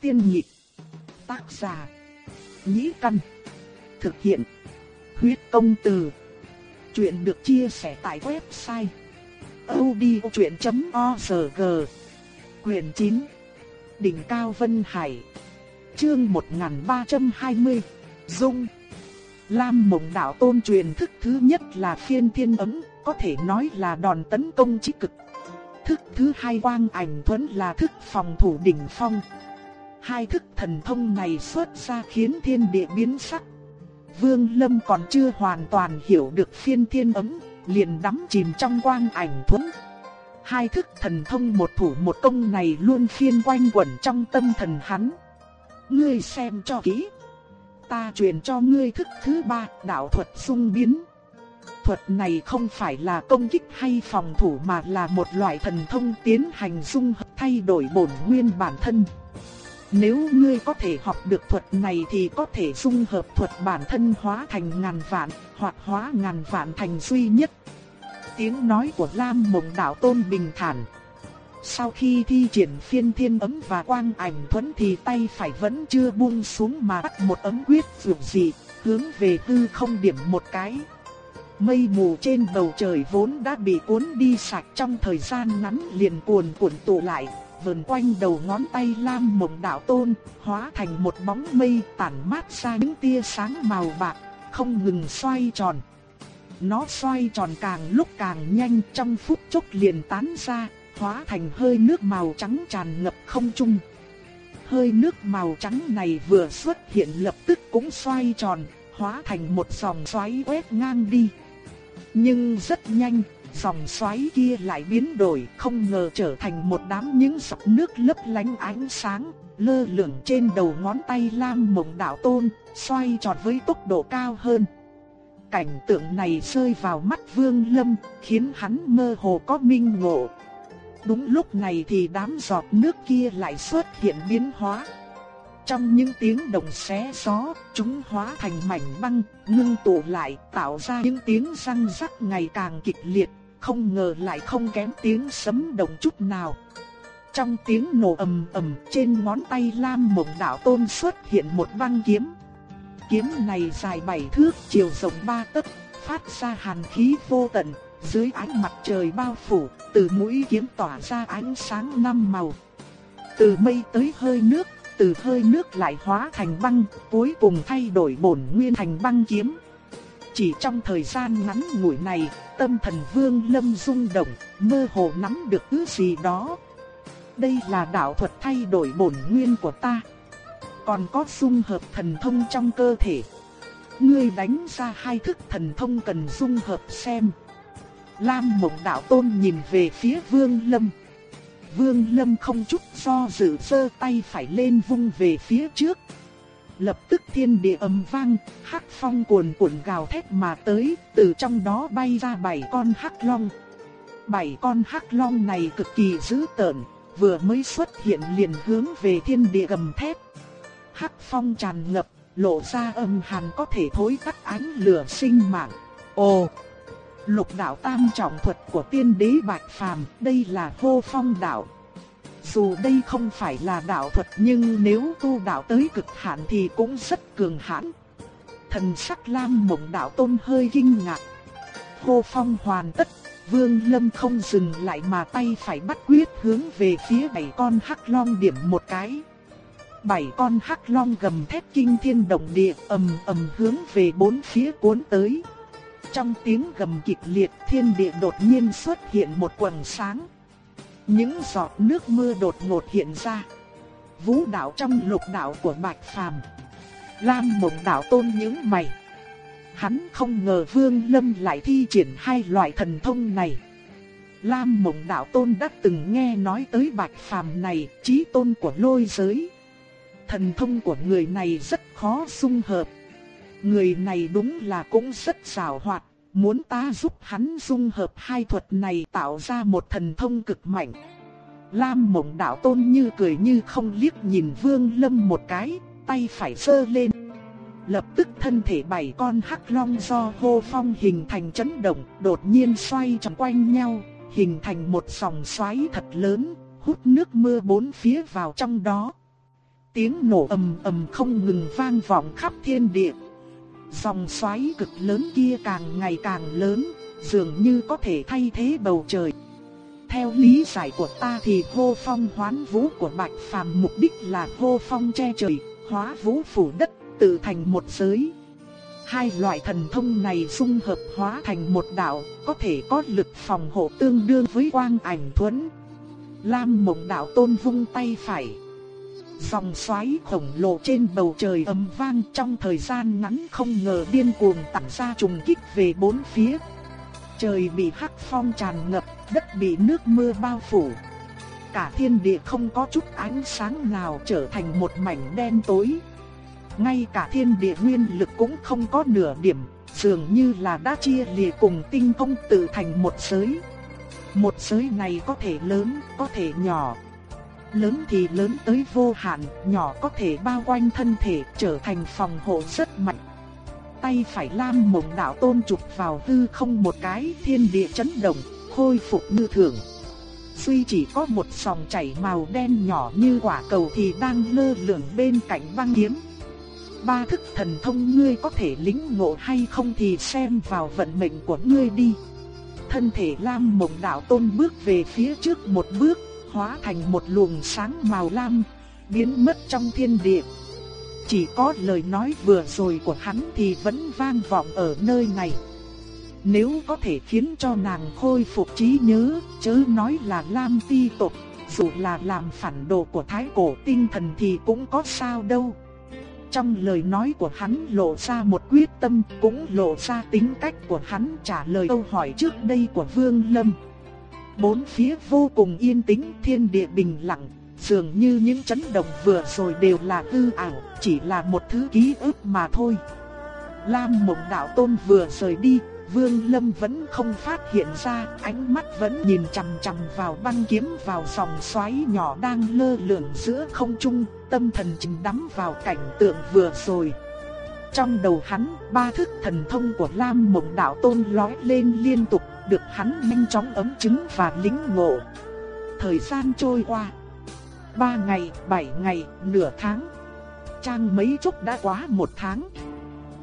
tiên nhị Tác giả. Nhĩ căn. Thực hiện. Huyết công từ. Chuyện được chia sẻ tại website. odchuyện.org Quyền 9. Đỉnh Cao Vân Hải. Chương 1320. Dung. Lam Mộng Đạo Tôn truyền thức thứ nhất là phiên thiên ấm, có thể nói là đòn tấn công chí cực. Thức thứ hai quang ảnh thuẫn là thức phòng thủ đỉnh phong. Hai thức thần thông này xuất ra khiến thiên địa biến sắc. Vương Lâm còn chưa hoàn toàn hiểu được phiên thiên ấm, liền đắm chìm trong quang ảnh thuẫn. Hai thức thần thông một thủ một công này luôn phiên quanh quẩn trong tâm thần hắn. Ngươi xem cho kỹ. Ta truyền cho ngươi thức thứ ba, đạo thuật xung biến. Thuật này không phải là công kích hay phòng thủ mà là một loại thần thông tiến hành dung hợp thay đổi bổn nguyên bản thân. Nếu ngươi có thể học được thuật này thì có thể dung hợp thuật bản thân hóa thành ngàn vạn, hoặc hóa ngàn vạn thành duy nhất. Tiếng nói của Lam Mộng Đạo Tôn bình thản. Sau khi thi triển phiên thiên ấm và quang ảnh thuẫn thì tay phải vẫn chưa buông xuống mà bắt một ấm quyết vượt dị, hướng về tư không điểm một cái. Mây mù trên bầu trời vốn đã bị cuốn đi sạch trong thời gian ngắn liền cuồn cuộn tụ lại, vần quanh đầu ngón tay lam mộng đạo tôn, hóa thành một bóng mây tản mát ra những tia sáng màu bạc, không ngừng xoay tròn. Nó xoay tròn càng lúc càng nhanh trong phút chốc liền tán ra, hóa thành hơi nước màu trắng tràn ngập không trung. Hơi nước màu trắng này vừa xuất hiện lập tức cũng xoay tròn, hóa thành một dòng xoáy quét ngang đi. Nhưng rất nhanh, dòng xoáy kia lại biến đổi, không ngờ trở thành một đám những giọt nước lấp lánh ánh sáng, lơ lửng trên đầu ngón tay Lam Mộng Đạo Tôn, xoay tròn với tốc độ cao hơn. Cảnh tượng này rơi vào mắt Vương Lâm, khiến hắn mơ hồ có minh ngộ. Đúng lúc này thì đám giọt nước kia lại xuất hiện biến hóa. Trong những tiếng động xé gió, chúng hóa thành mảnh băng, ngưng tụ lại, tạo ra những tiếng răng rắc ngày càng kịch liệt, không ngờ lại không kém tiếng sấm động chút nào. Trong tiếng nổ ầm ầm, trên ngón tay Lam Mộng Đạo Tôn xuất hiện một băng kiếm. Kiếm này dài bảy thước, chiều rộng ba tấc, phát ra hàn khí vô tận, dưới ánh mặt trời bao phủ, từ mũi kiếm tỏa ra ánh sáng năm màu. Từ mây tới hơi nước, từ hơi nước lại hóa thành băng, cuối cùng thay đổi bổn nguyên thành băng kiếm. Chỉ trong thời gian ngắn ngủi này, tâm thần Vương Lâm rung động, mơ hồ nắm được thứ gì đó. Đây là đạo thuật thay đổi bổn nguyên của ta. Còn có dung hợp thần thông trong cơ thể. Ngươi đánh ra hai thức thần thông cần dung hợp xem. Lam Mộng Đạo Tôn nhìn về phía Vương Lâm. Vương Lâm không chút do dự sơ tay phải lên vung về phía trước. Lập tức thiên địa ầm vang, hắc phong cuồn cuộn gào thét mà tới, từ trong đó bay ra bảy con hắc long. Bảy con hắc long này cực kỳ dữ tợn, vừa mới xuất hiện liền hướng về thiên địa gầm thét. Hắc phong tràn ngập, lộ ra âm hàn có thể thối tắt ánh lửa sinh mạng. Ồ! Lục đạo tam trọng thuật của tiên đế Bạch Phàm, đây là hô phong đạo. Dù đây không phải là đạo thuật nhưng nếu tu đạo tới cực hạn thì cũng rất cường hãn. Thần sắc Lam Mộng Đạo Tôn hơi kinh ngạc. Hô phong hoàn tất, Vương Lâm không dừng lại mà tay phải bắt quyết hướng về phía bảy con hắc long điểm một cái. Bảy con hắc long gầm thét kinh thiên động địa ầm ầm hướng về bốn phía cuốn tới. Trong tiếng gầm kịch liệt thiên địa đột nhiên xuất hiện một quầng sáng. Những giọt nước mưa đột ngột hiện ra. Vũ đạo trong lục đạo của Bạch Phàm. Lam Mộng đạo tôn những mày. Hắn không ngờ Vương Lâm lại thi triển hai loại thần thông này. Lam Mộng đạo tôn đã từng nghe nói tới Bạch Phàm này, chí tôn của lôi giới. Thần thông của người này rất khó xung hợp. Người này đúng là cũng rất xảo hoạt, muốn ta giúp hắn dung hợp hai thuật này tạo ra một thần thông cực mạnh. Lam mộng đạo tôn như cười như không liếc nhìn vương lâm một cái, tay phải sơ lên. Lập tức thân thể bảy con hắc long do hô phong hình thành chấn động, đột nhiên xoay tròn quanh nhau, hình thành một dòng xoáy thật lớn, hút nước mưa bốn phía vào trong đó. Tiếng nổ ầm ầm không ngừng vang vọng khắp thiên địa. Dòng xoáy cực lớn kia càng ngày càng lớn, dường như có thể thay thế bầu trời. Theo lý giải của ta thì hô phong hoán vũ của Bạch Phàm mục đích là hô phong che trời, hóa vũ phủ đất, tự thành một giới. Hai loại thần thông này dung hợp hóa thành một đạo, có thể có lực phòng hộ tương đương với quang ảnh thuẫn. Lam mộng đạo tôn vung tay phải. Dòng xoáy khổng lồ trên bầu trời ầm vang trong thời gian ngắn không ngờ điên cuồng tản ra trùng kích về bốn phía. Trời bị hắc phong tràn ngập, đất bị nước mưa bao phủ. Cả thiên địa không có chút ánh sáng nào trở thành một mảnh đen tối. Ngay cả thiên địa nguyên lực cũng không có nửa điểm, dường như là đã chia lìa cùng tinh không tự thành một giới. Một giới này có thể lớn, có thể nhỏ. Lớn thì lớn tới vô hạn, nhỏ có thể bao quanh thân thể trở thành phòng hộ rất mạnh. Tay phải Lam Mộng Đạo Tôn chụp vào hư không một cái, thiên địa chấn động, khôi phục như thường. Suy chỉ có một dòng chảy màu đen nhỏ như quả cầu thì đang lơ lửng bên cạnh băng kiếm. Ba thức thần thông ngươi có thể lĩnh ngộ hay không thì xem vào vận mệnh của ngươi đi. Thân thể Lam Mộng Đạo Tôn bước về phía trước một bước, hóa thành một luồng sáng màu lam, biến mất trong thiên địa. Chỉ có lời nói vừa rồi của hắn thì vẫn vang vọng ở nơi này. Nếu có thể khiến cho nàng khôi phục trí nhớ, chớ nói là Lam Ti tộc, dù là làm phản đồ của thái cổ tinh thần thì cũng có sao đâu. Trong lời nói của hắn lộ ra một quyết tâm, cũng lộ ra tính cách của hắn trả lời câu hỏi trước đây của Vương Lâm. Bốn phía vô cùng yên tĩnh, thiên địa bình lặng, dường như những chấn động vừa rồi đều là hư ảo, chỉ là một thứ ký ức mà thôi. Lam Mộng Đạo Tôn vừa rời đi, Vương Lâm vẫn không phát hiện ra, ánh mắt vẫn nhìn chằm chằm vào băng kiếm vào dòng xoáy nhỏ đang lơ lửng giữa không trung, tâm thần chìm đắm vào cảnh tượng vừa rồi. Trong đầu hắn, ba thức thần thông của Lam Mộng Đạo Tôn lói lên liên tục, được hắn nhanh chóng ấm chứng và lính ngộ. Thời gian trôi qua, ba ngày, bảy ngày, nửa tháng. Trang mấy chốc đã quá một tháng.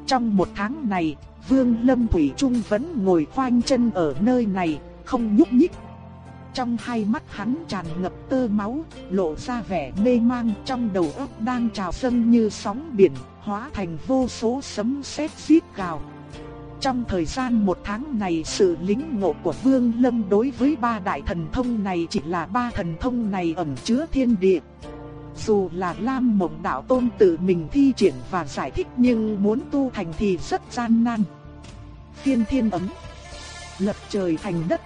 Trong một tháng này, Vương Lâm Thủy Trung vẫn ngồi khoanh chân ở nơi này, không nhúc nhích. Trong hai mắt hắn tràn ngập tơ máu, lộ ra vẻ mê mang trong đầu óc đang trào dâng như sóng biển, hóa thành vô số sấm sét xít gào. Trong thời gian một tháng này sự lính ngộ của Vương Lâm đối với ba đại thần thông này chỉ là ba thần thông này ẩn chứa thiên địa. Dù là Lam Mộng Đạo Tôn tự mình thi triển và giải thích nhưng muốn tu thành thì rất gian nan. Phiên thiên ấm, lập trời thành đất.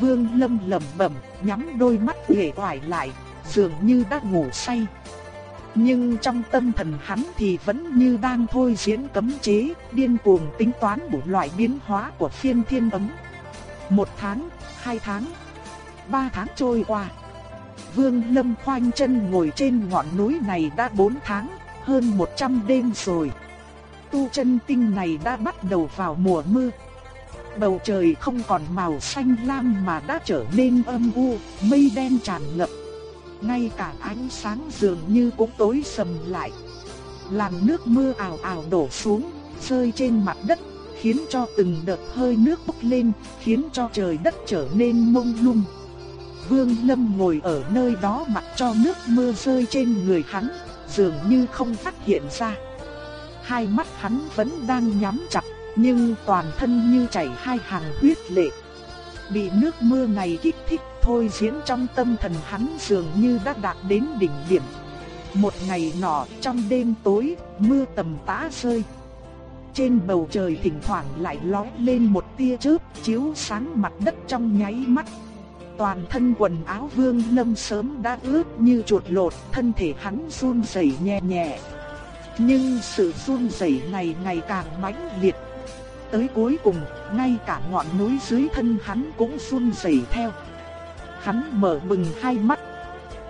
Vương Lâm lẩm bẩm, nhắm đôi mắt nghề oải lại, dường như đã ngủ say. Nhưng trong tâm thần hắn thì vẫn như đang thôi diễn cấm chế, điên cuồng tính toán đủ loại biến hóa của phiên thiên ấm. Một tháng, hai tháng, ba tháng trôi qua. Vương Lâm khoanh chân ngồi trên ngọn núi này đã bốn tháng, hơn một trăm đêm rồi. Tu chân tinh này đã bắt đầu vào mùa mưa. Bầu trời không còn màu xanh lam mà đã trở nên âm u, mây đen tràn ngập ngay cả ánh sáng dường như cũng tối sầm lại. Làn nước mưa ảo ảo đổ xuống, rơi trên mặt đất, khiến cho từng đợt hơi nước bốc lên, khiến cho trời đất trở nên mông lung. Vương Lâm ngồi ở nơi đó mặc cho nước mưa rơi trên người hắn, dường như không phát hiện ra. Hai mắt hắn vẫn đang nhắm chặt, nhưng toàn thân như chảy hai hàng huyết lệ. Bị nước mưa này kích thích thôi diễn trong tâm thần hắn dường như đã đạt đến đỉnh điểm. Một ngày nọ trong đêm tối, mưa tầm tã rơi. Trên bầu trời thỉnh thoảng lại lóe lên một tia chớp chiếu sáng mặt đất trong nháy mắt. Toàn thân quần áo vương lâm sớm đã ướt như chuột lột, thân thể hắn run rẩy nhẹ nhẹ. Nhưng sự run rẩy này ngày càng mãnh liệt. Tới cuối cùng, ngay cả ngọn núi dưới thân hắn cũng run rẩy theo hắn mở bừng hai mắt.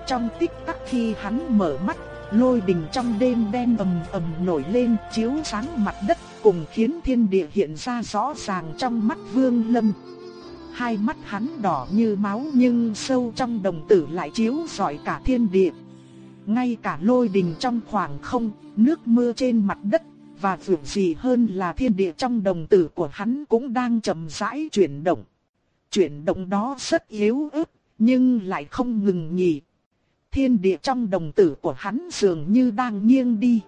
Trong tích tắc khi hắn mở mắt, lôi đình trong đêm đen ầm ầm nổi lên chiếu sáng mặt đất cùng khiến thiên địa hiện ra rõ ràng trong mắt Vương Lâm. Hai mắt hắn đỏ như máu nhưng sâu trong đồng tử lại chiếu rọi cả thiên địa. ngay cả lôi đình trong khoảng không, nước mưa trên mặt đất, và vượt gì hơn là thiên địa trong đồng tử của hắn cũng đang chậm rãi chuyển động. Chuyển động đó rất yếu ớt, nhưng lại không ngừng nghỉ. Thiên địa trong đồng tử của hắn dường như đang nghiêng đi.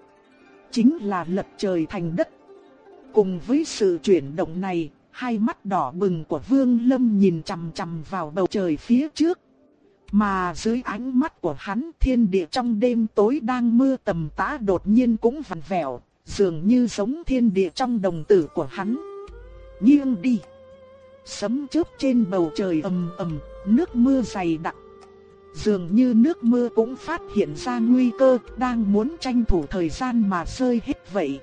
Chính là lật trời thành đất. Cùng với sự chuyển động này, hai mắt đỏ bừng của Vương Lâm nhìn chằm chằm vào bầu trời phía trước. Mà dưới ánh mắt của hắn thiên địa trong đêm tối đang mưa tầm tã đột nhiên cũng vặn vẹo, dường như giống thiên địa trong đồng tử của hắn. Nghiêng đi. Sấm chớp trên bầu trời ầm ầm, nước mưa dày đặc. Dường như nước mưa cũng phát hiện ra nguy cơ, đang muốn tranh thủ thời gian mà rơi hết vậy.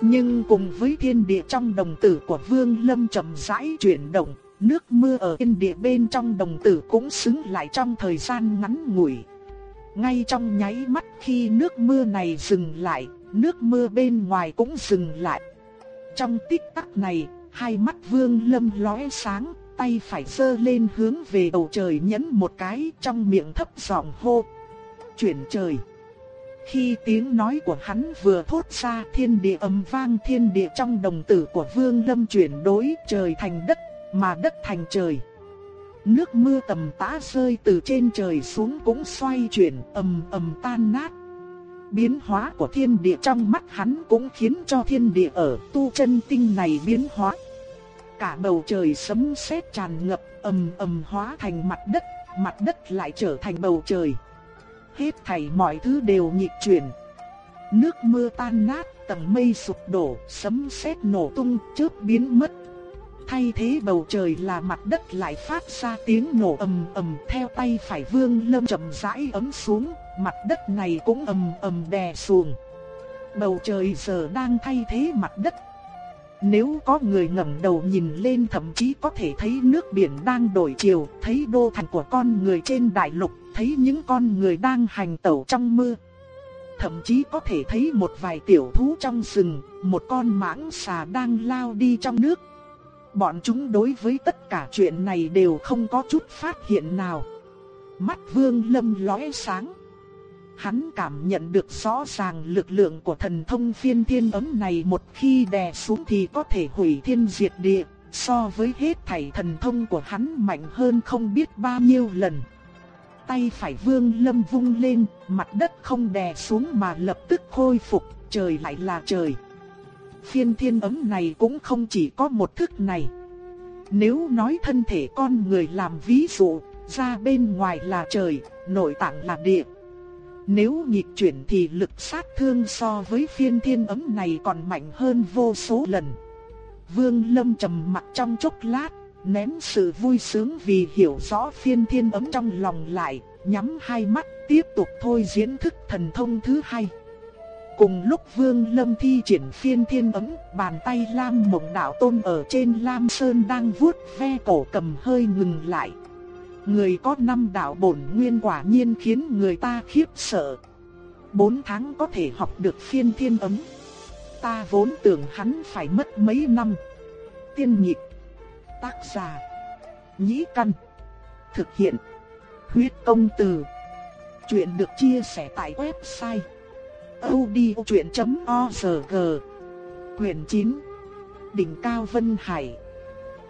Nhưng cùng với thiên địa trong đồng tử của Vương Lâm chậm rãi chuyển động, nước mưa ở thiên địa bên trong đồng tử cũng xứng lại trong thời gian ngắn ngủi. Ngay trong nháy mắt khi nước mưa này dừng lại, nước mưa bên ngoài cũng dừng lại. Trong tích tắc này, hai mắt Vương Lâm lóe sáng, tay phải sơ lên hướng về bầu trời nhấn một cái trong miệng thấp giọng hô. Chuyển trời. Khi tiếng nói của hắn vừa thốt ra thiên địa ầm vang thiên địa trong đồng tử của Vương Lâm chuyển đổi trời thành đất, mà đất thành trời. Nước mưa tầm tã rơi từ trên trời xuống cũng xoay chuyển ầm ầm tan nát. Biến hóa của thiên địa trong mắt hắn cũng khiến cho thiên địa ở tu chân tinh này biến hóa. Cả bầu trời sấm sét tràn ngập ầm ầm hóa thành mặt đất, mặt đất lại trở thành bầu trời. Hết thảy mọi thứ đều nhịp chuyển. Nước mưa tan nát, tầng mây sụp đổ, sấm sét nổ tung, chớp biến mất. Thay thế bầu trời là mặt đất lại phát ra tiếng nổ ầm ầm theo tay phải vương lâm chậm rãi ấm xuống, mặt đất này cũng ầm ầm đè xuống. Bầu trời giờ đang thay thế mặt đất. Nếu có người ngẩng đầu nhìn lên thậm chí có thể thấy nước biển đang đổi chiều, thấy đô thành của con người trên đại lục, thấy những con người đang hành tẩu trong mưa. Thậm chí có thể thấy một vài tiểu thú trong rừng, một con mãng xà đang lao đi trong nước. Bọn chúng đối với tất cả chuyện này đều không có chút phát hiện nào. Mắt vương lâm lóe sáng. Hắn cảm nhận được rõ ràng lực lượng của thần thông phiên thiên ấm này một khi đè xuống thì có thể hủy thiên diệt địa. So với hết thảy thần thông của hắn mạnh hơn không biết bao nhiêu lần. Tay phải vương lâm vung lên, mặt đất không đè xuống mà lập tức khôi phục, trời lại là trời. Phiên thiên ấm này cũng không chỉ có một thức này. Nếu nói thân thể con người làm ví dụ, ra bên ngoài là trời, nội tạng là địa. Nếu nhịp chuyển thì lực sát thương so với phiên thiên ấm này còn mạnh hơn vô số lần. Vương Lâm trầm mặt trong chốc lát, nén sự vui sướng vì hiểu rõ phiên thiên ấm trong lòng lại, nhắm hai mắt tiếp tục thôi diễn thức thần thông thứ hai. Cùng lúc Vương Lâm thi triển phiên thiên ấm, bàn tay Lam Mộng Đạo Tôn ở trên Lam Sơn đang vuốt ve cổ cầm hơi ngừng lại. Người có năm đạo bổn nguyên quả nhiên khiến người ta khiếp sợ. Bốn tháng có thể học được phiên thiên ấm. Ta vốn tưởng hắn phải mất mấy năm. Tiên nhịp. Tác giả. Nhĩ căn. Thực hiện. Huyết công từ. Chuyện được chia sẻ tại website. odchuyện.org Quyền 9 Đỉnh Cao Vân Hải,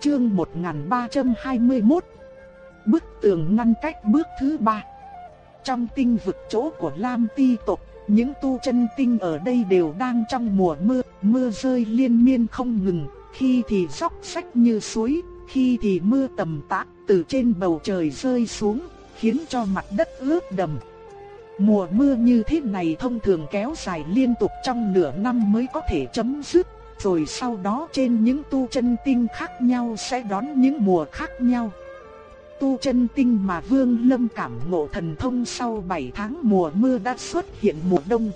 Chương 1321 Bức tường ngăn cách bước thứ ba. Trong tinh vực chỗ của Lam Ti tộc Những tu chân tinh ở đây đều đang trong mùa mưa. Mưa rơi liên miên không ngừng. Khi thì róc sách như suối Khi thì mưa tầm tã từ trên bầu trời rơi xuống Khiến cho mặt đất ướt đầm. Mùa mưa như thế này thông thường kéo dài liên tục trong nửa năm mới có thể chấm dứt, rồi sau đó trên những tu chân tinh khác nhau sẽ đón những mùa khác nhau. Tu chân tinh mà Vương Lâm cảm ngộ thần thông sau 7 tháng mùa mưa đã xuất hiện mùa đông.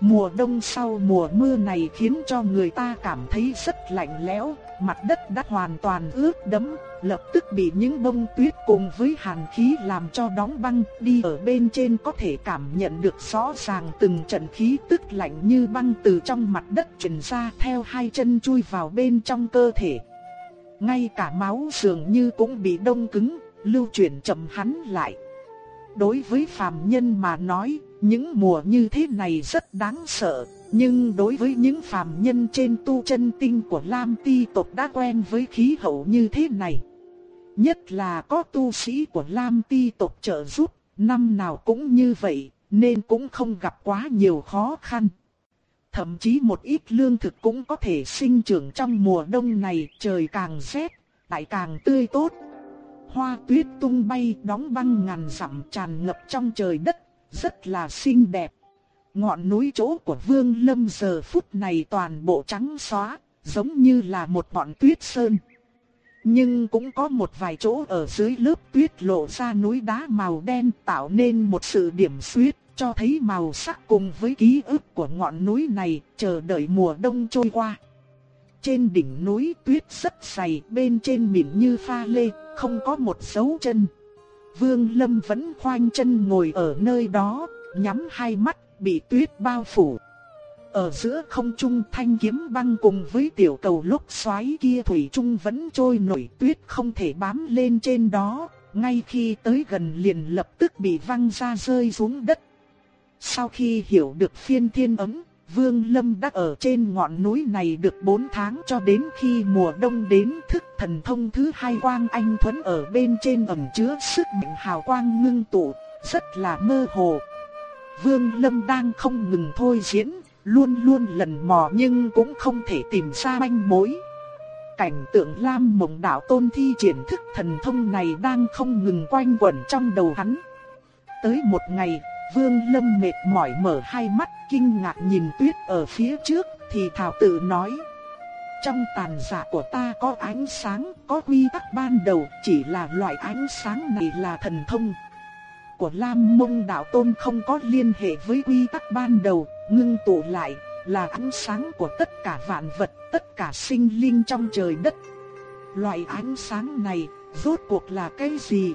Mùa đông sau mùa mưa này khiến cho người ta cảm thấy rất lạnh lẽo, mặt đất đã hoàn toàn ướt đẫm, lập tức bị những bông tuyết cùng với hàn khí làm cho đóng băng, đi ở bên trên có thể cảm nhận được rõ ràng từng trận khí tức lạnh như băng từ trong mặt đất truyền ra theo hai chân chui vào bên trong cơ thể. Ngay cả máu dường như cũng bị đông cứng, lưu chuyển chậm hắn lại. Đối với phàm nhân mà nói, những mùa như thế này rất đáng sợ, nhưng đối với những phàm nhân trên tu chân tinh của Lam Ti tộc đã quen với khí hậu như thế này. Nhất là có tu sĩ của Lam Ti tộc trợ giúp, năm nào cũng như vậy, nên cũng không gặp quá nhiều khó khăn. Thậm chí một ít lương thực cũng có thể sinh trưởng trong mùa đông này, trời càng rét, lại càng tươi tốt. Hoa tuyết tung bay đóng băng ngàn dặm tràn ngập trong trời đất, rất là xinh đẹp. Ngọn núi chỗ của Vương Lâm giờ phút này toàn bộ trắng xóa, giống như là một ngọn tuyết sơn. Nhưng cũng có một vài chỗ ở dưới lớp tuyết lộ ra núi đá màu đen tạo nên một sự điểm xuyết, cho thấy màu sắc cùng với ký ức của ngọn núi này, chờ đợi mùa đông trôi qua. Trên đỉnh núi tuyết rất dày, bên trên mịn như pha lê, không có một dấu chân. Vương Lâm vẫn khoanh chân ngồi ở nơi đó, nhắm hai mắt, bị tuyết bao phủ. Ở giữa không trung thanh kiếm băng cùng với tiểu cầu lúc xoáy kia thủy trung vẫn trôi nổi tuyết không thể bám lên trên đó, ngay khi tới gần liền lập tức bị văng ra rơi xuống đất. Sau khi hiểu được phiên thiên ấm, Vương Lâm đã ở trên ngọn núi này được 4 tháng cho đến khi mùa đông đến thức thần thông thứ hai quang anh thuẫn ở bên trên ẩn chứa sức mạnh hào quang ngưng tụ, rất là mơ hồ. Vương Lâm đang không ngừng thôi diễn, luôn luôn lần mò nhưng cũng không thể tìm ra manh mối. Cảnh tượng Lam Mộng Đạo Tôn thi triển thức thần thông này đang không ngừng quanh quẩn trong đầu hắn. Tới một ngày, Vương Lâm mệt mỏi mở hai mắt kinh ngạc nhìn tuyết ở phía trước thì thảo tự nói. Trong tàn giả của ta có ánh sáng, có quy tắc ban đầu, chỉ là loại ánh sáng này là thần thông. Của Lam Mông Đạo Tôn không có liên hệ với quy tắc ban đầu, ngưng tụ lại, là ánh sáng của tất cả vạn vật, tất cả sinh linh trong trời đất. Loại ánh sáng này, rốt cuộc là cái gì?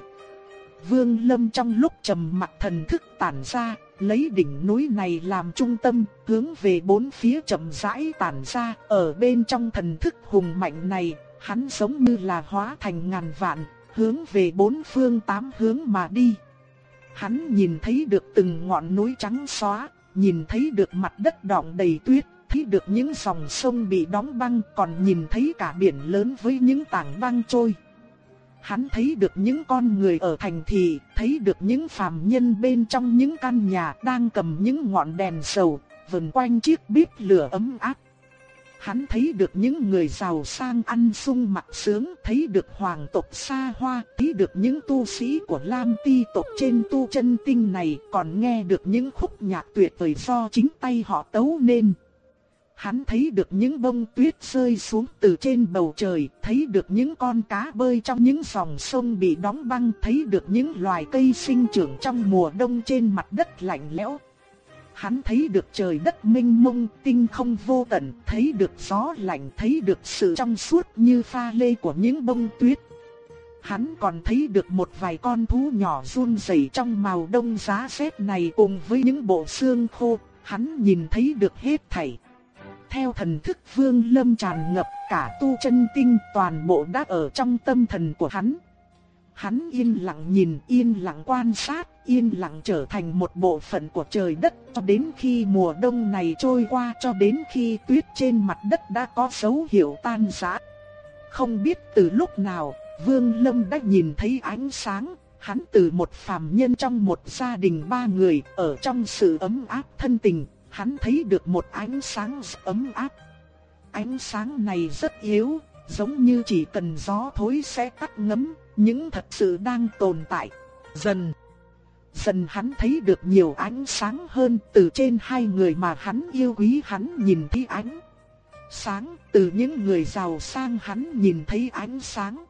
Vương Lâm trong lúc trầm mặc thần thức tản ra, lấy đỉnh núi này làm trung tâm, hướng về bốn phía chậm rãi tản ra, ở bên trong thần thức hùng mạnh này, hắn giống như là hóa thành ngàn vạn, hướng về bốn phương tám hướng mà đi. Hắn nhìn thấy được từng ngọn núi trắng xóa, nhìn thấy được mặt đất đọng đầy tuyết, thấy được những dòng sông bị đóng băng, còn nhìn thấy cả biển lớn với những tảng băng trôi. Hắn thấy được những con người ở thành thị, thấy được những phàm nhân bên trong những căn nhà đang cầm những ngọn đèn dầu, vần quanh chiếc bếp lửa ấm áp. Hắn thấy được những người giàu sang ăn sung mặc sướng, thấy được hoàng tộc xa hoa, thấy được những tu sĩ của Lam Ti tộc trên tu chân tinh này, còn nghe được những khúc nhạc tuyệt vời do chính tay họ tấu nên. Hắn thấy được những bông tuyết rơi xuống từ trên bầu trời, thấy được những con cá bơi trong những dòng sông bị đóng băng, thấy được những loài cây sinh trưởng trong mùa đông trên mặt đất lạnh lẽo. Hắn thấy được trời đất mênh mông, tinh không vô tận, thấy được gió lạnh, thấy được sự trong suốt như pha lê của những bông tuyết. Hắn còn thấy được một vài con thú nhỏ run rẩy trong màu đông giá rét này cùng với những bộ xương khô, hắn nhìn thấy được hết thảy theo thần thức vương lâm tràn ngập cả tu chân tinh toàn bộ đã ở trong tâm thần của hắn. Hắn yên lặng nhìn, yên lặng quan sát, yên lặng trở thành một bộ phận của trời đất cho đến khi mùa đông này trôi qua cho đến khi tuyết trên mặt đất đã có dấu hiệu tan rã. Không biết từ lúc nào, Vương Lâm đã nhìn thấy ánh sáng, hắn từ một phàm nhân trong một gia đình ba người, ở trong sự ấm áp thân tình, hắn thấy được một ánh sáng ấm áp. Ánh sáng này rất yếu, giống như chỉ cần gió thổi sẽ tắt ngấm, những thật sự đang tồn tại. Dần, dần hắn thấy được nhiều ánh sáng hơn từ trên hai người mà hắn yêu quý hắn nhìn thấy ánh sáng, từ những người giàu sang hắn nhìn thấy ánh sáng.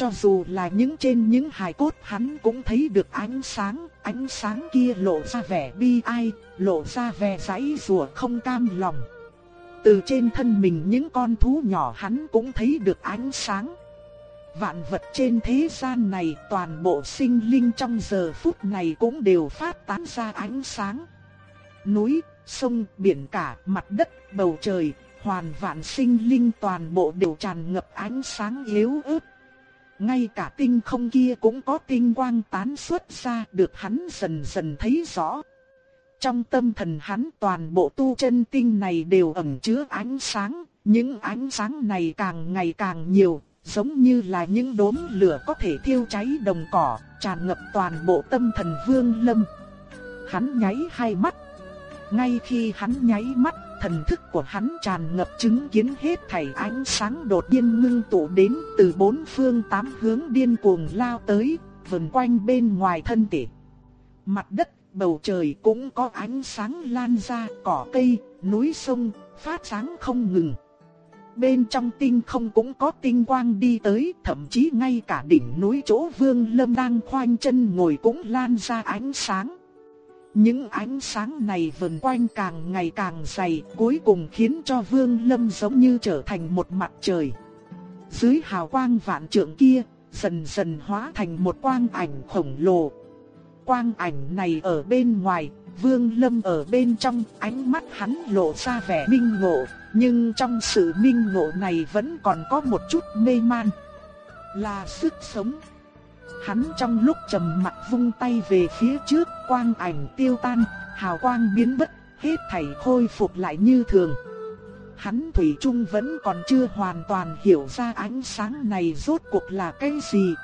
Cho dù là những trên những hài cốt hắn cũng thấy được ánh sáng, ánh sáng kia lộ ra vẻ bi ai, lộ ra vẻ giãy rùa không cam lòng. Từ trên thân mình những con thú nhỏ hắn cũng thấy được ánh sáng. Vạn vật trên thế gian này toàn bộ sinh linh trong giờ phút này cũng đều phát tán ra ánh sáng. Núi, sông, biển cả, mặt đất, bầu trời, hoàn vạn sinh linh toàn bộ đều tràn ngập ánh sáng yếu ớt ngay cả tinh không kia cũng có tinh quang tán xuất ra được hắn dần dần thấy rõ. Trong tâm thần hắn toàn bộ tu chân tinh này đều ẩn chứa ánh sáng, những ánh sáng này càng ngày càng nhiều, giống như là những đốm lửa có thể thiêu cháy đồng cỏ, tràn ngập toàn bộ tâm thần Vương Lâm. Hắn nháy hai mắt. Ngay khi hắn nháy mắt, thần thức của hắn tràn ngập chứng kiến hết thảy ánh sáng đột nhiên ngưng tụ đến từ bốn phương tám hướng điên cuồng lao tới, vần quanh bên ngoài thân thể. Mặt đất, bầu trời cũng có ánh sáng lan ra, cỏ cây, núi sông, phát sáng không ngừng. Bên trong tinh không cũng có tinh quang đi tới, thậm chí ngay cả đỉnh núi chỗ Vương Lâm đang khoanh chân ngồi cũng lan ra ánh sáng. Những ánh sáng này vần quanh càng ngày càng dày, cuối cùng khiến cho Vương Lâm giống như trở thành một mặt trời. Dưới hào quang vạn trượng kia, dần dần hóa thành một quang ảnh khổng lồ. Quang ảnh này ở bên ngoài, Vương Lâm ở bên trong, ánh mắt hắn lộ ra vẻ minh ngộ, nhưng trong sự minh ngộ này vẫn còn có một chút mê man. Là sức sống. Hắn trong lúc trầm mặt vung tay về phía trước, quang ảnh tiêu tan, hào quang biến mất, hết thảy khôi phục lại như thường. Hắn Thủy Trung vẫn còn chưa hoàn toàn hiểu ra ánh sáng này rốt cuộc là cái gì.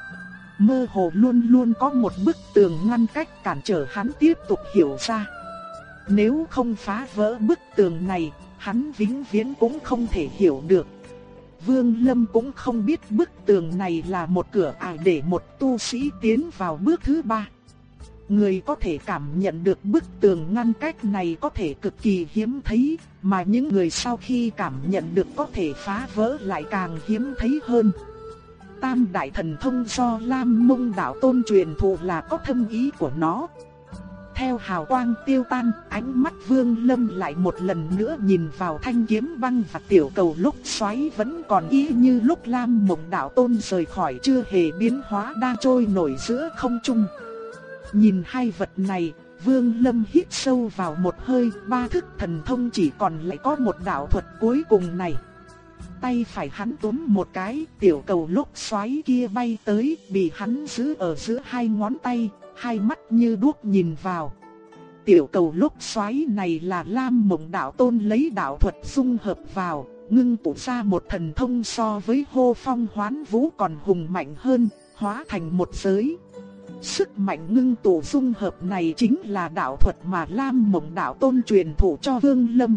Mơ hồ luôn luôn có một bức tường ngăn cách cản trở hắn tiếp tục hiểu ra. Nếu không phá vỡ bức tường này, hắn vĩnh viễn cũng không thể hiểu được. Vương Lâm cũng không biết bức tường này là một cửa ải để một tu sĩ tiến vào bước thứ ba. Người có thể cảm nhận được bức tường ngăn cách này có thể cực kỳ hiếm thấy, mà những người sau khi cảm nhận được có thể phá vỡ lại càng hiếm thấy hơn. Tam đại thần thông do Lam Mông đạo tôn truyền thụ là có thâm ý của nó. Theo hào quang tiêu tan, ánh mắt Vương Lâm lại một lần nữa nhìn vào thanh kiếm băng và tiểu cầu lúc xoáy vẫn còn y như lúc Lam Mộng Đạo Tôn rời khỏi chưa hề biến hóa đang trôi nổi giữa không trung. Nhìn hai vật này, Vương Lâm hít sâu vào một hơi, ba thức thần thông chỉ còn lại có một đạo thuật cuối cùng này. Tay phải hắn túm một cái, tiểu cầu lúc xoáy kia bay tới, bị hắn giữ ở giữa hai ngón tay, hai mắt như đuốc nhìn vào. Tiểu cầu lúc xoáy này là Lam Mộng Đạo Tôn lấy đạo thuật dung hợp vào, ngưng tụ ra một thần thông so với hô phong hoán vũ còn hùng mạnh hơn, hóa thành một giới. Sức mạnh ngưng tụ dung hợp này chính là đạo thuật mà Lam Mộng Đạo Tôn truyền thụ cho Vương Lâm.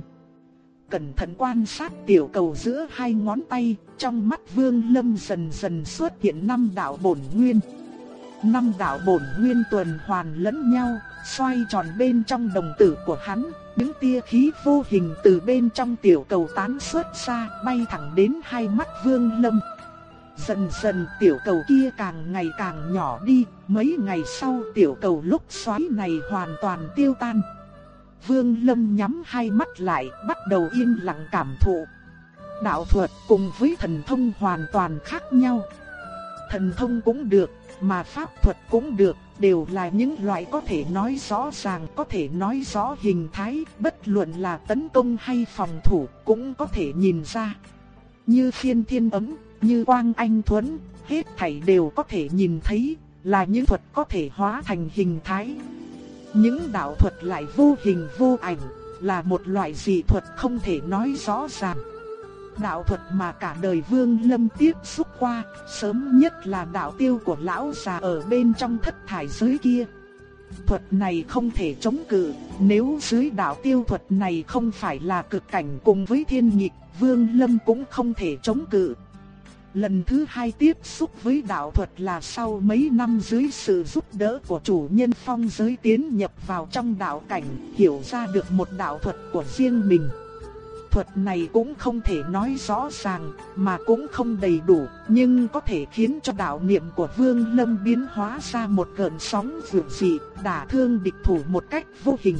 Cẩn thận quan sát tiểu cầu giữa hai ngón tay, trong mắt Vương Lâm dần dần xuất hiện năm đạo bổn nguyên. Năm đạo bổn nguyên tuần hoàn lẫn nhau, xoay tròn bên trong đồng tử của hắn, những tia khí vô hình từ bên trong tiểu cầu tán xuất ra, bay thẳng đến hai mắt Vương Lâm. Dần dần tiểu cầu kia càng ngày càng nhỏ đi, mấy ngày sau tiểu cầu lúc xoáy này hoàn toàn tiêu tan. Vương Lâm nhắm hai mắt lại, bắt đầu yên lặng cảm thụ. Đạo thuật cùng với thần thông hoàn toàn khác nhau. Thần thông cũng được, mà pháp thuật cũng được, đều là những loại có thể nói rõ ràng, có thể nói rõ hình thái, bất luận là tấn công hay phòng thủ, cũng có thể nhìn ra. Như phiên thiên ấm, như quang anh thuẫn, hết thảy đều có thể nhìn thấy, là những thuật có thể hóa thành hình thái. Những đạo thuật lại vô hình vô ảnh, là một loại dị thuật không thể nói rõ ràng đạo thuật mà cả đời Vương Lâm tiếp xúc qua, sớm nhất là đạo tiêu của lão già ở bên trong thất thải giới kia. Thuật này không thể chống cự, nếu dưới đạo tiêu thuật này không phải là cực cảnh cùng với thiên nhịp, Vương Lâm cũng không thể chống cự. Lần thứ hai tiếp xúc với đạo thuật là sau mấy năm dưới sự giúp đỡ của chủ nhân phong giới tiến nhập vào trong đạo cảnh, hiểu ra được một đạo thuật của riêng mình thuật này cũng không thể nói rõ ràng, mà cũng không đầy đủ, nhưng có thể khiến cho đạo niệm của Vương Lâm biến hóa ra một cơn sóng dữ dị, đả thương địch thủ một cách vô hình.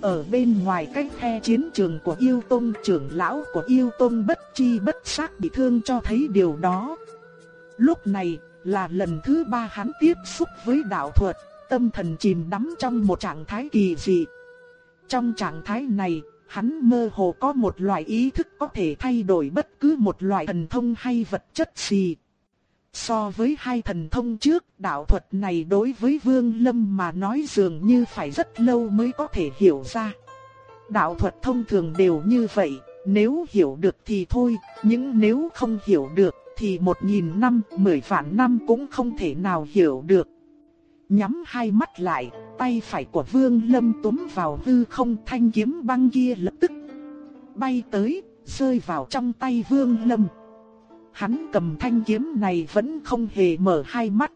Ở bên ngoài cách khe chiến trường của yêu tông trưởng lão của yêu tông bất chi bất giác bị thương cho thấy điều đó. Lúc này là lần thứ ba hắn tiếp xúc với đạo thuật, tâm thần chìm đắm trong một trạng thái kỳ dị. Trong trạng thái này, Hắn mơ hồ có một loại ý thức có thể thay đổi bất cứ một loại thần thông hay vật chất gì. So với hai thần thông trước, đạo thuật này đối với Vương Lâm mà nói dường như phải rất lâu mới có thể hiểu ra. Đạo thuật thông thường đều như vậy, nếu hiểu được thì thôi, nhưng nếu không hiểu được thì một nghìn năm, mười vạn năm cũng không thể nào hiểu được. Nhắm hai mắt lại, tay phải của Vương Lâm túm vào hư không thanh kiếm băng kia lập tức bay tới, rơi vào trong tay Vương Lâm. Hắn cầm thanh kiếm này vẫn không hề mở hai mắt.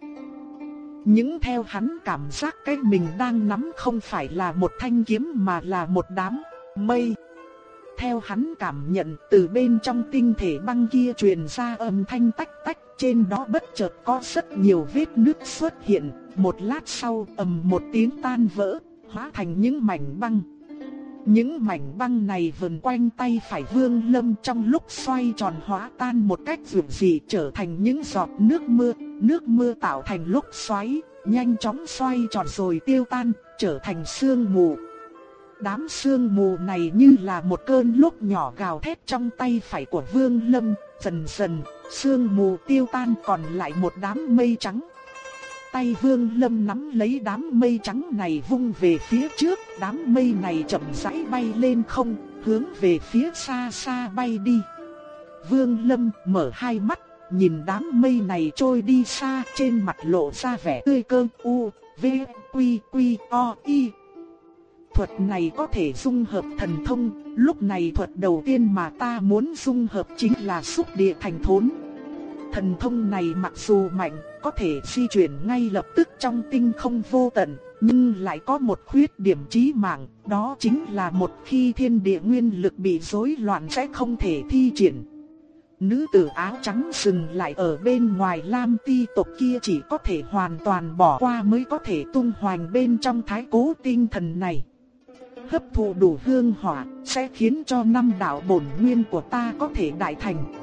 những theo hắn cảm giác cái mình đang nắm không phải là một thanh kiếm mà là một đám mây. Theo hắn cảm nhận từ bên trong tinh thể băng kia truyền ra âm thanh tách tách, trên đó bất chợt có rất nhiều vết nứt xuất hiện, một lát sau ầm một tiếng tan vỡ, hóa thành những mảnh băng. Những mảnh băng này vần quanh tay phải vương lâm trong lúc xoay tròn hóa tan một cách dường dị trở thành những giọt nước mưa, nước mưa tạo thành lúc xoáy, nhanh chóng xoay tròn rồi tiêu tan, trở thành sương mù. Đám sương mù này như là một cơn lốc nhỏ gào thét trong tay phải của vương lâm, dần dần, sương mù tiêu tan còn lại một đám mây trắng. Tay Vương Lâm nắm lấy đám mây trắng này vung về phía trước, đám mây này chậm rãi bay lên không, hướng về phía xa xa bay đi. Vương Lâm mở hai mắt, nhìn đám mây này trôi đi xa, trên mặt lộ ra vẻ tươi cơn u, v, quy quy o y. Thuật này có thể dung hợp thần thông, lúc này thuật đầu tiên mà ta muốn dung hợp chính là xúc địa thành thốn. Thần thông này mặc dù mạnh, có thể di chuyển ngay lập tức trong tinh không vô tận, nhưng lại có một khuyết điểm chí mạng, đó chính là một khi thiên địa nguyên lực bị rối loạn sẽ không thể thi triển. Nữ tử áo trắng dừng lại ở bên ngoài Lam Ti tộc kia chỉ có thể hoàn toàn bỏ qua mới có thể tung hoành bên trong thái cố tinh thần này. Hấp thụ đủ hương hỏa sẽ khiến cho năm đạo bổn nguyên của ta có thể đại thành.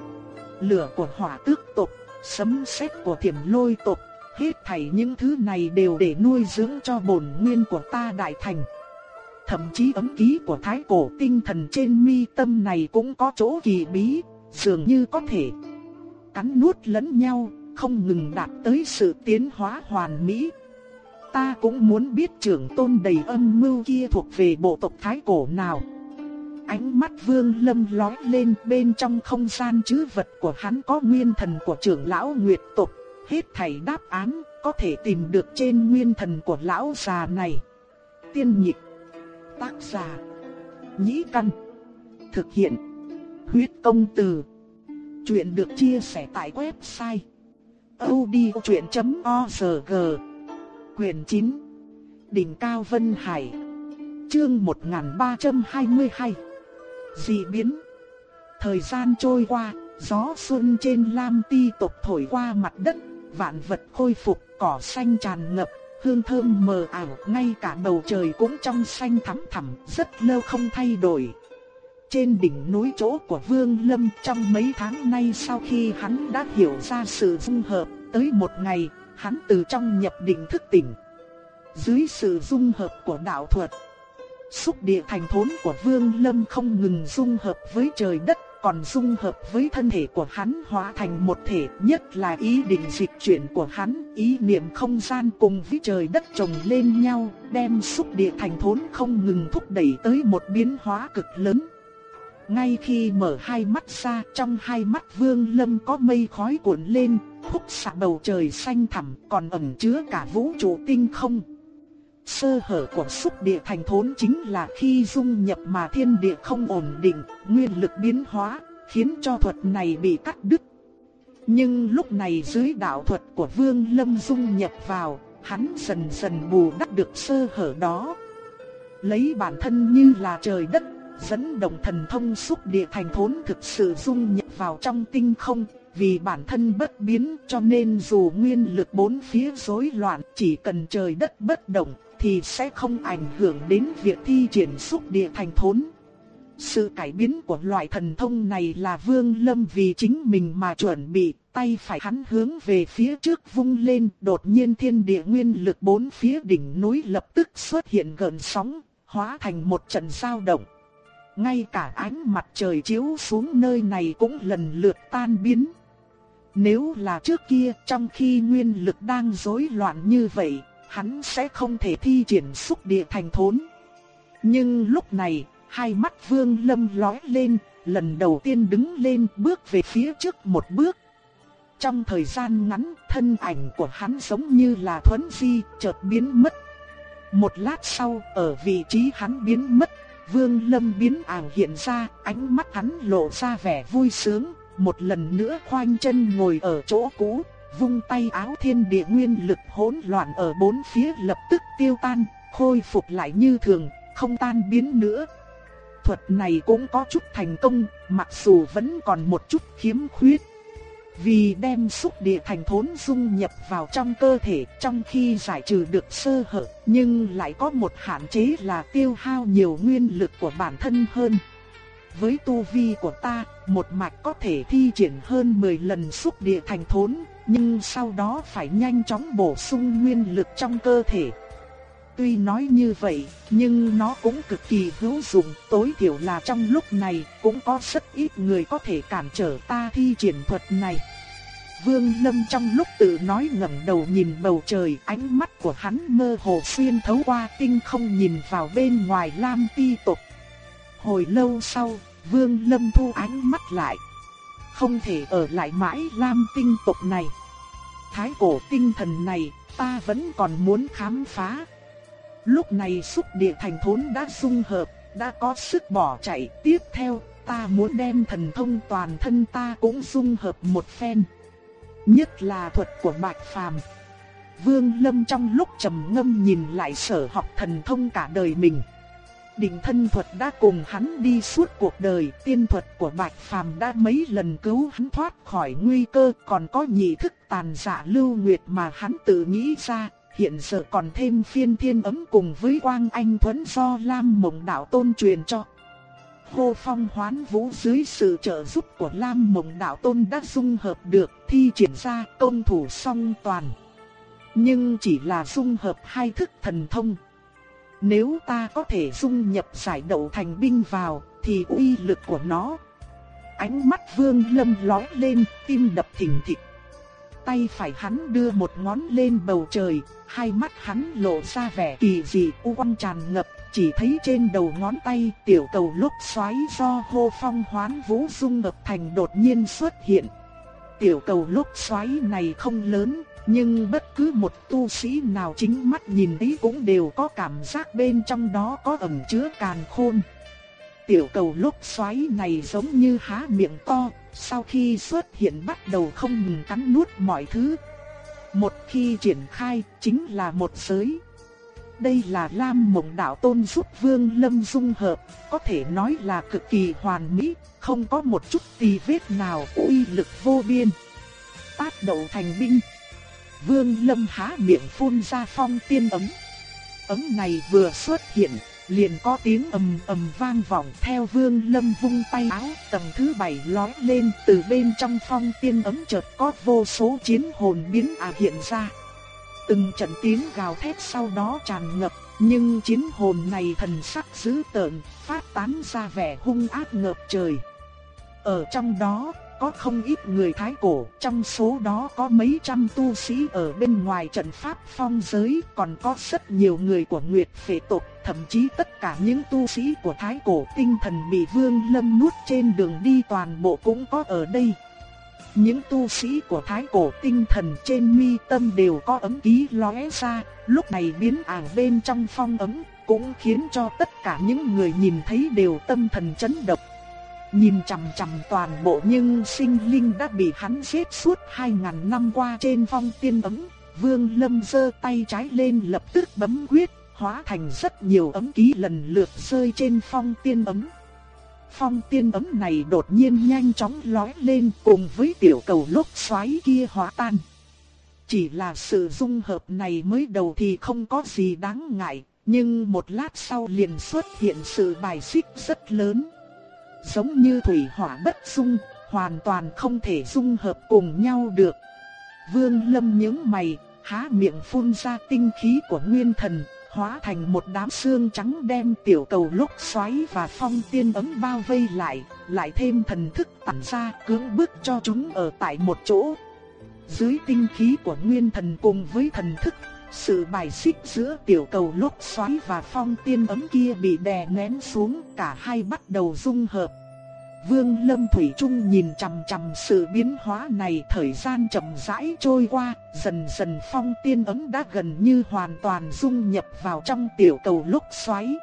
Lửa của hỏa tước tộc sấm sét của thiểm lôi tộc, hết thảy những thứ này đều để nuôi dưỡng cho bổn nguyên của ta đại thành. Thậm chí ấm ký của thái cổ tinh thần trên mi tâm này cũng có chỗ kỳ bí, dường như có thể cắn nuốt lẫn nhau, không ngừng đạt tới sự tiến hóa hoàn mỹ. Ta cũng muốn biết trưởng tôn đầy âm mưu kia thuộc về bộ tộc thái cổ nào. Ánh mắt vương lâm lói lên bên trong không gian chứ vật của hắn có nguyên thần của trưởng lão Nguyệt tộc. Hết thầy đáp án có thể tìm được trên nguyên thần của lão già này. Tiên nhịp. Tác giả. Nhĩ căn. Thực hiện. Huyết công từ. Chuyện được chia sẻ tại website. odchuyện.org Quyền 9 Đỉnh Cao Vân Hải Chương 1322 dị biến. Thời gian trôi qua, gió xuân trên Lam Ti tộc thổi qua mặt đất, vạn vật khôi phục, cỏ xanh tràn ngập, hương thơm mờ ảo, ngay cả bầu trời cũng trong xanh thắm thẳm, rất lâu không thay đổi. Trên đỉnh núi chỗ của Vương Lâm trong mấy tháng nay sau khi hắn đã hiểu ra sự dung hợp, tới một ngày, hắn từ trong nhập định thức tỉnh. Dưới sự dung hợp của đạo thuật, Xúc địa thành thốn của Vương Lâm không ngừng dung hợp với trời đất, còn dung hợp với thân thể của hắn hóa thành một thể, nhất là ý định dịch chuyển của hắn, ý niệm không gian cùng với trời đất chồng lên nhau, đem xúc địa thành thốn không ngừng thúc đẩy tới một biến hóa cực lớn. Ngay khi mở hai mắt ra, trong hai mắt Vương Lâm có mây khói cuộn lên, khúc xạ bầu trời xanh thẳm, còn ẩn chứa cả vũ trụ tinh không. Sơ hở của xúc địa thành thốn chính là khi dung nhập mà thiên địa không ổn định, nguyên lực biến hóa, khiến cho thuật này bị cắt đứt. Nhưng lúc này dưới đạo thuật của Vương Lâm dung nhập vào, hắn dần dần bù đắp được sơ hở đó. Lấy bản thân như là trời đất, dẫn động thần thông xúc địa thành thốn thực sự dung nhập vào trong tinh không, vì bản thân bất biến cho nên dù nguyên lực bốn phía rối loạn, chỉ cần trời đất bất động, thì sẽ không ảnh hưởng đến việc thi triển xúc địa thành thốn. Sự cải biến của loại thần thông này là Vương Lâm vì chính mình mà chuẩn bị, tay phải hắn hướng về phía trước vung lên, đột nhiên thiên địa nguyên lực bốn phía đỉnh núi lập tức xuất hiện gợn sóng, hóa thành một trận sao động. Ngay cả ánh mặt trời chiếu xuống nơi này cũng lần lượt tan biến. Nếu là trước kia trong khi nguyên lực đang rối loạn như vậy, hắn sẽ không thể thi triển xúc địa thành thốn. Nhưng lúc này, hai mắt Vương Lâm lói lên, lần đầu tiên đứng lên bước về phía trước một bước. Trong thời gian ngắn, thân ảnh của hắn giống như là thuấn di, chợt biến mất. Một lát sau, ở vị trí hắn biến mất, Vương Lâm biến ảo hiện ra, ánh mắt hắn lộ ra vẻ vui sướng, một lần nữa khoanh chân ngồi ở chỗ cũ, vung tay áo thiên địa nguyên lực hỗn loạn ở bốn phía lập tức tiêu tan, khôi phục lại như thường, không tan biến nữa. Thuật này cũng có chút thành công, mặc dù vẫn còn một chút khiếm khuyết. Vì đem xúc địa thành thốn dung nhập vào trong cơ thể trong khi giải trừ được sơ hở, nhưng lại có một hạn chế là tiêu hao nhiều nguyên lực của bản thân hơn. Với tu vi của ta, một mạch có thể thi triển hơn 10 lần xúc địa thành thốn, nhưng sau đó phải nhanh chóng bổ sung nguyên lực trong cơ thể. Tuy nói như vậy, nhưng nó cũng cực kỳ hữu dụng, tối thiểu là trong lúc này cũng có rất ít người có thể cản trở ta thi triển thuật này. Vương Lâm trong lúc tự nói ngẩng đầu nhìn bầu trời, ánh mắt của hắn mơ hồ xuyên thấu qua tinh không nhìn vào bên ngoài Lam Ti tộc. Hồi lâu sau, Vương Lâm thu ánh mắt lại. Không thể ở lại mãi Lam tinh tộc này. Thái cổ tinh thần này, ta vẫn còn muốn khám phá. Lúc này xúc địa thành thốn đã dung hợp, đã có sức bỏ chạy. Tiếp theo, ta muốn đem thần thông toàn thân ta cũng dung hợp một phen. Nhất là thuật của Bạch Phàm. Vương Lâm trong lúc trầm ngâm nhìn lại sở học thần thông cả đời mình. Định thân thuật đã cùng hắn đi suốt cuộc đời, tiên thuật của Bạch Phàm đã mấy lần cứu hắn thoát khỏi nguy cơ, còn có nhị thức tàn dạ lưu nguyệt mà hắn tự nghĩ ra, hiện giờ còn thêm phiên thiên ấm cùng với quang anh thuẫn do Lam Mộng Đạo Tôn truyền cho. Hô phong hoán vũ dưới sự trợ giúp của Lam Mộng Đạo Tôn đã dung hợp được thi triển ra công thủ song toàn. Nhưng chỉ là dung hợp hai thức thần thông. Nếu ta có thể dung nhập giải đậu thành binh vào, thì uy lực của nó. Ánh mắt vương lâm lói lên, tim đập thình thịch. Tay phải hắn đưa một ngón lên bầu trời, hai mắt hắn lộ ra vẻ kỳ dị u quang tràn ngập, chỉ thấy trên đầu ngón tay tiểu cầu lúc xoáy do hô phong hoán vũ dung hợp thành đột nhiên xuất hiện. Tiểu cầu lúc xoáy này không lớn, nhưng bất cứ một tu sĩ nào chính mắt nhìn thấy cũng đều có cảm giác bên trong đó có ẩn chứa càn khôn. Tiểu cầu lúc xoáy này giống như há miệng to, sau khi xuất hiện bắt đầu không ngừng cắn nuốt mọi thứ. Một khi triển khai chính là một giới. Đây là Lam Mộng Đạo Tôn giúp Vương Lâm dung hợp, có thể nói là cực kỳ hoàn mỹ, không có một chút tì vết nào, uy lực vô biên. Tát đậu thành binh. Vương Lâm há miệng phun ra phong tiên ấm. Ấm này vừa xuất hiện, liền có tiếng ầm ầm vang vọng theo Vương Lâm vung tay áo, tầng thứ bảy lói lên, từ bên trong phong tiên ấm chợt có vô số chiến hồn biến ả hiện ra. Từng trận tiếng gào thét sau đó tràn ngập, nhưng chiến hồn này thần sắc dữ tợn, phát tán ra vẻ hung ác ngập trời. Ở trong đó, có không ít người thái cổ, trong số đó có mấy trăm tu sĩ ở bên ngoài trận pháp phong giới, còn có rất nhiều người của Nguyệt Phệ tộc, thậm chí tất cả những tu sĩ của thái cổ tinh thần bị Vương Lâm nuốt trên đường đi toàn bộ cũng có ở đây. Những tu sĩ của thái cổ tinh thần trên mi tâm đều có ấm ký lóe ra, lúc này biến ảo bên trong phong ấm, cũng khiến cho tất cả những người nhìn thấy đều tâm thần chấn động. Nhìn chằm chằm toàn bộ nhưng sinh linh đã bị hắn giết suốt 2.000 năm qua trên phong tiên ấm. Vương Lâm giơ tay trái lên lập tức bấm quyết, hóa thành rất nhiều ấm ký lần lượt rơi trên phong tiên ấm. Phong tiên ấm này đột nhiên nhanh chóng lói lên cùng với tiểu cầu lốc xoáy kia hóa tan. Chỉ là sự dung hợp này mới đầu thì không có gì đáng ngại, nhưng một lát sau liền xuất hiện sự bài xích rất lớn giống như thủy hỏa bất dung, hoàn toàn không thể dung hợp cùng nhau được. Vương Lâm nhướng mày, há miệng phun ra tinh khí của nguyên thần, hóa thành một đám xương trắng đem tiểu cầu lúc xoáy và phong tiên ấm bao vây lại, lại thêm thần thức tản ra cưỡng bức cho chúng ở tại một chỗ. Dưới tinh khí của nguyên thần cùng với thần thức, sự bài xích giữa tiểu cầu lúc xoáy và phong tiên ấm kia bị đè nén xuống, cả hai bắt đầu dung hợp. Vương Lâm Thủy Trung nhìn chằm chằm sự biến hóa này thời gian chậm rãi trôi qua, dần dần phong tiên ấm đã gần như hoàn toàn dung nhập vào trong tiểu cầu lúc xoáy.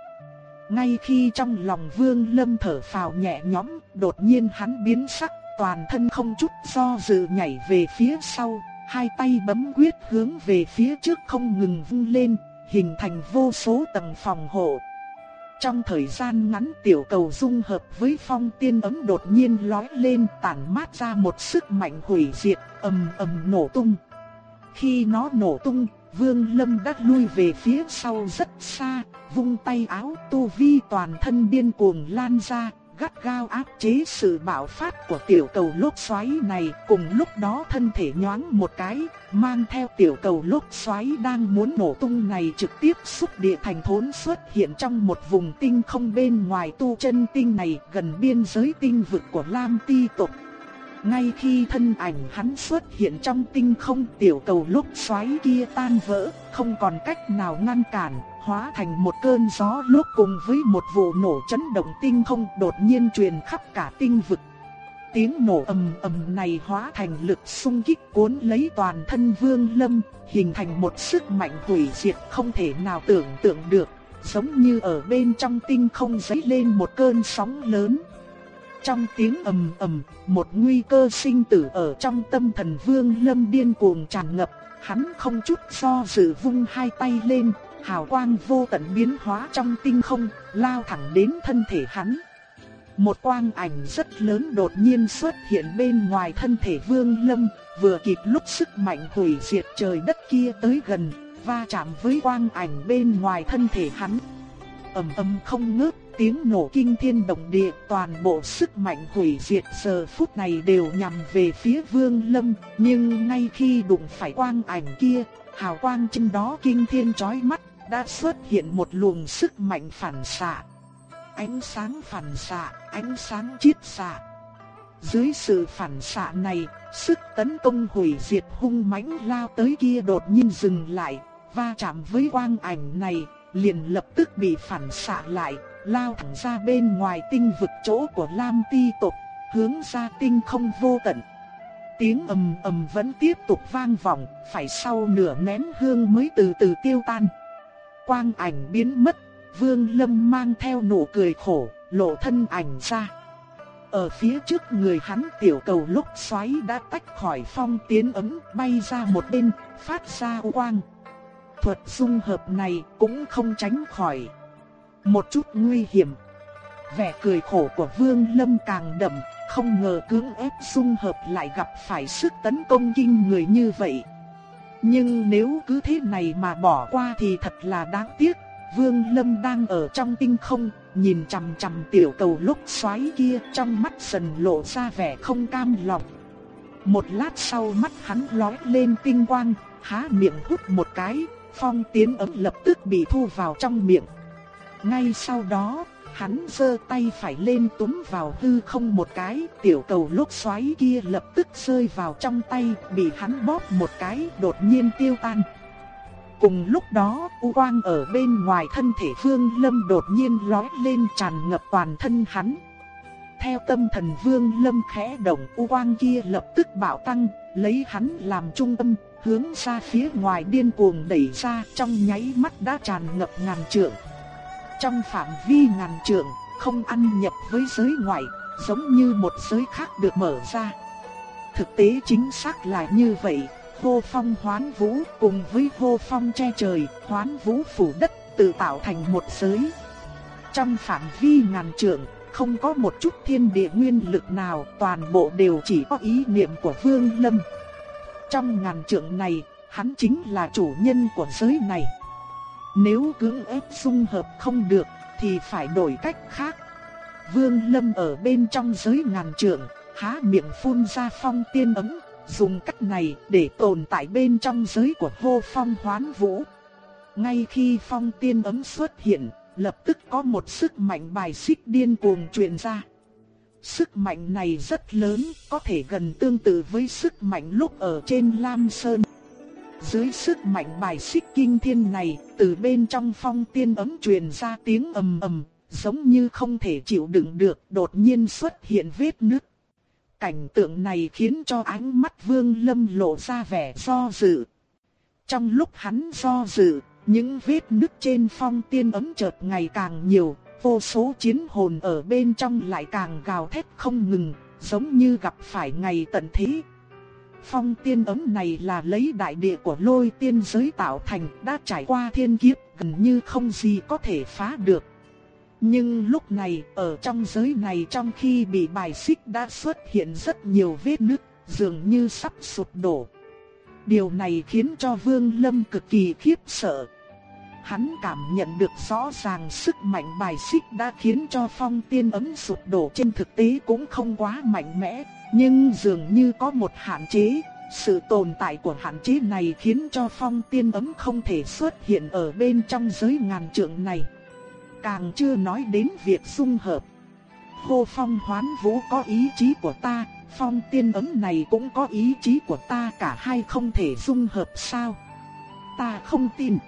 Ngay khi trong lòng Vương Lâm thở phào nhẹ nhõm, đột nhiên hắn biến sắc, toàn thân không chút do dự nhảy về phía sau, hai tay bấm quyết hướng về phía trước không ngừng vung lên, hình thành vô số tầng phòng hộ. Trong thời gian ngắn tiểu cầu dung hợp với phong tiên ấm đột nhiên lói lên tản mát ra một sức mạnh hủy diệt, ầm ầm nổ tung. Khi nó nổ tung, Vương Lâm đã lui về phía sau rất xa, vung tay áo tu vi toàn thân điên cuồng lan ra, gắt gao áp chế sự bạo phát của tiểu cầu lốc xoáy này, cùng lúc đó thân thể nhoáng một cái, mang theo tiểu cầu lốc xoáy đang muốn nổ tung này trực tiếp xúc địa thành thốn xuất hiện trong một vùng tinh không bên ngoài tu chân tinh này, gần biên giới tinh vực của Lam Ti tộc. Ngay khi thân ảnh hắn xuất hiện trong tinh không tiểu cầu lúc xoáy kia tan vỡ, không còn cách nào ngăn cản, hóa thành một cơn gió lúc cùng với một vụ nổ chấn động tinh không đột nhiên truyền khắp cả tinh vực. Tiếng nổ ầm ầm này hóa thành lực xung kích cuốn lấy toàn thân Vương Lâm, hình thành một sức mạnh hủy diệt không thể nào tưởng tượng được, giống như ở bên trong tinh không dấy lên một cơn sóng lớn. Trong tiếng ầm ầm, một nguy cơ sinh tử ở trong tâm thần Vương Lâm điên cuồng tràn ngập, hắn không chút do dự vung hai tay lên, hào quang vô tận biến hóa trong tinh không, lao thẳng đến thân thể hắn. Một quang ảnh rất lớn đột nhiên xuất hiện bên ngoài thân thể Vương Lâm, vừa kịp lúc sức mạnh hủy diệt trời đất kia tới gần, va chạm với quang ảnh bên ngoài thân thể hắn. ầm ầm không ngớt, tiếng nổ kinh thiên động địa, toàn bộ sức mạnh hủy diệt giờ phút này đều nhằm về phía Vương Lâm, nhưng ngay khi đụng phải quang ảnh kia, hào quang trên đó kinh thiên chói mắt, đã xuất hiện một luồng sức mạnh phản xạ. Ánh sáng phản xạ, ánh sáng chiết xạ. Dưới sự phản xạ này, sức tấn công hủy diệt hung mãnh lao tới kia đột nhiên dừng lại, va chạm với quang ảnh này, liền lập tức bị phản xạ lại, lao thẳng ra bên ngoài tinh vực chỗ của Lam Ti tộc, hướng ra tinh không vô tận. Tiếng ầm ầm vẫn tiếp tục vang vọng, phải sau nửa nén hương mới từ từ tiêu tan. Quang ảnh biến mất, Vương Lâm mang theo nụ cười khổ, lộ thân ảnh ra. Ở phía trước người hắn tiểu cầu lúc xoáy đã tách khỏi phong tiến ấm bay ra một bên, phát ra quang. Thuật dung hợp này cũng không tránh khỏi. Một chút nguy hiểm. Vẻ cười khổ của Vương Lâm càng đậm, không ngờ cưỡng ép dung hợp lại gặp phải sức tấn công kinh người như vậy. Nhưng nếu cứ thế này mà bỏ qua thì thật là đáng tiếc. Vương Lâm đang ở trong tinh không, nhìn chằm chằm tiểu cầu lúc xoáy kia trong mắt dần lộ ra vẻ không cam lòng. Một lát sau mắt hắn lóe lên tinh quang, há miệng hút một cái, phong tiến ấm lập tức bị thu vào trong miệng. Ngay sau đó, hắn giơ tay phải lên túm vào hư không một cái, tiểu cầu lúc xoáy kia lập tức rơi vào trong tay, bị hắn bóp một cái, đột nhiên tiêu tan. Cùng lúc đó, u quang ở bên ngoài thân thể Vương Lâm đột nhiên lóe lên tràn ngập toàn thân hắn. Theo tâm thần Vương Lâm khẽ động, u quang kia lập tức bạo tăng, lấy hắn làm trung tâm, hướng ra phía ngoài điên cuồng đẩy ra, trong nháy mắt đã tràn ngập ngàn trượng trong phạm vi ngàn trượng, không ăn nhập với giới ngoại, giống như một giới khác được mở ra. Thực tế chính xác là như vậy, hô phong hoán vũ cùng với hô phong che trời, hoán vũ phủ đất tự tạo thành một giới. Trong phạm vi ngàn trượng, không có một chút thiên địa nguyên lực nào, toàn bộ đều chỉ có ý niệm của Vương Lâm. Trong ngàn trượng này, hắn chính là chủ nhân của giới này. Nếu cưỡng ép dung hợp không được thì phải đổi cách khác. Vương Lâm ở bên trong giới ngàn trượng, há miệng phun ra phong tiên ấm, dùng cách này để tồn tại bên trong giới của hô phong hoán vũ. Ngay khi phong tiên ấm xuất hiện, lập tức có một sức mạnh bài xích điên cuồng truyền ra. Sức mạnh này rất lớn, có thể gần tương tự với sức mạnh lúc ở trên Lam Sơn. Dưới sức mạnh bài xích kinh thiên này, từ bên trong phong tiên ấm truyền ra tiếng ầm ầm, giống như không thể chịu đựng được, đột nhiên xuất hiện vết nứt. Cảnh tượng này khiến cho ánh mắt Vương Lâm lộ ra vẻ do dự. Trong lúc hắn do dự, những vết nứt trên phong tiên ấm chợt ngày càng nhiều, vô số chiến hồn ở bên trong lại càng gào thét không ngừng, giống như gặp phải ngày tận thế. Phong tiên ấm này là lấy đại địa của lôi tiên giới tạo thành, đã trải qua thiên kiếp, gần như không gì có thể phá được. Nhưng lúc này, ở trong giới này trong khi bị bài xích đã xuất hiện rất nhiều vết nứt, dường như sắp sụp đổ. Điều này khiến cho Vương Lâm cực kỳ khiếp sợ. Hắn cảm nhận được rõ ràng sức mạnh bài xích đã khiến cho phong tiên ấm sụp đổ trên thực tế cũng không quá mạnh mẽ, nhưng dường như có một hạn chế. Sự tồn tại của hạn chế này khiến cho phong tiên ấm không thể xuất hiện ở bên trong giới ngàn trượng này. Càng chưa nói đến việc dung hợp. Hô phong hoán vũ có ý chí của ta, phong tiên ấm này cũng có ý chí của ta cả hai không thể dung hợp sao? Ta không tin.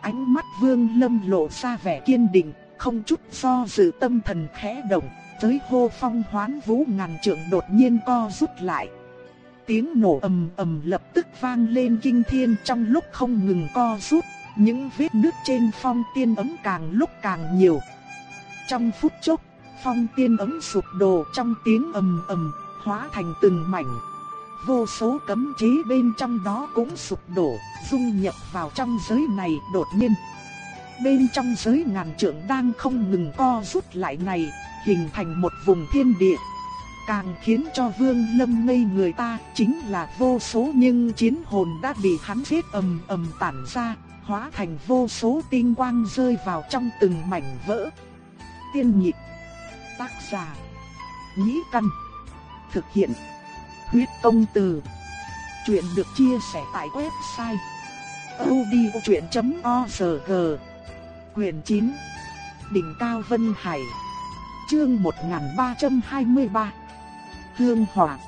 Ánh mắt vương lâm lộ ra vẻ kiên định, không chút do dự tâm thần khẽ động, tới hô phong hoán vũ ngàn trượng đột nhiên co rút lại. Tiếng nổ ầm ầm lập tức vang lên kinh thiên trong lúc không ngừng co rút, những vết nước trên phong tiên ấm càng lúc càng nhiều. Trong phút chốc, phong tiên ấm sụp đổ trong tiếng ầm ầm, hóa thành từng mảnh. Vô số cấm chế bên trong đó cũng sụp đổ, dung nhập vào trong giới này đột nhiên. Bên trong giới ngàn trượng đang không ngừng co rút lại này, hình thành một vùng thiên địa. Càng khiến cho vương lâm ngây người ta chính là vô số nhưng chiến hồn đã bị hắn giết ầm ầm tản ra, hóa thành vô số tinh quang rơi vào trong từng mảnh vỡ. Tiên nhịp, tác giả, nhĩ căn, thực hiện, huyết công từ. Chuyện được chia sẻ tại website odchuyện.org Quyền 9 Đỉnh Cao Vân Hải Chương 1323 Hương Hỏa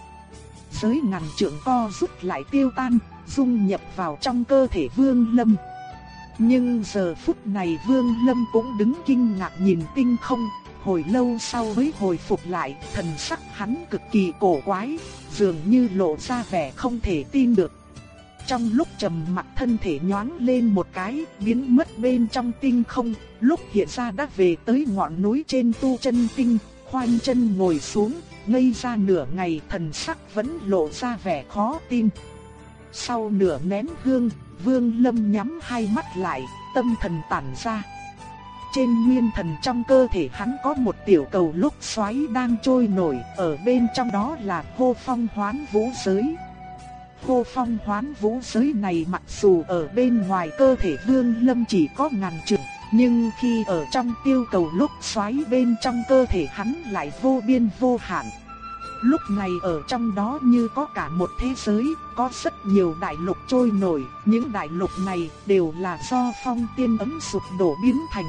Giới ngàn trượng co rút lại tiêu tan, dung nhập vào trong cơ thể Vương Lâm. Nhưng giờ phút này Vương Lâm cũng đứng kinh ngạc nhìn tinh không, hồi lâu sau mới hồi phục lại, thần sắc hắn cực kỳ cổ quái, dường như lộ ra vẻ không thể tin được. Trong lúc trầm mặt thân thể nhoáng lên một cái, biến mất bên trong tinh không, lúc hiện ra đã về tới ngọn núi trên tu chân tinh, khoanh chân ngồi xuống, ngây ra nửa ngày thần sắc vẫn lộ ra vẻ khó tin. Sau nửa nén hương, Vương Lâm nhắm hai mắt lại, tâm thần tản ra. Trên nguyên thần trong cơ thể hắn có một tiểu cầu lúc xoáy đang trôi nổi, ở bên trong đó là hô phong hoán vũ giới. Hô phong hoán vũ giới này mặc dù ở bên ngoài cơ thể Vương Lâm chỉ có ngàn trượng, nhưng khi ở trong tiêu cầu lúc xoáy bên trong cơ thể hắn lại vô biên vô hạn. Lúc này ở trong đó như có cả một thế giới, có rất nhiều đại lục trôi nổi, những đại lục này đều là do phong tiên ấm sụp đổ biến thành.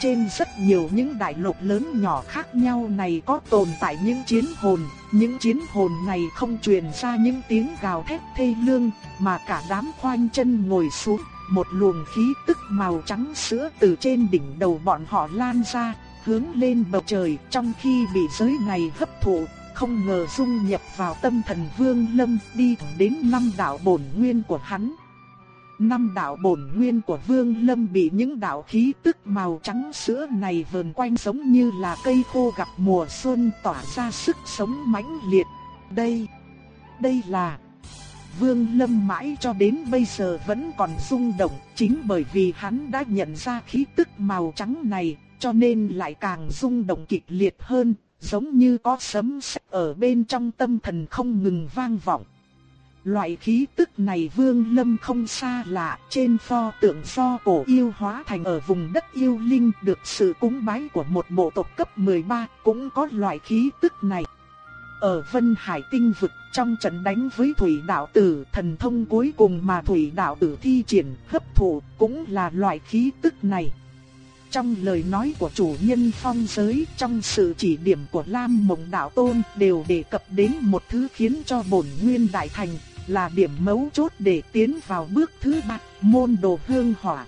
Trên rất nhiều những đại lục lớn nhỏ khác nhau này có tồn tại những chiến hồn, những chiến hồn này không truyền ra những tiếng gào thét thê lương, mà cả đám khoanh chân ngồi xuống, một luồng khí tức màu trắng sữa từ trên đỉnh đầu bọn họ lan ra, hướng lên bầu trời trong khi bị giới này hấp thụ, không ngờ dung nhập vào tâm thần Vương Lâm đi đến năm đạo bổn nguyên của hắn. Năm đạo bổn nguyên của Vương Lâm bị những đạo khí tức màu trắng sữa này vờn quanh giống như là cây khô gặp mùa xuân tỏa ra sức sống mãnh liệt. Đây, đây là Vương Lâm mãi cho đến bây giờ vẫn còn rung động, chính bởi vì hắn đã nhận ra khí tức màu trắng này, cho nên lại càng rung động kịch liệt hơn, giống như có sấm sét ở bên trong tâm thần không ngừng vang vọng. Loại khí tức này Vương Lâm không xa lạ, trên pho tượng pho cổ yêu hóa thành ở vùng đất yêu linh được sự cúng bái của một bộ tộc cấp 13 cũng có loại khí tức này. ở Vân Hải tinh vực trong trận đánh với Thủy Đạo Tử, thần thông cuối cùng mà Thủy Đạo Tử thi triển hấp thụ cũng là loại khí tức này. Trong lời nói của chủ nhân phong giới, trong sự chỉ điểm của Lam Mộng Đạo Tôn đều đề cập đến một thứ khiến cho bổn nguyên đại thành là điểm mấu chốt để tiến vào bước thứ ba, môn đồ hương hỏa.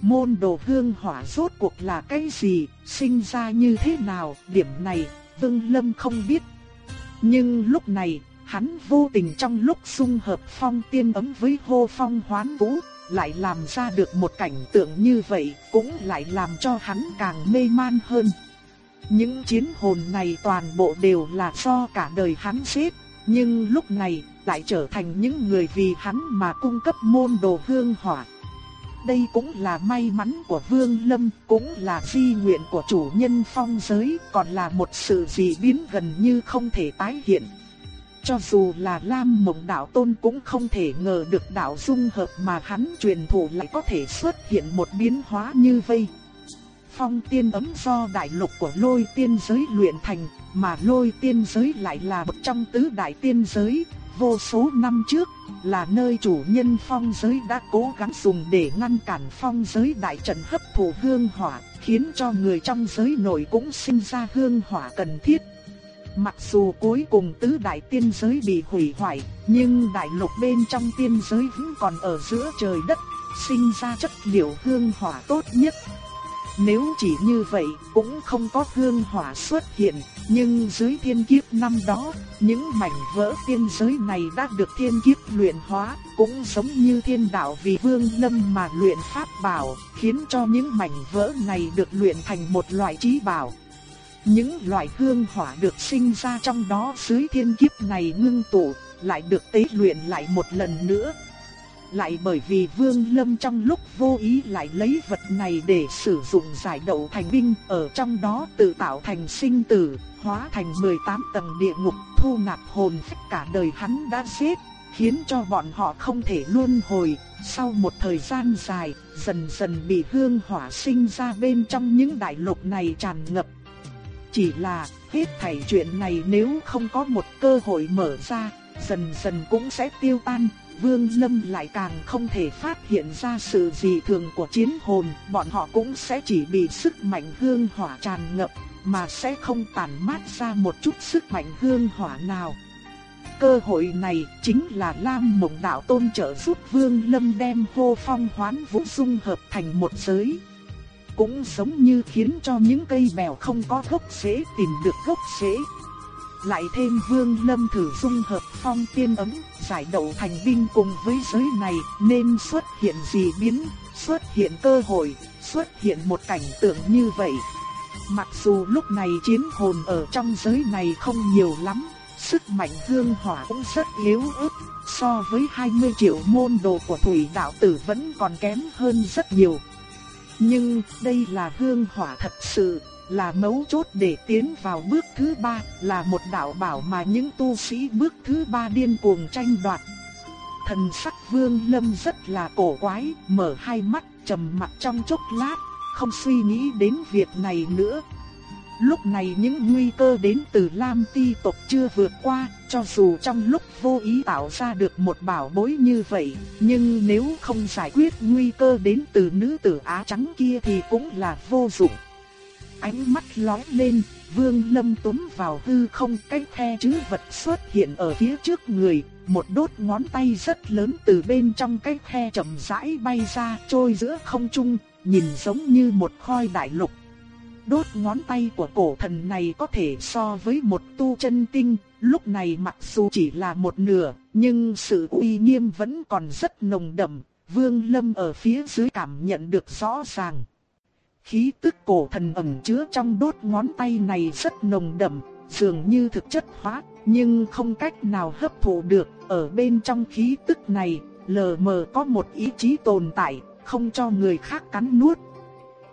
Môn đồ hương hỏa rốt cuộc là cái gì, sinh ra như thế nào, điểm này, Vương Lâm không biết. Nhưng lúc này, hắn vô tình trong lúc xung hợp phong tiên ấm với hô phong hoán vũ, lại làm ra được một cảnh tượng như vậy, cũng lại làm cho hắn càng mê man hơn. Những chiến hồn này toàn bộ đều là do cả đời hắn xếp nhưng lúc này lại trở thành những người vì hắn mà cung cấp môn đồ hương hỏa. Đây cũng là may mắn của Vương Lâm, cũng là di nguyện của chủ nhân phong giới, còn là một sự dị biến gần như không thể tái hiện. Cho dù là Lam Mộng Đạo Tôn cũng không thể ngờ được đạo dung hợp mà hắn truyền thụ lại có thể xuất hiện một biến hóa như vây. Phong tiên ấm do đại lục của lôi tiên giới luyện thành, mà lôi tiên giới lại là một trong tứ đại tiên giới, vô số năm trước, là nơi chủ nhân phong giới đã cố gắng dùng để ngăn cản phong giới đại trận hấp thụ hương hỏa, khiến cho người trong giới nội cũng sinh ra hương hỏa cần thiết. Mặc dù cuối cùng tứ đại tiên giới bị hủy hoại, nhưng đại lục bên trong tiên giới vẫn còn ở giữa trời đất, sinh ra chất liệu hương hỏa tốt nhất. Nếu chỉ như vậy cũng không có hương hỏa xuất hiện, nhưng dưới thiên kiếp năm đó, những mảnh vỡ tiên giới này đã được thiên kiếp luyện hóa, cũng giống như thiên đạo vì vương lâm mà luyện pháp bảo, khiến cho những mảnh vỡ này được luyện thành một loại trí bảo. Những loại hương hỏa được sinh ra trong đó dưới thiên kiếp này ngưng tụ, lại được tế luyện lại một lần nữa. Lại bởi vì Vương Lâm trong lúc vô ý lại lấy vật này để sử dụng giải đậu thành binh ở trong đó tự tạo thành sinh tử, hóa thành 18 tầng địa ngục thu nạp hồn phách cả đời hắn đã giết, khiến cho bọn họ không thể luân hồi. Sau một thời gian dài, dần dần bị hương hỏa sinh ra bên trong những đại lục này tràn ngập chỉ là hết thảy chuyện này nếu không có một cơ hội mở ra, dần dần cũng sẽ tiêu tan. Vương Lâm lại càng không thể phát hiện ra sự dị thường của chiến hồn, bọn họ cũng sẽ chỉ bị sức mạnh hương hỏa tràn ngập, mà sẽ không tản mát ra một chút sức mạnh hương hỏa nào. Cơ hội này chính là Lam Mộng Đạo Tôn trợ giúp Vương Lâm đem hô phong hoán vũ dung hợp thành một giới cũng giống như khiến cho những cây bèo không có gốc rễ tìm được gốc rễ. Lại thêm Vương Lâm thử dung hợp phong tiên ấm, giải đậu thành binh cùng với giới này nên xuất hiện gì biến, xuất hiện cơ hội, xuất hiện một cảnh tượng như vậy. Mặc dù lúc này chiến hồn ở trong giới này không nhiều lắm, sức mạnh hương hỏa cũng rất yếu ớt, so với 20 triệu môn đồ của thủy đạo tử vẫn còn kém hơn rất nhiều. Nhưng đây là hương hỏa thật sự, là mấu chốt để tiến vào bước thứ ba, là một đạo bảo mà những tu sĩ bước thứ ba điên cuồng tranh đoạt. Thần sắc vương lâm rất là cổ quái, mở hai mắt trầm mặt trong chốc lát, không suy nghĩ đến việc này nữa, Lúc này những nguy cơ đến từ Lam Ti tộc chưa vượt qua, cho dù trong lúc vô ý tạo ra được một bảo bối như vậy, nhưng nếu không giải quyết nguy cơ đến từ nữ tử Á trắng kia thì cũng là vô dụng. Ánh mắt lóe lên, Vương Lâm túm vào hư không cái khe chữ vật xuất hiện ở phía trước người, một đốt ngón tay rất lớn từ bên trong cái khe chậm rãi bay ra trôi giữa không trung, nhìn giống như một khoi đại lục đốt ngón tay của cổ thần này có thể so với một tu chân tinh, lúc này mặc dù chỉ là một nửa, nhưng sự uy nghiêm vẫn còn rất nồng đậm, Vương Lâm ở phía dưới cảm nhận được rõ ràng. Khí tức cổ thần ẩn chứa trong đốt ngón tay này rất nồng đậm, dường như thực chất hóa, nhưng không cách nào hấp thụ được, ở bên trong khí tức này, lờ mờ có một ý chí tồn tại, không cho người khác cắn nuốt.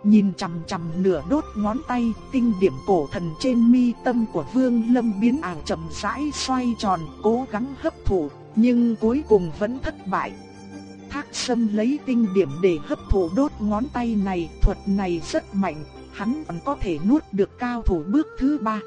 Nhìn chằm chằm nửa đốt ngón tay, tinh điểm cổ thần trên mi tâm của Vương Lâm biến ảo chậm rãi xoay tròn, cố gắng hấp thụ, nhưng cuối cùng vẫn thất bại. Thác Sâm lấy tinh điểm để hấp thụ đốt ngón tay này, thuật này rất mạnh, hắn còn có thể nuốt được cao thủ bước thứ ba.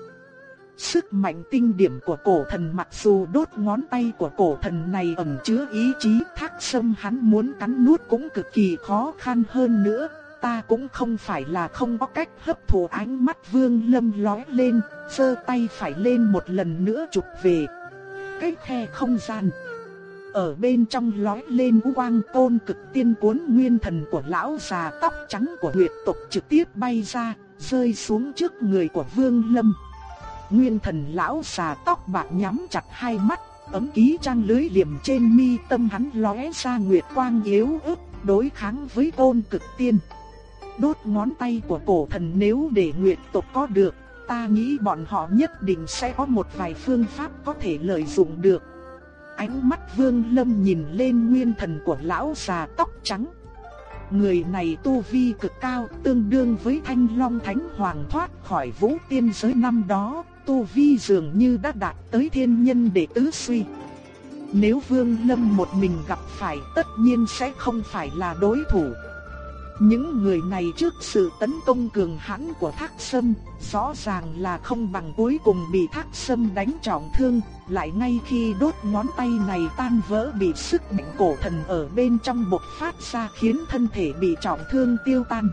Sức mạnh tinh điểm của cổ thần mặc dù đốt ngón tay của cổ thần này ẩn chứa ý chí thác sâm hắn muốn cắn nuốt cũng cực kỳ khó khăn hơn nữa. Ta cũng không phải là không có cách hấp thụ ánh mắt vương lâm lói lên, sơ tay phải lên một lần nữa chụp về. Cái khe không gian. Ở bên trong lói lên quang tôn cực tiên cuốn nguyên thần của lão già tóc trắng của huyệt tộc trực tiếp bay ra, rơi xuống trước người của vương lâm. Nguyên thần lão già tóc bạc nhắm chặt hai mắt, ấm ký trang lưới liềm trên mi tâm hắn lóe ra nguyệt quang yếu ớt, đối kháng với tôn cực tiên. Đốt ngón tay của cổ thần nếu để nguyệt tộc có được, ta nghĩ bọn họ nhất định sẽ có một vài phương pháp có thể lợi dụng được. Ánh mắt vương lâm nhìn lên nguyên thần của lão già tóc trắng. Người này tu vi cực cao tương đương với thanh long thánh hoàng thoát khỏi vũ tiên giới năm đó, tu vi dường như đã đạt tới thiên nhân đệ tứ suy. Nếu Vương Lâm một mình gặp phải tất nhiên sẽ không phải là đối thủ. Những người này trước sự tấn công cường hãn của Thác Sâm, rõ ràng là không bằng cuối cùng bị Thác Sâm đánh trọng thương, lại ngay khi đốt ngón tay này tan vỡ bị sức mạnh cổ thần ở bên trong bộc phát ra khiến thân thể bị trọng thương tiêu tan.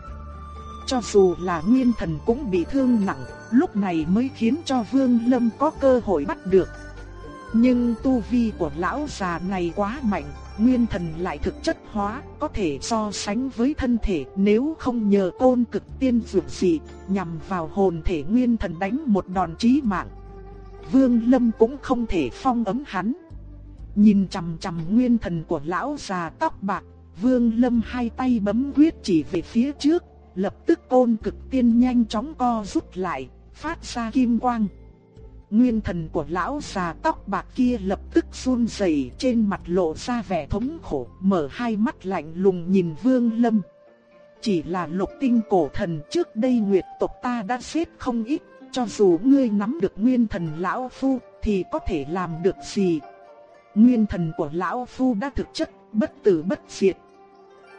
Cho dù là nguyên thần cũng bị thương nặng, lúc này mới khiến cho Vương Lâm có cơ hội bắt được. Nhưng tu vi của lão già này quá mạnh, nguyên thần lại thực chất hóa, có thể so sánh với thân thể nếu không nhờ côn cực tiên dược gì, nhằm vào hồn thể nguyên thần đánh một đòn chí mạng. Vương Lâm cũng không thể phong ấm hắn. Nhìn chằm chằm nguyên thần của lão già tóc bạc, Vương Lâm hai tay bấm quyết chỉ về phía trước, lập tức côn cực tiên nhanh chóng co rút lại, phát ra kim quang. Nguyên thần của lão già tóc bạc kia lập tức run rẩy trên mặt lộ ra vẻ thống khổ, mở hai mắt lạnh lùng nhìn Vương Lâm. Chỉ là lục tinh cổ thần trước đây nguyệt tộc ta đã xếp không ít, cho dù ngươi nắm được nguyên thần lão phu thì có thể làm được gì. Nguyên thần của lão phu đã thực chất bất tử bất diệt,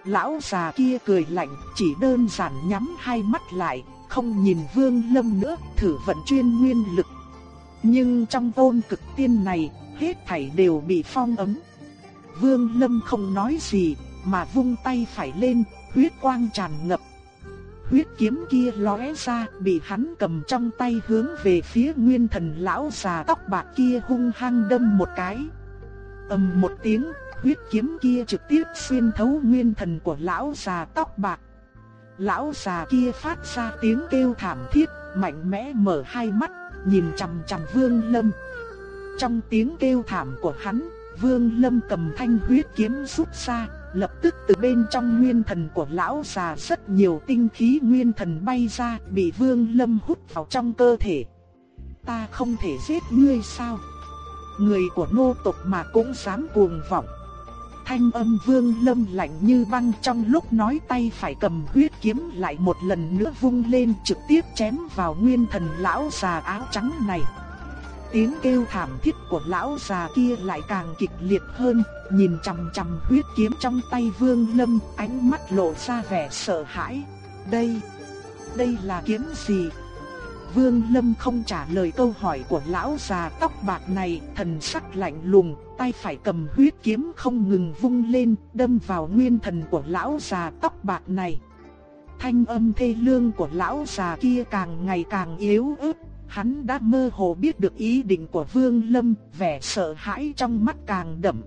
Lão già kia cười lạnh, chỉ đơn giản nhắm hai mắt lại, không nhìn Vương Lâm nữa, thử vận chuyên nguyên lực. Nhưng trong ôn cực tiên này, hết thảy đều bị phong ấm. Vương Lâm không nói gì, mà vung tay phải lên, huyết quang tràn ngập. Huyết kiếm kia lóe ra, bị hắn cầm trong tay hướng về phía nguyên thần lão già tóc bạc kia hung hăng đâm một cái. ầm một tiếng, huyết kiếm kia trực tiếp xuyên thấu nguyên thần của lão già tóc bạc. Lão già kia phát ra tiếng kêu thảm thiết, mạnh mẽ mở hai mắt, nhìn chằm chằm Vương Lâm. Trong tiếng kêu thảm của hắn, Vương Lâm cầm thanh huyết kiếm rút ra, lập tức từ bên trong nguyên thần của lão già rất nhiều tinh khí nguyên thần bay ra, bị Vương Lâm hút vào trong cơ thể. Ta không thể giết ngươi sao? Người của nô tộc mà cũng dám cuồng vọng. Thanh âm vương lâm lạnh như băng trong lúc nói tay phải cầm huyết kiếm lại một lần nữa vung lên trực tiếp chém vào nguyên thần lão già áo trắng này. Tiếng kêu thảm thiết của lão già kia lại càng kịch liệt hơn, nhìn chằm chằm huyết kiếm trong tay vương lâm, ánh mắt lộ ra vẻ sợ hãi. Đây, đây là kiếm gì? Vương Lâm không trả lời câu hỏi của lão già tóc bạc này, thần sắc lạnh lùng, tay phải cầm huyết kiếm không ngừng vung lên, đâm vào nguyên thần của lão già tóc bạc này. Thanh âm thê lương của lão già kia càng ngày càng yếu ớt, hắn đã mơ hồ biết được ý định của Vương Lâm, vẻ sợ hãi trong mắt càng đậm.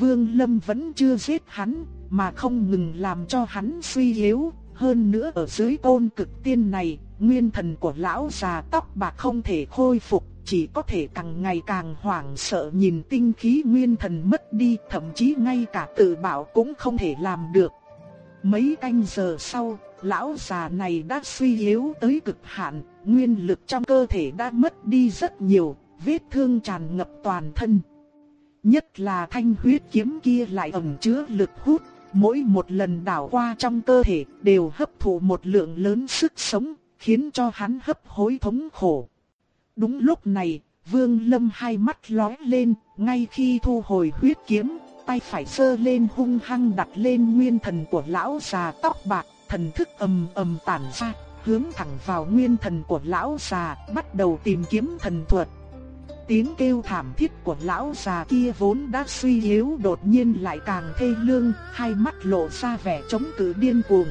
Vương Lâm vẫn chưa giết hắn, mà không ngừng làm cho hắn suy yếu, hơn nữa ở dưới côn cực tiên này, nguyên thần của lão già tóc bạc không thể khôi phục, chỉ có thể càng ngày càng hoảng sợ nhìn tinh khí nguyên thần mất đi, thậm chí ngay cả tự bảo cũng không thể làm được. Mấy canh giờ sau, lão già này đã suy yếu tới cực hạn, nguyên lực trong cơ thể đã mất đi rất nhiều, vết thương tràn ngập toàn thân. Nhất là thanh huyết kiếm kia lại ẩn chứa lực hút, mỗi một lần đảo qua trong cơ thể đều hấp thụ một lượng lớn sức sống, khiến cho hắn hấp hối thống khổ. Đúng lúc này, Vương Lâm hai mắt lóe lên, ngay khi thu hồi huyết kiếm, tay phải sơ lên hung hăng đặt lên nguyên thần của lão già tóc bạc, thần thức ầm ầm tản ra, hướng thẳng vào nguyên thần của lão già, bắt đầu tìm kiếm thần thuật. Tiếng kêu thảm thiết của lão già kia vốn đã suy yếu đột nhiên lại càng thê lương, hai mắt lộ ra vẻ chống cự điên cuồng.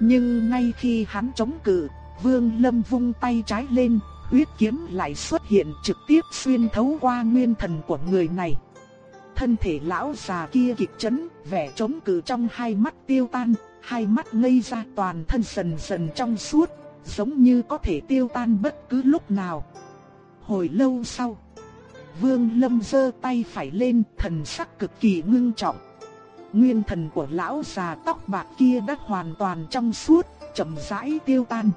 Nhưng ngay khi hắn chống cự, Vương Lâm vung tay trái lên, huyết kiếm lại xuất hiện trực tiếp xuyên thấu qua nguyên thần của người này. Thân thể lão già kia kịch chấn, vẻ chống cự trong hai mắt tiêu tan, hai mắt ngây ra toàn thân sần sần trong suốt, giống như có thể tiêu tan bất cứ lúc nào. Hồi lâu sau, Vương Lâm giơ tay phải lên, thần sắc cực kỳ ngưng trọng. Nguyên thần của lão già tóc bạc kia đã hoàn toàn trong suốt, chậm rãi tiêu tan.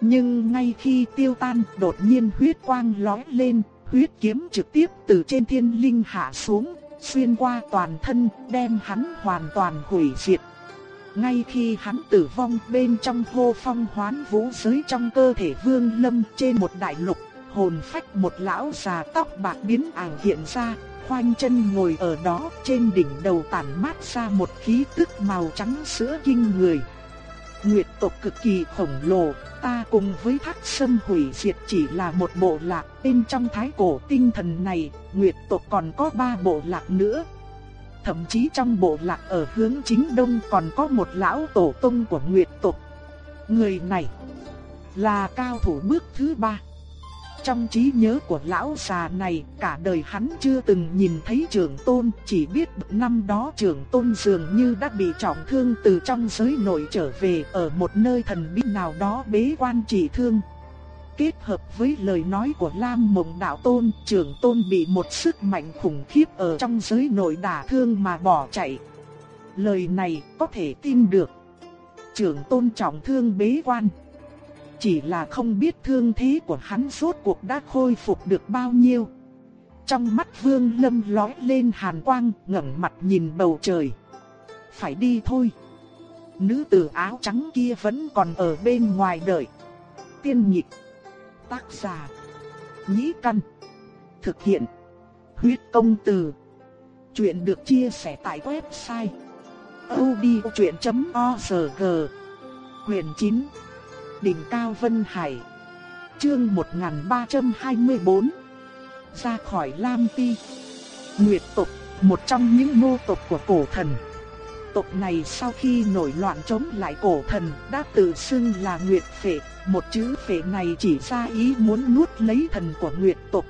Nhưng ngay khi tiêu tan, đột nhiên huyết quang lóe lên, huyết kiếm trực tiếp từ trên thiên linh hạ xuống, xuyên qua toàn thân, đem hắn hoàn toàn hủy diệt. Ngay khi hắn tử vong bên trong hô phong hoán vũ giới trong cơ thể vương lâm trên một đại lục, hồn phách một lão già tóc bạc biến ảo hiện ra, khoanh chân ngồi ở đó trên đỉnh đầu tản mát ra một khí tức màu trắng sữa kinh người. Nguyệt tộc cực kỳ khổng lồ, ta cùng với thác sâm hủy diệt chỉ là một bộ lạc, bên trong thái cổ tinh thần này, Nguyệt tộc còn có ba bộ lạc nữa. Thậm chí trong bộ lạc ở hướng chính đông còn có một lão tổ tông của Nguyệt tộc. Người này là cao thủ bước thứ ba. Trong trí nhớ của lão già này, cả đời hắn chưa từng nhìn thấy trưởng tôn, chỉ biết năm đó trưởng tôn dường như đã bị trọng thương từ trong giới nội trở về ở một nơi thần bí nào đó bế quan trị thương. Kết hợp với lời nói của Lam Mộng Đạo Tôn, trưởng tôn bị một sức mạnh khủng khiếp ở trong giới nội đả thương mà bỏ chạy. Lời này có thể tin được. Trưởng tôn trọng thương bế quan. Chỉ là không biết thương thế của hắn suốt cuộc đã khôi phục được bao nhiêu. Trong mắt Vương Lâm lói lên hàn quang, ngẩng mặt nhìn bầu trời. Phải đi thôi. Nữ tử áo trắng kia vẫn còn ở bên ngoài đợi. Tiên nhịp. Tác giả. Nhĩ căn. Thực hiện. Huyết công từ. Chuyện được chia sẻ tại website. odchuyện.org Quyền 9 đỉnh cao Vân Hải. Chương 1324 Ra khỏi Lam Ti Nguyệt tộc, một trong những nô tộc của cổ thần. Tộc này sau khi nổi loạn chống lại cổ thần đã tự xưng là Nguyệt Phệ, một chữ phệ này chỉ ra ý muốn nuốt lấy thần của Nguyệt tộc.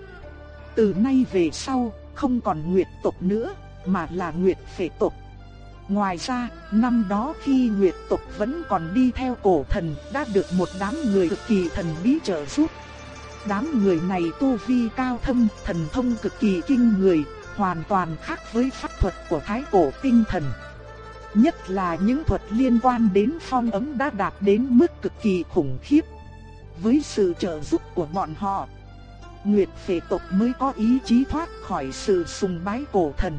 Từ nay về sau, không còn Nguyệt tộc nữa, mà là Nguyệt Phệ tộc. Ngoài ra, năm đó khi Nguyệt tộc vẫn còn đi theo cổ thần, đã được một đám người cực kỳ thần bí trợ giúp. Đám người này tu vi cao thâm, thần thông cực kỳ kinh người, hoàn toàn khác với pháp thuật của thái cổ tinh thần. Nhất là những thuật liên quan đến phong ấm đã đạt đến mức cực kỳ khủng khiếp. Với sự trợ giúp của bọn họ, Nguyệt phệ tộc mới có ý chí thoát khỏi sự sùng bái cổ thần.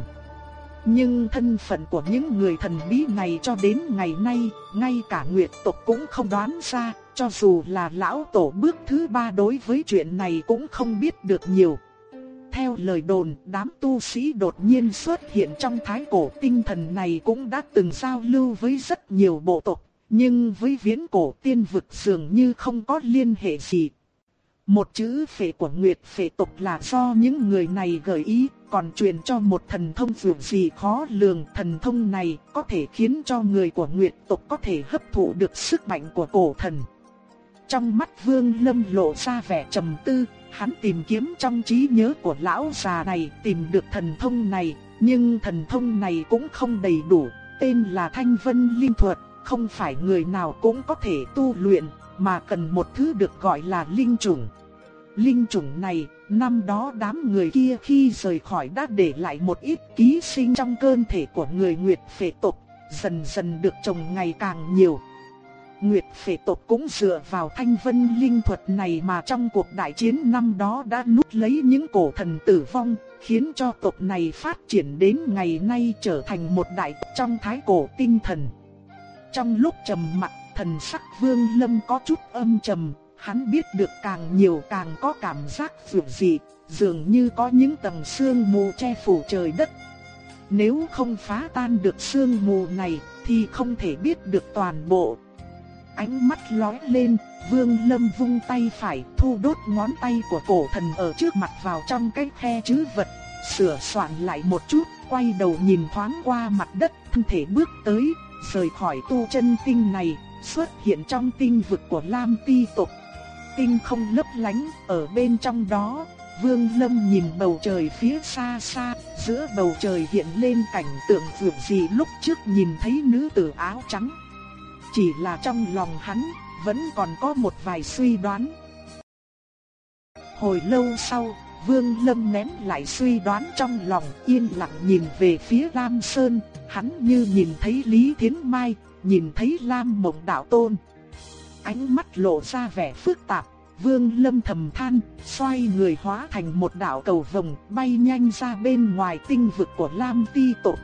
Nhưng thân phận của những người thần bí này cho đến ngày nay, ngay cả Nguyệt tộc cũng không đoán ra, cho dù là lão tổ bước thứ ba đối với chuyện này cũng không biết được nhiều. Theo lời đồn, đám tu sĩ đột nhiên xuất hiện trong thái cổ tinh thần này cũng đã từng giao lưu với rất nhiều bộ tộc, nhưng với viễn cổ tiên vực dường như không có liên hệ gì. Một chữ phệ của Nguyệt phệ tộc là do những người này gợi ý, còn truyền cho một thần thông dù gì khó lường. Thần thông này có thể khiến cho người của Nguyệt tộc có thể hấp thụ được sức mạnh của cổ thần. Trong mắt Vương Lâm lộ ra vẻ trầm tư, hắn tìm kiếm trong trí nhớ của lão già này tìm được thần thông này, nhưng thần thông này cũng không đầy đủ, tên là Thanh Vân Linh Thuật, không phải người nào cũng có thể tu luyện, mà cần một thứ được gọi là linh trùng. Linh trùng này, năm đó đám người kia khi rời khỏi đã để lại một ít ký sinh trong cơ thể của người Nguyệt phệ tộc, dần dần được trồng ngày càng nhiều. Nguyệt phệ tộc cũng dựa vào thanh vân linh thuật này mà trong cuộc đại chiến năm đó đã nuốt lấy những cổ thần tử vong, khiến cho tộc này phát triển đến ngày nay trở thành một đại trong thái cổ tinh thần. Trong lúc trầm mặc, thần sắc Vương Lâm có chút âm trầm, hắn biết được càng nhiều càng có cảm giác vượt dị, dường như có những tầng sương mù che phủ trời đất. Nếu không phá tan được sương mù này thì không thể biết được toàn bộ. Ánh mắt lóe lên, Vương Lâm vung tay phải thu đốt ngón tay của cổ thần ở trước mặt vào trong cái khe chữ vật, sửa soạn lại một chút, quay đầu nhìn thoáng qua mặt đất, thân thể bước tới, rời khỏi tu chân tinh này, xuất hiện trong tinh vực của Lam Ti tộc. Tinh không lấp lánh, ở bên trong đó, Vương Lâm nhìn bầu trời phía xa xa, giữa bầu trời hiện lên cảnh tượng vượt gì lúc trước nhìn thấy nữ tử áo trắng. Chỉ là trong lòng hắn, vẫn còn có một vài suy đoán. Hồi lâu sau, Vương Lâm nén lại suy đoán trong lòng, yên lặng nhìn về phía Lam Sơn, hắn như nhìn thấy Lý Thiến Mai, nhìn thấy Lam Mộng Đạo Tôn. Ánh mắt lộ ra vẻ phức tạp, Vương Lâm thầm than, xoay người hóa thành một đạo cầu vồng, bay nhanh ra bên ngoài tinh vực của Lam Ti tộc.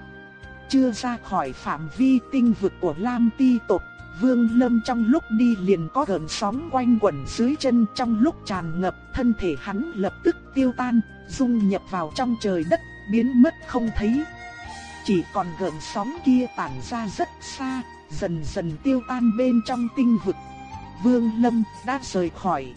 Chưa ra khỏi phạm vi tinh vực của Lam Ti tộc, Vương Lâm trong lúc đi liền có gần sóng quanh quẩn dưới chân trong lúc tràn ngập, thân thể hắn lập tức tiêu tan, dung nhập vào trong trời đất, biến mất không thấy. Chỉ còn gần sóng kia tản ra rất xa, dần dần tiêu tan bên trong tinh vực. Vương Lâm đã rời khỏi.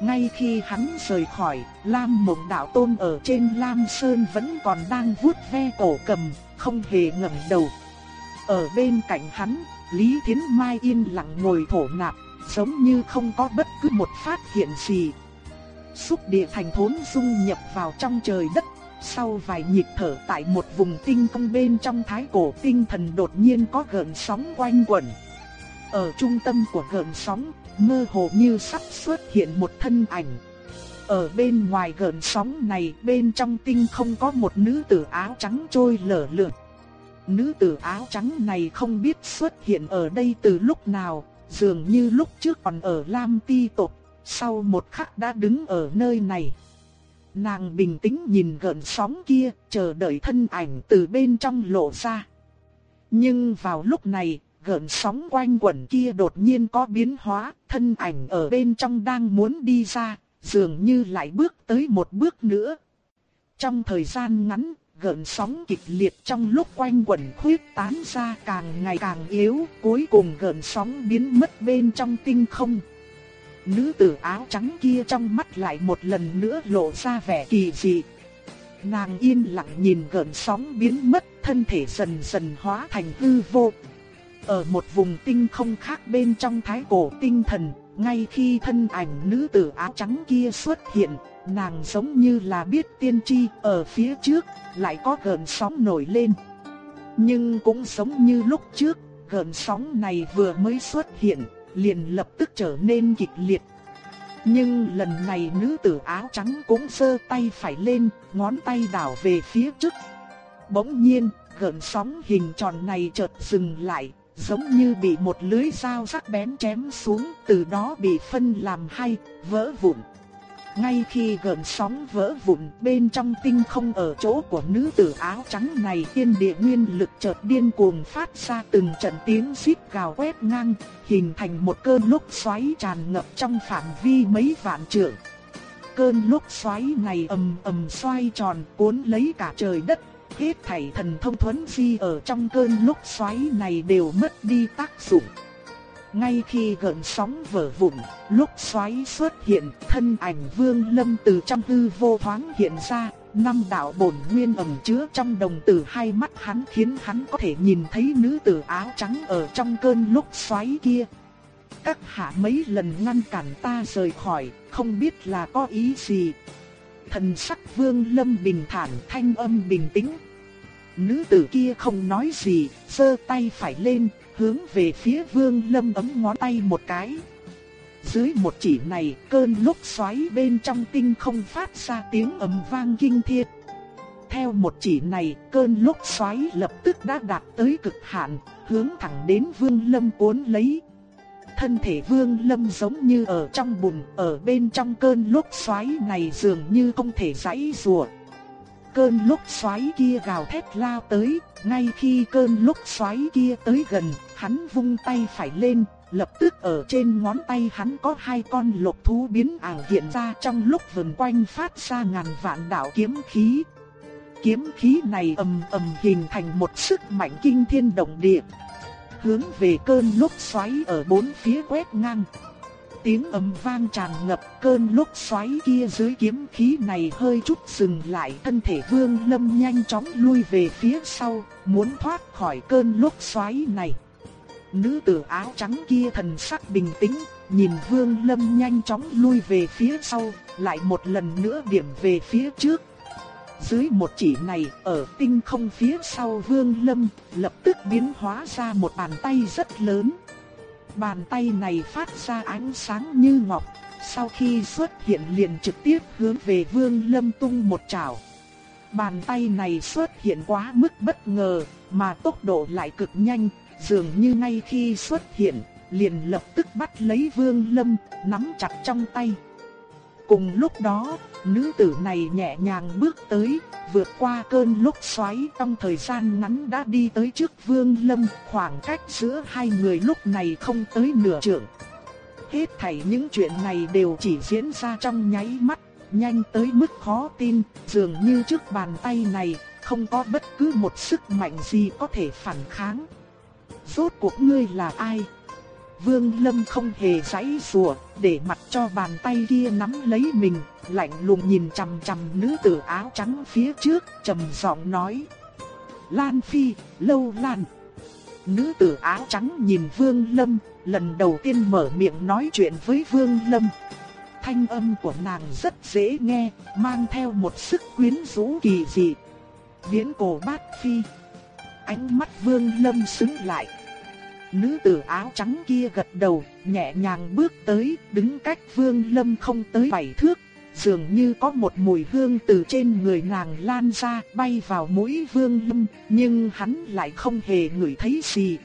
Ngay khi hắn rời khỏi, Lam Mộng Đạo Tôn ở trên Lam Sơn vẫn còn đang vuốt ve cổ cầm, không hề ngẩng đầu. Ở bên cạnh hắn, Lý Thiến Mai yên lặng ngồi thổ nạp, giống như không có bất cứ một phát hiện gì. Xúc địa thành thốn dung nhập vào trong trời đất, sau vài nhịp thở tại một vùng tinh không bên trong thái cổ tinh thần đột nhiên có gợn sóng quanh quẩn. Ở trung tâm của gợn sóng, mơ hồ như sắp xuất hiện một thân ảnh. Ở bên ngoài gợn sóng này, bên trong tinh không có một nữ tử áo trắng trôi lở lượn. Nữ tử áo trắng này không biết xuất hiện ở đây từ lúc nào, dường như lúc trước còn ở Lam Ti tộc, sau một khắc đã đứng ở nơi này. Nàng bình tĩnh nhìn gợn sóng kia, chờ đợi thân ảnh từ bên trong lộ ra. Nhưng vào lúc này, gợn sóng quanh quẩn kia đột nhiên có biến hóa, thân ảnh ở bên trong đang muốn đi ra, dường như lại bước tới một bước nữa. Trong thời gian ngắn, gợn sóng kịch liệt trong lúc quanh quẩn khuyết tán ra càng ngày càng yếu, cuối cùng gợn sóng biến mất bên trong tinh không. Nữ tử áo trắng kia trong mắt lại một lần nữa lộ ra vẻ kỳ dị. Nàng yên lặng nhìn gợn sóng biến mất, thân thể dần dần hóa thành hư vô. Ở một vùng tinh không khác bên trong thái cổ tinh thần, ngay khi thân ảnh nữ tử áo trắng kia xuất hiện, nàng giống như là biết tiên tri ở phía trước, lại có gợn sóng nổi lên. Nhưng cũng giống như lúc trước, gợn sóng này vừa mới xuất hiện, liền lập tức trở nên kịch liệt. Nhưng lần này nữ tử áo trắng cũng sơ tay phải lên, ngón tay đảo về phía trước. Bỗng nhiên, gợn sóng hình tròn này chợt dừng lại, giống như bị một lưới dao sắc bén chém xuống, từ đó bị phân làm hai, vỡ vụn. Ngay khi gần sóng vỡ vụn bên trong tinh không ở chỗ của nữ tử áo trắng này thiên địa nguyên lực chợt điên cuồng phát ra từng trận tiếng xít gào quét ngang, hình thành một cơn lốc xoáy tràn ngập trong phạm vi mấy vạn trượng. Cơn lốc xoáy này ầm ầm xoay tròn cuốn lấy cả trời đất, hết thảy thần thông thuấn di ở trong cơn lốc xoáy này đều mất đi tác dụng. Ngay khi gợn sóng vỡ vụn, lúc xoáy xuất hiện, thân ảnh Vương Lâm từ trong hư vô thoáng hiện ra, năm đạo bổn nguyên ẩn chứa trong đồng tử hai mắt hắn khiến hắn có thể nhìn thấy nữ tử áo trắng ở trong cơn lúc xoáy kia. Các hạ mấy lần ngăn cản ta rời khỏi, không biết là có ý gì. Thần sắc Vương Lâm bình thản thanh âm bình tĩnh. Nữ tử kia không nói gì, giơ tay phải lên, hướng về phía Vương Lâm ấm ngón tay một cái. Dưới một chỉ này, cơn lốc xoáy bên trong tinh không phát ra tiếng ầm vang kinh thiên. Theo một chỉ này, cơn lốc xoáy lập tức đã đạt tới cực hạn, hướng thẳng đến Vương Lâm cuốn lấy. Thân thể Vương Lâm giống như ở trong bùn, ở bên trong cơn lốc xoáy này dường như không thể giãy giụa. Cơn lốc xoáy kia gào thét lao tới, ngay khi cơn lốc xoáy kia tới gần, hắn vung tay phải lên, lập tức ở trên ngón tay hắn có hai con lục thú biến ảo hiện ra trong lúc vần quanh phát ra ngàn vạn đạo kiếm khí. Kiếm khí này ầm ầm hình thành một sức mạnh kinh thiên động địa. hướng về cơn lốc xoáy ở bốn phía quét ngang. Tiếng ầm vang tràn ngập cơn lốc xoáy kia dưới kiếm khí này hơi chút dừng lại thân thể vương lâm nhanh chóng lui về phía sau, muốn thoát khỏi cơn lốc xoáy này. Nữ tử áo trắng kia thần sắc bình tĩnh, nhìn vương lâm nhanh chóng lui về phía sau, lại một lần nữa điểm về phía trước. Dưới một chỉ này, ở tinh không phía sau vương lâm, lập tức biến hóa ra một bàn tay rất lớn. Bàn tay này phát ra ánh sáng như ngọc, sau khi xuất hiện liền trực tiếp hướng về Vương Lâm tung một chảo. Bàn tay này xuất hiện quá mức bất ngờ, mà tốc độ lại cực nhanh, dường như ngay khi xuất hiện, liền lập tức bắt lấy Vương Lâm, nắm chặt trong tay. Cùng lúc đó, nữ tử này nhẹ nhàng bước tới, vượt qua cơn lốc xoáy trong thời gian ngắn đã đi tới trước Vương Lâm, khoảng cách giữa hai người lúc này không tới nửa trượng. Hết thảy những chuyện này đều chỉ diễn ra trong nháy mắt, nhanh tới mức khó tin, dường như trước bàn tay này không có bất cứ một sức mạnh gì có thể phản kháng. Rốt cuộc ngươi là ai? Vương Lâm không hề giãy giụa, để mặt cho bàn tay kia nắm lấy mình, lạnh lùng nhìn chằm chằm nữ tử áo trắng phía trước, trầm giọng nói: "Lan Phi, Lâu Lan." Nữ tử áo trắng nhìn Vương Lâm, lần đầu tiên mở miệng nói chuyện với Vương Lâm. Thanh âm của nàng rất dễ nghe, mang theo một sức quyến rũ kỳ dị. Viễn cổ bát phi. Ánh mắt Vương Lâm sững lại. Nữ tử áo trắng kia gật đầu, nhẹ nhàng bước tới, đứng cách Vương Lâm không tới bảy thước. Dường như có một mùi hương từ trên người nàng lan ra, bay vào mũi Vương Lâm, nhưng hắn lại không hề ngửi thấy gì.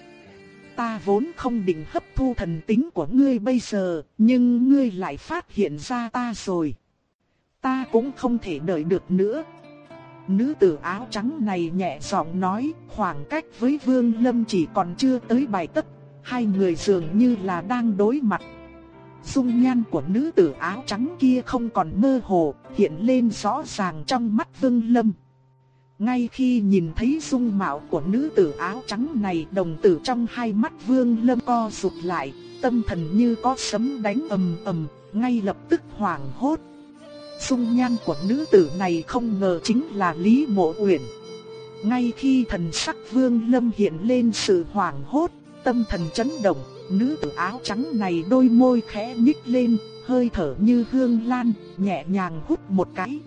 Ta vốn không định hấp thu thần tính của ngươi bây giờ, nhưng ngươi lại phát hiện ra ta rồi. Ta cũng không thể đợi được nữa. Nữ tử áo trắng này nhẹ giọng nói, khoảng cách với Vương Lâm chỉ còn chưa tới bài tấc, hai người dường như là đang đối mặt. Dung nhan của nữ tử áo trắng kia không còn mơ hồ, hiện lên rõ ràng trong mắt Vương Lâm. Ngay khi nhìn thấy dung mạo của nữ tử áo trắng này, đồng tử trong hai mắt Vương Lâm co rụt lại, tâm thần như có sấm đánh ầm ầm, ngay lập tức hoảng hốt dung nhan của nữ tử này không ngờ chính là Lý Mộ Uyển. Ngay khi thần sắc Vương Lâm hiện lên sự hoảng hốt, tâm thần chấn động, nữ tử áo trắng này đôi môi khẽ nhích lên, hơi thở như hương lan, nhẹ nhàng hút một cái.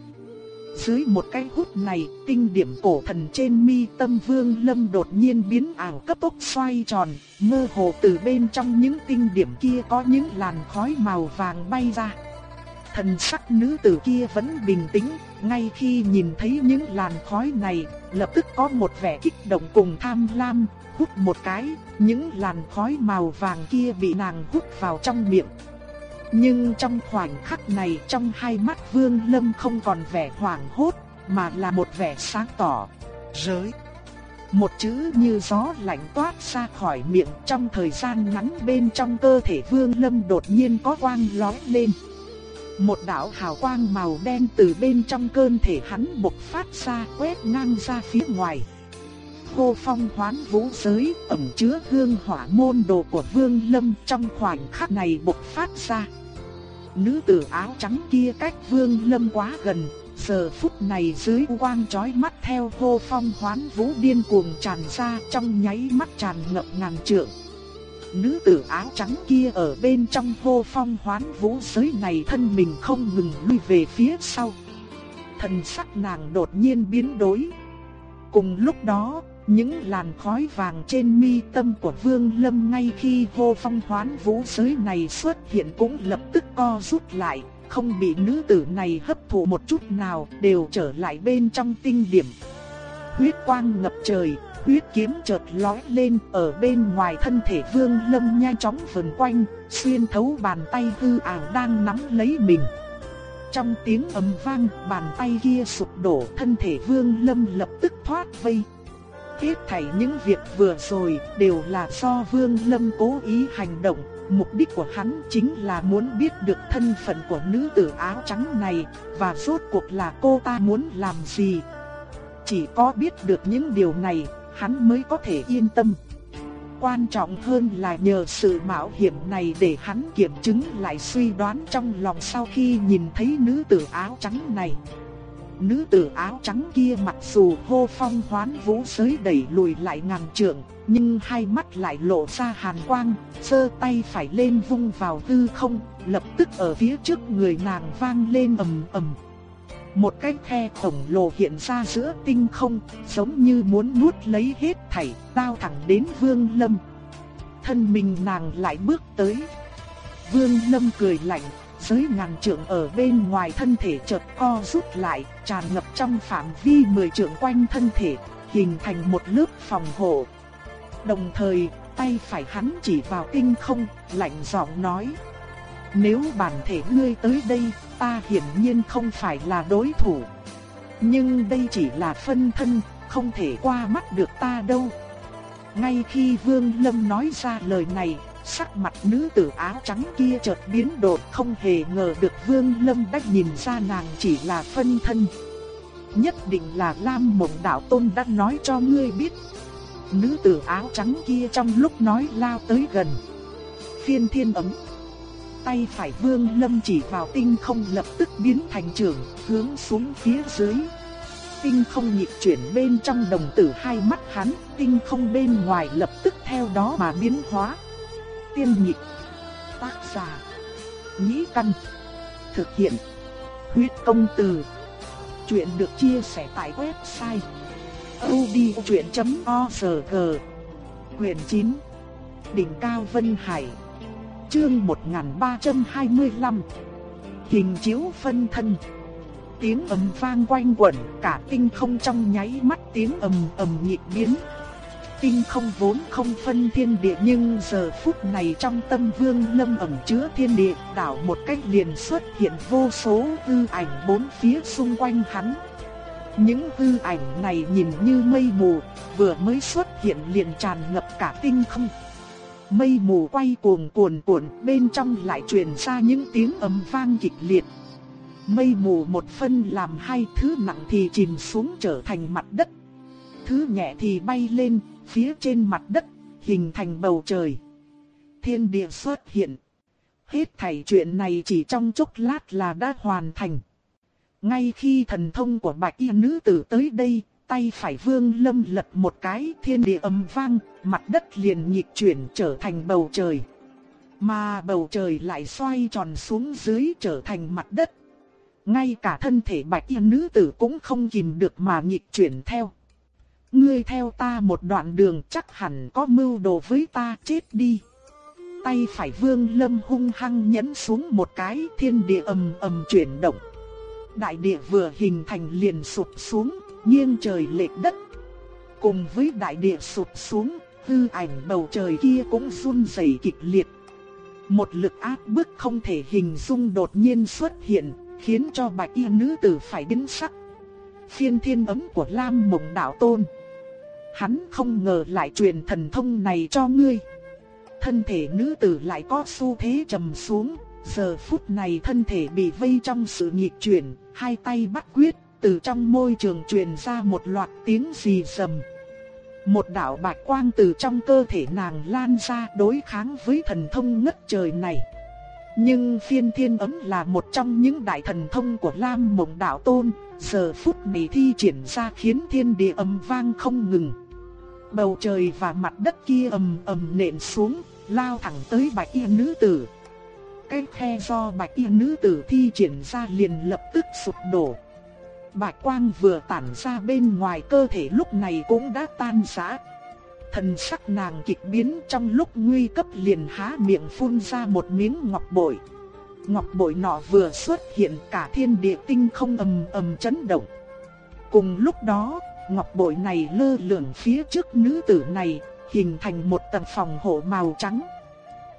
Dưới một cái hút này, tinh điểm cổ thần trên mi tâm Vương Lâm đột nhiên biến ảo cấp tốc xoay tròn, mơ hồ từ bên trong những tinh điểm kia có những làn khói màu vàng bay ra. Thần sắc nữ tử kia vẫn bình tĩnh, ngay khi nhìn thấy những làn khói này, lập tức có một vẻ kích động cùng tham lam, hút một cái, những làn khói màu vàng kia bị nàng hút vào trong miệng. Nhưng trong khoảnh khắc này trong hai mắt Vương Lâm không còn vẻ hoảng hốt, mà là một vẻ sáng tỏ. Giới. Một chữ như gió lạnh toát ra khỏi miệng trong thời gian ngắn bên trong cơ thể Vương Lâm đột nhiên có quang lóe lên. Một đạo hào quang màu đen từ bên trong cơn thể hắn bộc phát ra quét ngang ra phía ngoài. hô phong hoán vũ giới ẩm chứa hương hỏa môn đồ của Vương Lâm trong khoảnh khắc này bộc phát ra. Nữ tử áo trắng kia cách Vương Lâm quá gần, giờ phút này dưới quang chói mắt theo hô phong hoán vũ điên cuồng tràn ra trong nháy mắt tràn ngập ngàn trượng. Nữ tử áo trắng kia ở bên trong hô phong hoán vũ giới này thân mình không ngừng lui về phía sau. Thần sắc nàng đột nhiên biến đổi. Cùng lúc đó, những làn khói vàng trên mi tâm của Vương Lâm ngay khi hô phong hoán vũ giới này xuất hiện cũng lập tức co rút lại, không bị nữ tử này hấp thụ một chút nào, đều trở lại bên trong tinh điểm. Huyết quang ngập trời, huyết kiếm chợt lói lên ở bên ngoài thân thể Vương Lâm nhanh chóng vần quanh, xuyên thấu bàn tay hư ảo đang nắm lấy mình. Trong tiếng ầm vang, bàn tay kia sụp đổ, thân thể Vương Lâm lập tức thoát vây. Hết thảy những việc vừa rồi đều là do Vương Lâm cố ý hành động, mục đích của hắn chính là muốn biết được thân phận của nữ tử áo trắng này và rốt cuộc là cô ta muốn làm gì. Chỉ có biết được những điều này, hắn mới có thể yên tâm. Quan trọng hơn là nhờ sự mạo hiểm này để hắn kiểm chứng lại suy đoán trong lòng sau khi nhìn thấy nữ tử áo trắng này. Nữ tử áo trắng kia mặc dù hô phong hoán vũ giới đẩy lùi lại ngàn trượng, nhưng hai mắt lại lộ ra hàn quang, sơ tay phải lên vung vào hư không, lập tức ở phía trước người nàng vang lên ầm ầm. Một cái khe khổng lồ hiện ra giữa tinh không, giống như muốn nuốt lấy hết thảy, lao thẳng đến Vương Lâm. Thân mình nàng lại bước tới. Vương Lâm cười lạnh, giới ngàn trượng ở bên ngoài thân thể chợt co rút lại, tràn ngập trong phạm vi mười trượng quanh thân thể, hình thành một lớp phòng hộ. Đồng thời, tay phải hắn chỉ vào tinh không, lạnh giọng nói: "Nếu bản thể ngươi tới đây, ta hiển nhiên không phải là đối thủ. Nhưng đây chỉ là phân thân, không thể qua mắt được ta đâu." Ngay khi Vương Lâm nói ra lời này, Sắc mặt nữ tử áo trắng kia chợt biến đổi không hề ngờ được Vương Lâm đã nhìn ra nàng chỉ là phân thân. Nhất định là Lam Mộng Đạo Tôn đã nói cho ngươi biết. Nữ tử áo trắng kia trong lúc nói lao tới gần. Phiên thiên ấm. Tay phải Vương Lâm chỉ vào tinh không lập tức biến thành trường, hướng xuống phía dưới. Tinh không nhịp chuyển bên trong đồng tử hai mắt hắn, tinh không bên ngoài lập tức theo đó mà biến hóa tiên nhị Tác giả. Nhĩ căn. Thực hiện. Huyết công từ. Chuyện được chia sẻ tại website. odchuyện.org Quyền 9. Đỉnh Cao Vân Hải. Chương 1325. Hình chiếu phân thân. Tiếng ầm vang quanh quẩn, cả tinh không trong nháy mắt tiếng ầm ầm nhịp biến, tinh không vốn không phân thiên địa nhưng giờ phút này trong tâm vương lâm ẩm chứa thiên địa đảo một cách liền xuất hiện vô số hư ảnh bốn phía xung quanh hắn. Những hư ảnh này nhìn như mây mù, vừa mới xuất hiện liền tràn ngập cả tinh không. Mây mù quay cuồng cuồn cuộn, bên trong lại truyền ra những tiếng ầm vang kịch liệt. Mây mù một phân làm hai thứ nặng thì chìm xuống trở thành mặt đất. Thứ nhẹ thì bay lên, phía trên mặt đất, hình thành bầu trời. Thiên địa xuất hiện. Hết thảy chuyện này chỉ trong chốc lát là đã hoàn thành. Ngay khi thần thông của bạch y nữ tử tới đây, tay phải vương lâm lật một cái thiên địa ầm vang, mặt đất liền nhịp chuyển trở thành bầu trời. Mà bầu trời lại xoay tròn xuống dưới trở thành mặt đất. Ngay cả thân thể bạch y nữ tử cũng không kìm được mà nhịp chuyển theo. Ngươi theo ta một đoạn đường chắc hẳn có mưu đồ với ta chết đi. Tay phải vương lâm hung hăng nhấn xuống một cái thiên địa ầm ầm chuyển động. Đại địa vừa hình thành liền sụp xuống, nghiêng trời lệch đất. Cùng với đại địa sụp xuống, hư ảnh bầu trời kia cũng run rẩy kịch liệt. Một lực áp bức không thể hình dung đột nhiên xuất hiện, khiến cho bạch y nữ tử phải biến sắc. Phiên thiên ấm của Lam Mộng Đạo Tôn Hắn không ngờ lại truyền thần thông này cho ngươi. Thân thể nữ tử lại có xu thế trầm xuống, giờ phút này thân thể bị vây trong sự nghịch chuyển, hai tay bắt quyết, từ trong môi trường truyền ra một loạt tiếng xì sầm. Một đạo bạch quang từ trong cơ thể nàng lan ra đối kháng với thần thông ngất trời này. Nhưng phiên thiên ấm là một trong những đại thần thông của Lam Mộng Đạo Tôn, giờ phút này thi triển ra khiến thiên địa âm vang không ngừng. Bầu trời và mặt đất kia ầm ầm nện xuống, lao thẳng tới bạch y nữ tử. Cái khe do bạch y nữ tử thi triển ra liền lập tức sụp đổ. Bạch quang vừa tản ra bên ngoài cơ thể lúc này cũng đã tan rã. Thần sắc nàng kịch biến trong lúc nguy cấp liền há miệng phun ra một miếng ngọc bội. Ngọc bội nọ vừa xuất hiện cả thiên địa tinh không ầm ầm chấn động. Cùng lúc đó, ngọc bội này lơ lửng phía trước nữ tử này, hình thành một tầng phòng hộ màu trắng.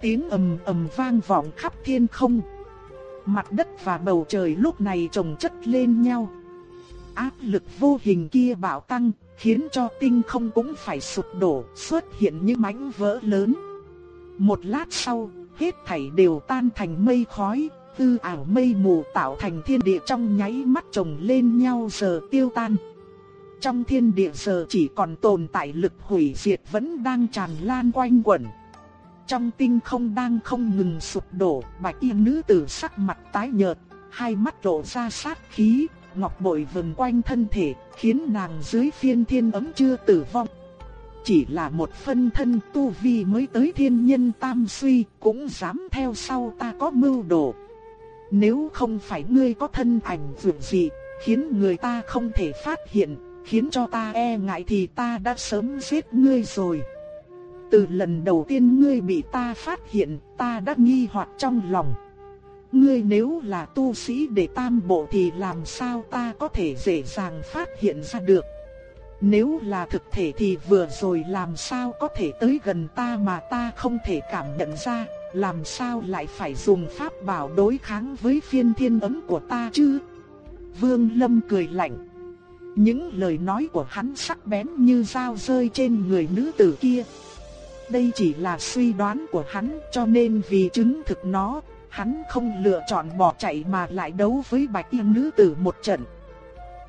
Tiếng ầm ầm vang vọng khắp thiên không. Mặt đất và bầu trời lúc này chồng chất lên nhau. Áp lực vô hình kia bạo tăng, khiến cho tinh không cũng phải sụp đổ, xuất hiện như mảnh vỡ lớn. Một lát sau, hết thảy đều tan thành mây khói, tư ảo mây mù tạo thành thiên địa trong nháy mắt chồng lên nhau giờ tiêu tan. trong thiên địa giờ chỉ còn tồn tại lực hủy diệt vẫn đang tràn lan quanh quẩn. Trong tinh không đang không ngừng sụp đổ, bạch y nữ tử sắc mặt tái nhợt, hai mắt lộ ra sát khí, ngọc bội vần quanh thân thể, khiến nàng dưới phiên thiên ấm chưa tử vong. Chỉ là một phân thân tu vi mới tới thiên nhân tam suy, cũng dám theo sau ta có mưu đồ. Nếu không phải ngươi có thân ảnh vượt dị, khiến người ta không thể phát hiện, khiến cho ta e ngại thì ta đã sớm giết ngươi rồi. Từ lần đầu tiên ngươi bị ta phát hiện, ta đã nghi hoặc trong lòng. Ngươi nếu là tu sĩ để tam bộ thì làm sao ta có thể dễ dàng phát hiện ra được. Nếu là thực thể thì vừa rồi làm sao có thể tới gần ta mà ta không thể cảm nhận ra, làm sao lại phải dùng pháp bảo đối kháng với phiên thiên ấm của ta chứ? Vương Lâm cười lạnh. Những lời nói của hắn sắc bén như dao rơi trên người nữ tử kia. Đây chỉ là suy đoán của hắn cho nên vì chứng thực nó, hắn không lựa chọn bỏ chạy mà lại đấu với bạch y nữ tử một trận.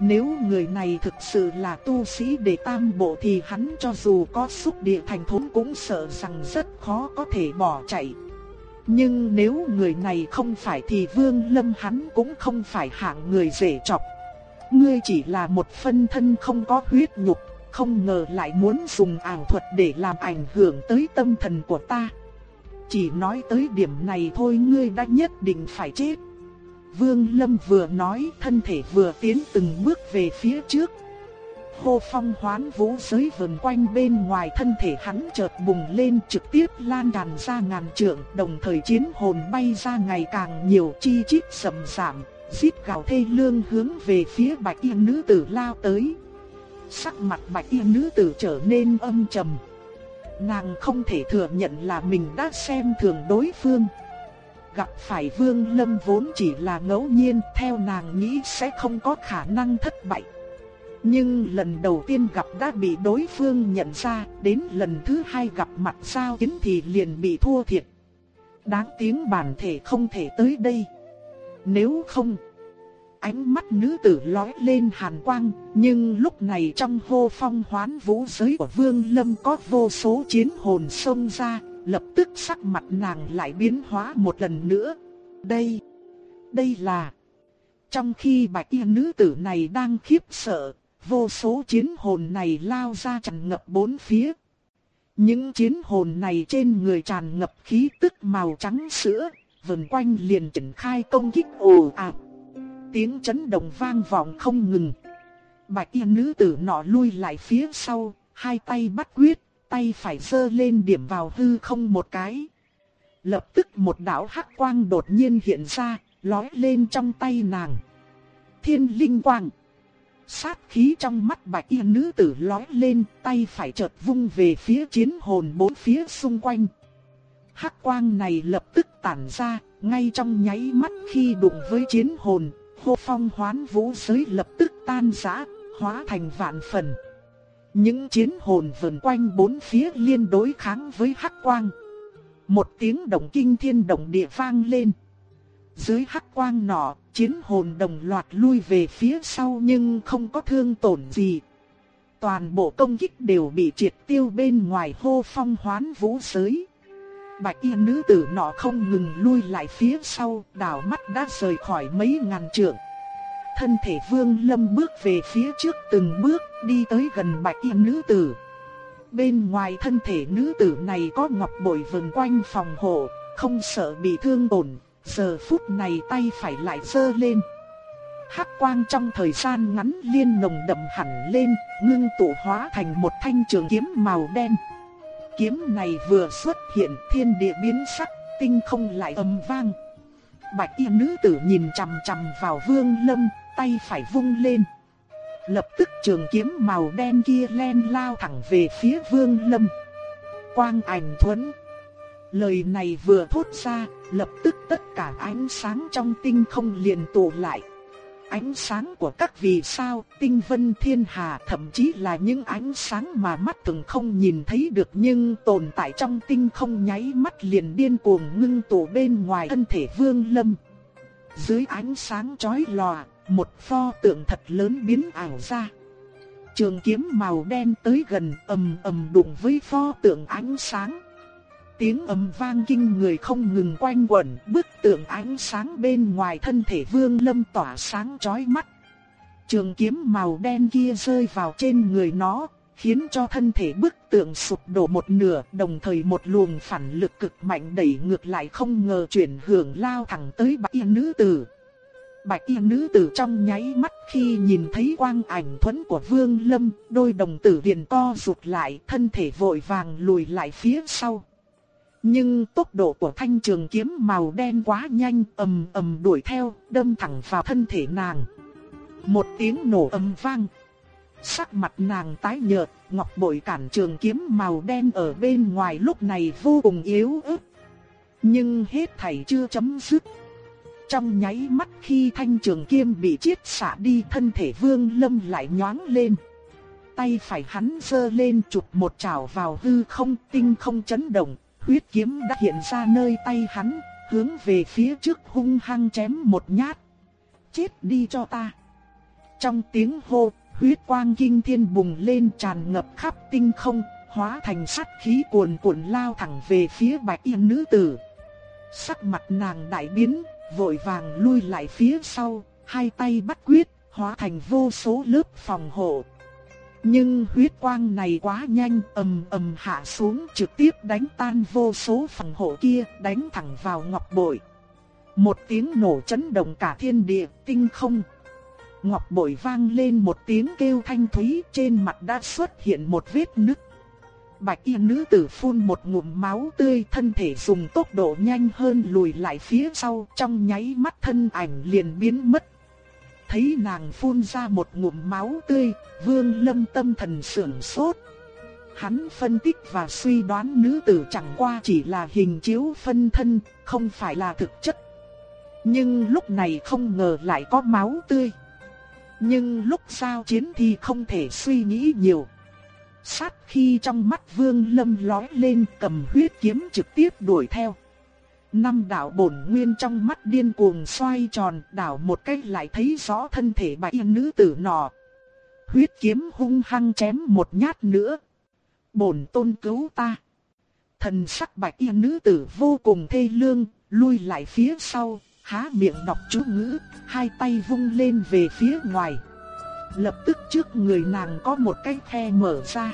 Nếu người này thực sự là tu sĩ để tam bộ thì hắn cho dù có xúc địa thành thốn cũng sợ rằng rất khó có thể bỏ chạy. Nhưng nếu người này không phải thì Vương Lâm hắn cũng không phải hạng người dễ chọc. Ngươi chỉ là một phân thân không có huyết nhục, không ngờ lại muốn dùng ảo thuật để làm ảnh hưởng tới tâm thần của ta. Chỉ nói tới điểm này thôi ngươi đã nhất định phải chết. Vương Lâm vừa nói thân thể vừa tiến từng bước về phía trước. Hô phong hoán vũ giới vần quanh bên ngoài thân thể hắn chợt bùng lên trực tiếp lan tràn ra ngàn trượng, đồng thời chiến hồn bay ra ngày càng nhiều chi chít sầm sạm, rít gào thê lương hướng về phía bạch y nữ tử lao tới. Sắc mặt bạch y nữ tử trở nên âm trầm. Nàng không thể thừa nhận là mình đã xem thường đối phương. Gặp phải Vương Lâm vốn chỉ là ngẫu nhiên, theo nàng nghĩ sẽ không có khả năng thất bại. Nhưng lần đầu tiên gặp đã bị đối phương nhận ra, đến lần thứ hai gặp mặt sao chính thì liền bị thua thiệt. Đáng tiếng bản thể không thể tới đây. Nếu không, ánh mắt nữ tử lóe lên hàn quang, nhưng lúc này trong hô phong hoán vũ giới của Vương Lâm có vô số chiến hồn xông ra, lập tức sắc mặt nàng lại biến hóa một lần nữa. Đây, đây là... Trong khi bạch y nữ tử này đang khiếp sợ, vô số chiến hồn này lao ra tràn ngập bốn phía. Những chiến hồn này trên người tràn ngập khí tức màu trắng sữa, vần quanh liền triển khai công kích ồ ạt. Tiếng chấn động vang vọng không ngừng. Bạch y nữ tử nọ lui lại phía sau, hai tay bắt quyết, tay phải giơ lên điểm vào hư không một cái. Lập tức một đạo hắc quang đột nhiên hiện ra, lói lên trong tay nàng. Thiên linh quang. Sát khí trong mắt bạch y nữ tử lói lên, tay phải chợt vung về phía chiến hồn bốn phía xung quanh. Hắc quang này lập tức tản ra, ngay trong nháy mắt khi đụng với chiến hồn, hô phong hoán vũ giới lập tức tan rã, hóa thành vạn phần. Những chiến hồn vần quanh bốn phía liên đối kháng với hắc quang. Một tiếng động kinh thiên động địa vang lên. Dưới hắc quang nọ, chiến hồn đồng loạt lui về phía sau nhưng không có thương tổn gì. Toàn bộ công kích đều bị triệt tiêu bên ngoài hô phong hoán vũ giới. Bạch y nữ tử nọ không ngừng lui lại phía sau, đảo mắt đã rời khỏi mấy ngàn trượng. Thân thể vương lâm bước về phía trước từng bước, đi tới gần bạch y nữ tử. Bên ngoài thân thể nữ tử này có ngọc bội vần quanh phòng hộ, không sợ bị thương tổn, giờ phút này tay phải lại giơ lên. Hắc quang trong thời gian ngắn liên nồng đậm hẳn lên, ngưng tụ hóa thành một thanh trường kiếm màu đen. Kiếm này vừa xuất hiện thiên địa biến sắc, tinh không lại ầm vang. Bạch y nữ tử nhìn chằm chằm vào vương lâm, tay phải vung lên. Lập tức trường kiếm màu đen kia len lao thẳng về phía vương lâm. Quang ảnh thuẫn. Lời này vừa thốt ra, lập tức tất cả ánh sáng trong tinh không liền tụ lại. Ánh sáng của các vì sao, tinh vân thiên hà thậm chí là những ánh sáng mà mắt thường không nhìn thấy được nhưng tồn tại trong tinh không nháy mắt liền điên cuồng ngưng tụ bên ngoài thân thể vương lâm. Dưới ánh sáng chói lòa, một pho tượng thật lớn biến ảo ra. Trường kiếm màu đen tới gần ầm ầm đụng với pho tượng ánh sáng. Tiếng ầm vang kinh người không ngừng quanh quẩn, bức tượng ánh sáng bên ngoài thân thể Vương Lâm tỏa sáng chói mắt. Trường kiếm màu đen kia rơi vào trên người nó, khiến cho thân thể bức tượng sụp đổ một nửa, đồng thời một luồng phản lực cực mạnh đẩy ngược lại không ngờ chuyển hưởng lao thẳng tới bạch y nữ tử. Bạch y nữ tử trong nháy mắt khi nhìn thấy quang ảnh thuẫn của Vương Lâm, đôi đồng tử liền co rụt lại, thân thể vội vàng lùi lại phía sau. Nhưng tốc độ của thanh trường kiếm màu đen quá nhanh, ầm ầm đuổi theo, đâm thẳng vào thân thể nàng. Một tiếng nổ ầm vang. Sắc mặt nàng tái nhợt, ngọc bội cản trường kiếm màu đen ở bên ngoài lúc này vô cùng yếu ớt. Nhưng hết thảy chưa chấm dứt. Trong nháy mắt khi thanh trường kiếm bị chiết xả đi thân thể vương lâm lại nhoáng lên. Tay phải hắn giơ lên chụp một chảo vào hư không tinh không chấn động, huyết kiếm đã hiện ra nơi tay hắn, hướng về phía trước hung hăng chém một nhát. Chết đi cho ta. Trong tiếng hô, huyết quang kinh thiên bùng lên tràn ngập khắp tinh không, hóa thành sắt khí cuồn cuộn lao thẳng về phía bạch yên nữ tử. Sắc mặt nàng đại biến, vội vàng lui lại phía sau, hai tay bắt quyết, hóa thành vô số lớp phòng hộ. Nhưng huyết quang này quá nhanh, ầm ầm hạ xuống trực tiếp đánh tan vô số phòng hộ kia, đánh thẳng vào ngọc bội. Một tiếng nổ chấn động cả thiên địa, tinh không. Ngọc bội vang lên một tiếng kêu thanh thúy, trên mặt đã xuất hiện một vết nứt. Bạch y nữ tử phun một ngụm máu tươi thân thể dùng tốc độ nhanh hơn lùi lại phía sau trong nháy mắt thân ảnh liền biến mất. Thấy nàng phun ra một ngụm máu tươi, vương lâm tâm thần sưởng sốt. Hắn phân tích và suy đoán nữ tử chẳng qua chỉ là hình chiếu phân thân, không phải là thực chất. Nhưng lúc này không ngờ lại có máu tươi. Nhưng lúc giao chiến thì không thể suy nghĩ nhiều. Sát khi trong mắt vương lâm lói lên cầm huyết kiếm trực tiếp đuổi theo. Năm đạo bổn nguyên trong mắt điên cuồng xoay tròn đảo một cách lại thấy rõ thân thể bạch nữ tử nọ. Huyết kiếm hung hăng chém một nhát nữa. Bổn tôn cứu ta. Thần sắc bạch y nữ tử vô cùng thê lương, lui lại phía sau, há miệng đọc chú ngữ, hai tay vung lên về phía ngoài. Lập tức trước người nàng có một cái khe mở ra.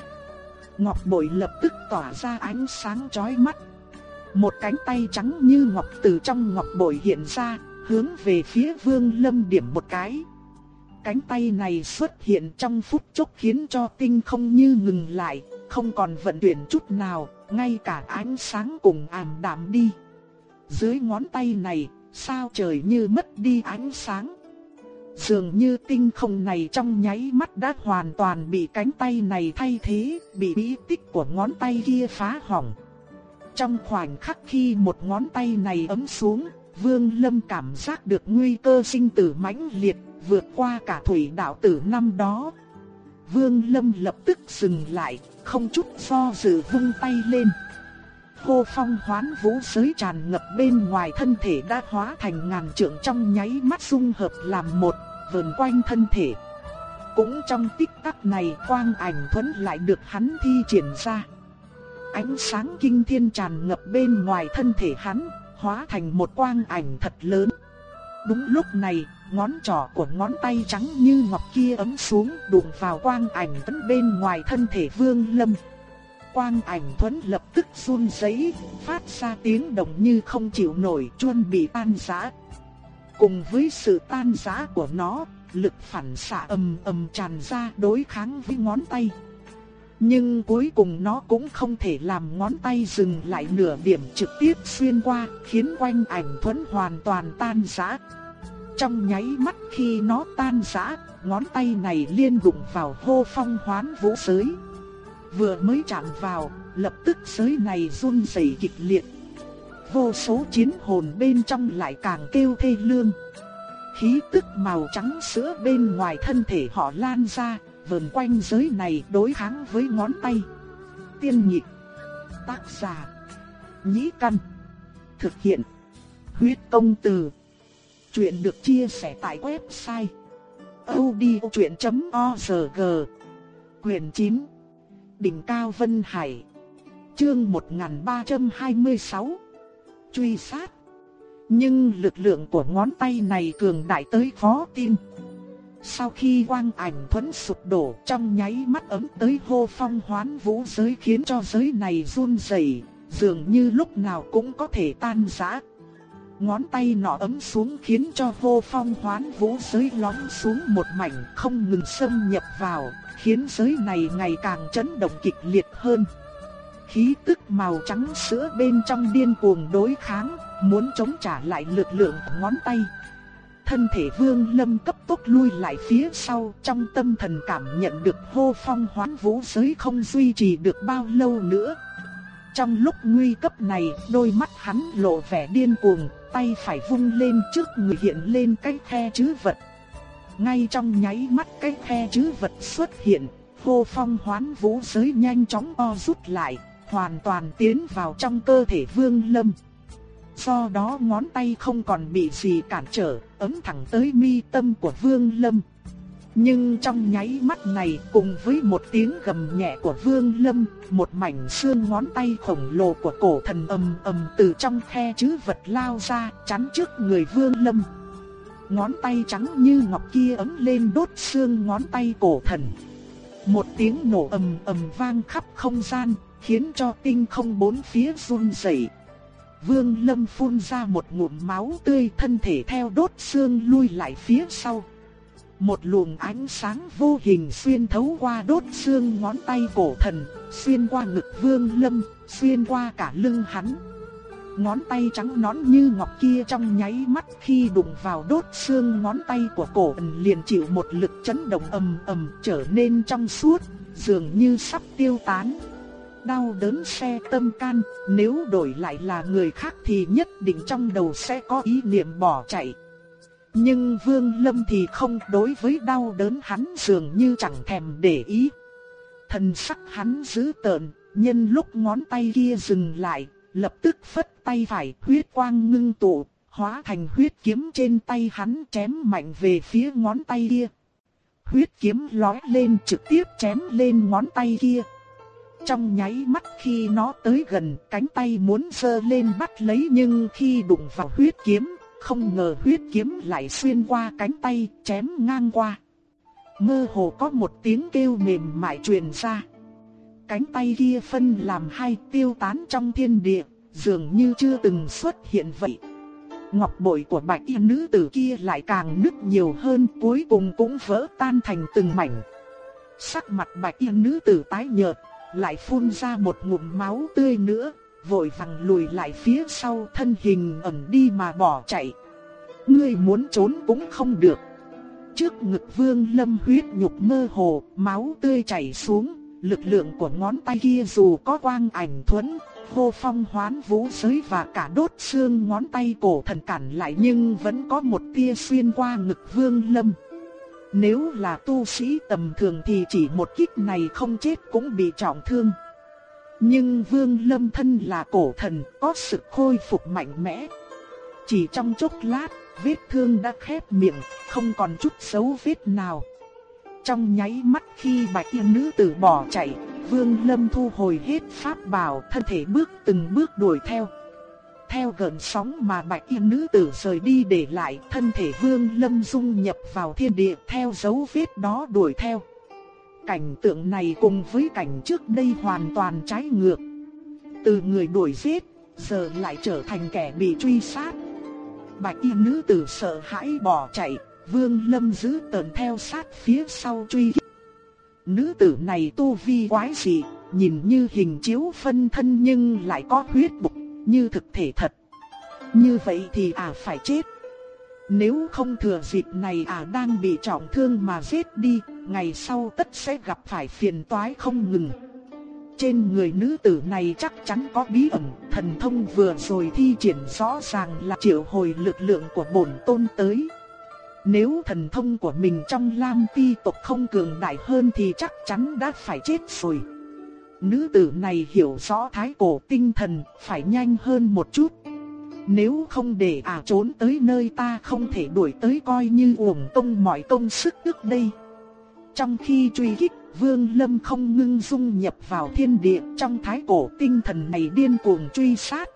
Ngọc bội lập tức tỏa ra ánh sáng chói mắt. Một cánh tay trắng như ngọc từ trong ngọc bội hiện ra, hướng về phía vương lâm điểm một cái. Cánh tay này xuất hiện trong phút chốc khiến cho tinh không như ngừng lại, không còn vận chuyển chút nào, ngay cả ánh sáng cùng ảm đạm đi. Dưới ngón tay này, sao trời như mất đi ánh sáng. Dường như tinh không này trong nháy mắt đã hoàn toàn bị cánh tay này thay thế, bị bí tích của ngón tay kia phá hỏng. Trong khoảnh khắc khi một ngón tay này ấm xuống, Vương Lâm cảm giác được nguy cơ sinh tử mãnh liệt, vượt qua cả thủy đạo tử năm đó. Vương Lâm lập tức dừng lại, không chút do dự vung tay lên. Hô phong hoán vũ giới tràn ngập bên ngoài thân thể đã hóa thành ngàn trượng trong nháy mắt dung hợp làm một, vờn quanh thân thể. Cũng trong tích tắc này quang ảnh thuẫn lại được hắn thi triển ra. Ánh sáng kinh thiên tràn ngập bên ngoài thân thể hắn, hóa thành một quang ảnh thật lớn. Đúng lúc này, ngón trỏ của ngón tay trắng như ngọc kia ấm xuống đụng vào quang ảnh tấn bên ngoài thân thể vương lâm. Quang ảnh thuẫn lập tức run rẩy, phát ra tiếng động như không chịu nổi chuôn bị tan rã. Cùng với sự tan rã của nó, lực phản xạ ầm ầm tràn ra đối kháng với ngón tay. Nhưng cuối cùng nó cũng không thể làm ngón tay dừng lại nửa điểm trực tiếp xuyên qua, khiến quanh ảnh thuẫn hoàn toàn tan rã. Trong nháy mắt khi nó tan rã, ngón tay này liên đụng vào hô phong hoán vũ giới. Vừa mới chạm vào, lập tức giới này run rẩy kịch liệt. Vô số chiến hồn bên trong lại càng kêu thê lương. Khí tức màu trắng sữa bên ngoài thân thể họ lan ra, vờn quanh giới này đối kháng với ngón tay. Tiên nhị tác giả, nhĩ căn, thực hiện, huyết công từ. Chuyện được chia sẻ tại website odchuyện.org Quyền 9 Đỉnh Cao Vân Hải Chương 1326 Truy sát Nhưng lực lượng của ngón tay này cường đại tới khó tin sau khi quang ảnh thuẫn sụp đổ trong nháy mắt ấm tới hô phong hoán vũ giới khiến cho giới này run rẩy, dường như lúc nào cũng có thể tan rã. Ngón tay nọ ấm xuống khiến cho hô phong hoán vũ giới lóng xuống một mảnh không ngừng xâm nhập vào, khiến giới này ngày càng chấn động kịch liệt hơn. Khí tức màu trắng sữa bên trong điên cuồng đối kháng, muốn chống trả lại lực lượng ngón tay. Thân thể vương lâm cấp tốc lui lại phía sau trong tâm thần cảm nhận được hô phong hoán vũ giới không duy trì được bao lâu nữa. Trong lúc nguy cấp này, đôi mắt hắn lộ vẻ điên cuồng, tay phải vung lên trước người hiện lên cái khe chữ vật. Ngay trong nháy mắt cái khe chữ vật xuất hiện, hô phong hoán vũ giới nhanh chóng o rút lại, hoàn toàn tiến vào trong cơ thể vương lâm. Do đó ngón tay không còn bị gì cản trở, ấm thẳng tới mi tâm của vương lâm. Nhưng trong nháy mắt này cùng với một tiếng gầm nhẹ của Vương Lâm, một mảnh xương ngón tay khổng lồ của cổ thần ầm ầm từ trong khe chữ vật lao ra, chắn trước người Vương Lâm. Ngón tay trắng như ngọc kia ấm lên đốt xương ngón tay cổ thần. Một tiếng nổ ầm ầm vang khắp không gian, khiến cho tinh không bốn phía run rẩy. Vương Lâm phun ra một ngụm máu tươi thân thể theo đốt xương lui lại phía sau. Một luồng ánh sáng vô hình xuyên thấu qua đốt xương ngón tay cổ thần, xuyên qua ngực vương lâm, xuyên qua cả lưng hắn. Ngón tay trắng nõn như ngọc kia trong nháy mắt khi đụng vào đốt xương ngón tay của cổ thần liền chịu một lực chấn động ầm ầm trở nên trong suốt, dường như sắp tiêu tán. Đau đớn xe tâm can, nếu đổi lại là người khác thì nhất định trong đầu sẽ có ý niệm bỏ chạy. Nhưng Vương Lâm thì không đối với đau đớn hắn dường như chẳng thèm để ý. Thần sắc hắn giữ tợn, nhân lúc ngón tay kia dừng lại, lập tức phất tay phải huyết quang ngưng tụ, hóa thành huyết kiếm trên tay hắn chém mạnh về phía ngón tay kia. Huyết kiếm lói lên trực tiếp chém lên ngón tay kia. Trong nháy mắt khi nó tới gần, cánh tay muốn sơ lên bắt lấy nhưng khi đụng vào huyết kiếm, không ngờ huyết kiếm lại xuyên qua cánh tay, chém ngang qua. Mơ hồ có một tiếng kêu mềm mại truyền ra. Cánh tay kia phân làm hai tiêu tán trong thiên địa, dường như chưa từng xuất hiện vậy. Ngọc bội của bạch y nữ tử kia lại càng nứt nhiều hơn cuối cùng cũng vỡ tan thành từng mảnh. Sắc mặt bạch y nữ tử tái nhợt, lại phun ra một ngụm máu tươi nữa, vội vàng lùi lại phía sau thân hình ẩn đi mà bỏ chạy. Ngươi muốn trốn cũng không được. Trước ngực vương lâm huyết nhục mơ hồ, máu tươi chảy xuống, lực lượng của ngón tay kia dù có quang ảnh thuẫn, hô phong hoán vũ giới và cả đốt xương ngón tay cổ thần cản lại nhưng vẫn có một tia xuyên qua ngực vương lâm. Nếu là tu sĩ tầm thường thì chỉ một kích này không chết cũng bị trọng thương. Nhưng Vương Lâm thân là cổ thần, có sự khôi phục mạnh mẽ. Chỉ trong chốc lát, vết thương đã khép miệng, không còn chút dấu vết nào. Trong nháy mắt khi bạch y nữ tử bỏ chạy, Vương Lâm thu hồi hết pháp bảo, thân thể bước từng bước đuổi theo. Theo gần sóng mà bạch y nữ tử rời đi để lại, thân thể Vương Lâm dung nhập vào thiên địa theo dấu vết đó đuổi theo. Cảnh tượng này cùng với cảnh trước đây hoàn toàn trái ngược. Từ người đuổi giết, giờ lại trở thành kẻ bị truy sát. Bạch y nữ tử sợ hãi bỏ chạy, Vương Lâm giữ tờn theo sát phía sau truy kích. Nữ tử này tu vi quái dị, nhìn như hình chiếu phân thân nhưng lại có huyết bục, như thực thể thật. Như vậy thì à phải chết. Nếu không thừa dịp này à đang bị trọng thương mà giết đi, ngày sau tất sẽ gặp phải phiền toái không ngừng. Trên người nữ tử này chắc chắn có bí ẩn, thần thông vừa rồi thi triển rõ ràng là triệu hồi lực lượng của bổn tôn tới. Nếu thần thông của mình trong Lam Ti tộc không cường đại hơn thì chắc chắn đã phải chết rồi. Nữ tử này hiểu rõ thái cổ tinh thần, phải nhanh hơn một chút. Nếu không để à trốn tới nơi ta không thể đuổi tới coi như uổng công mọi công sức trước đây. Trong khi truy kích, Vương Lâm không ngưng dung nhập vào thiên địa trong thái cổ tinh thần này điên cuồng truy sát.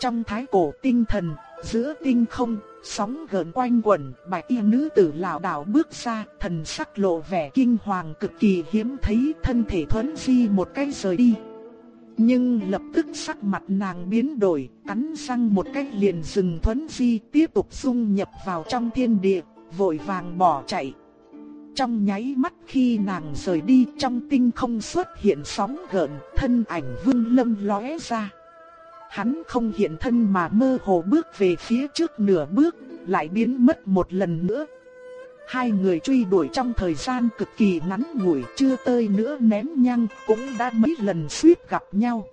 Trong thái cổ tinh thần, giữa tinh không, sóng gợn quanh quẩn, bạch y nữ tử lão đảo bước ra, thần sắc lộ vẻ kinh hoàng cực kỳ hiếm thấy, thân thể thuấn di một cái rời đi. Nhưng lập tức sắc mặt nàng biến đổi, cắn răng một cách liền dừng thuấn di tiếp tục dung nhập vào trong thiên địa, vội vàng bỏ chạy. Trong nháy mắt khi nàng rời đi trong tinh không xuất hiện sóng gợn, thân ảnh vương lâm lóe ra. Hắn không hiện thân mà mơ hồ bước về phía trước nửa bước, lại biến mất một lần nữa. Hai người truy đuổi trong thời gian cực kỳ ngắn ngủi chưa tơi nữa nén nhăng cũng đã mấy lần suýt gặp nhau.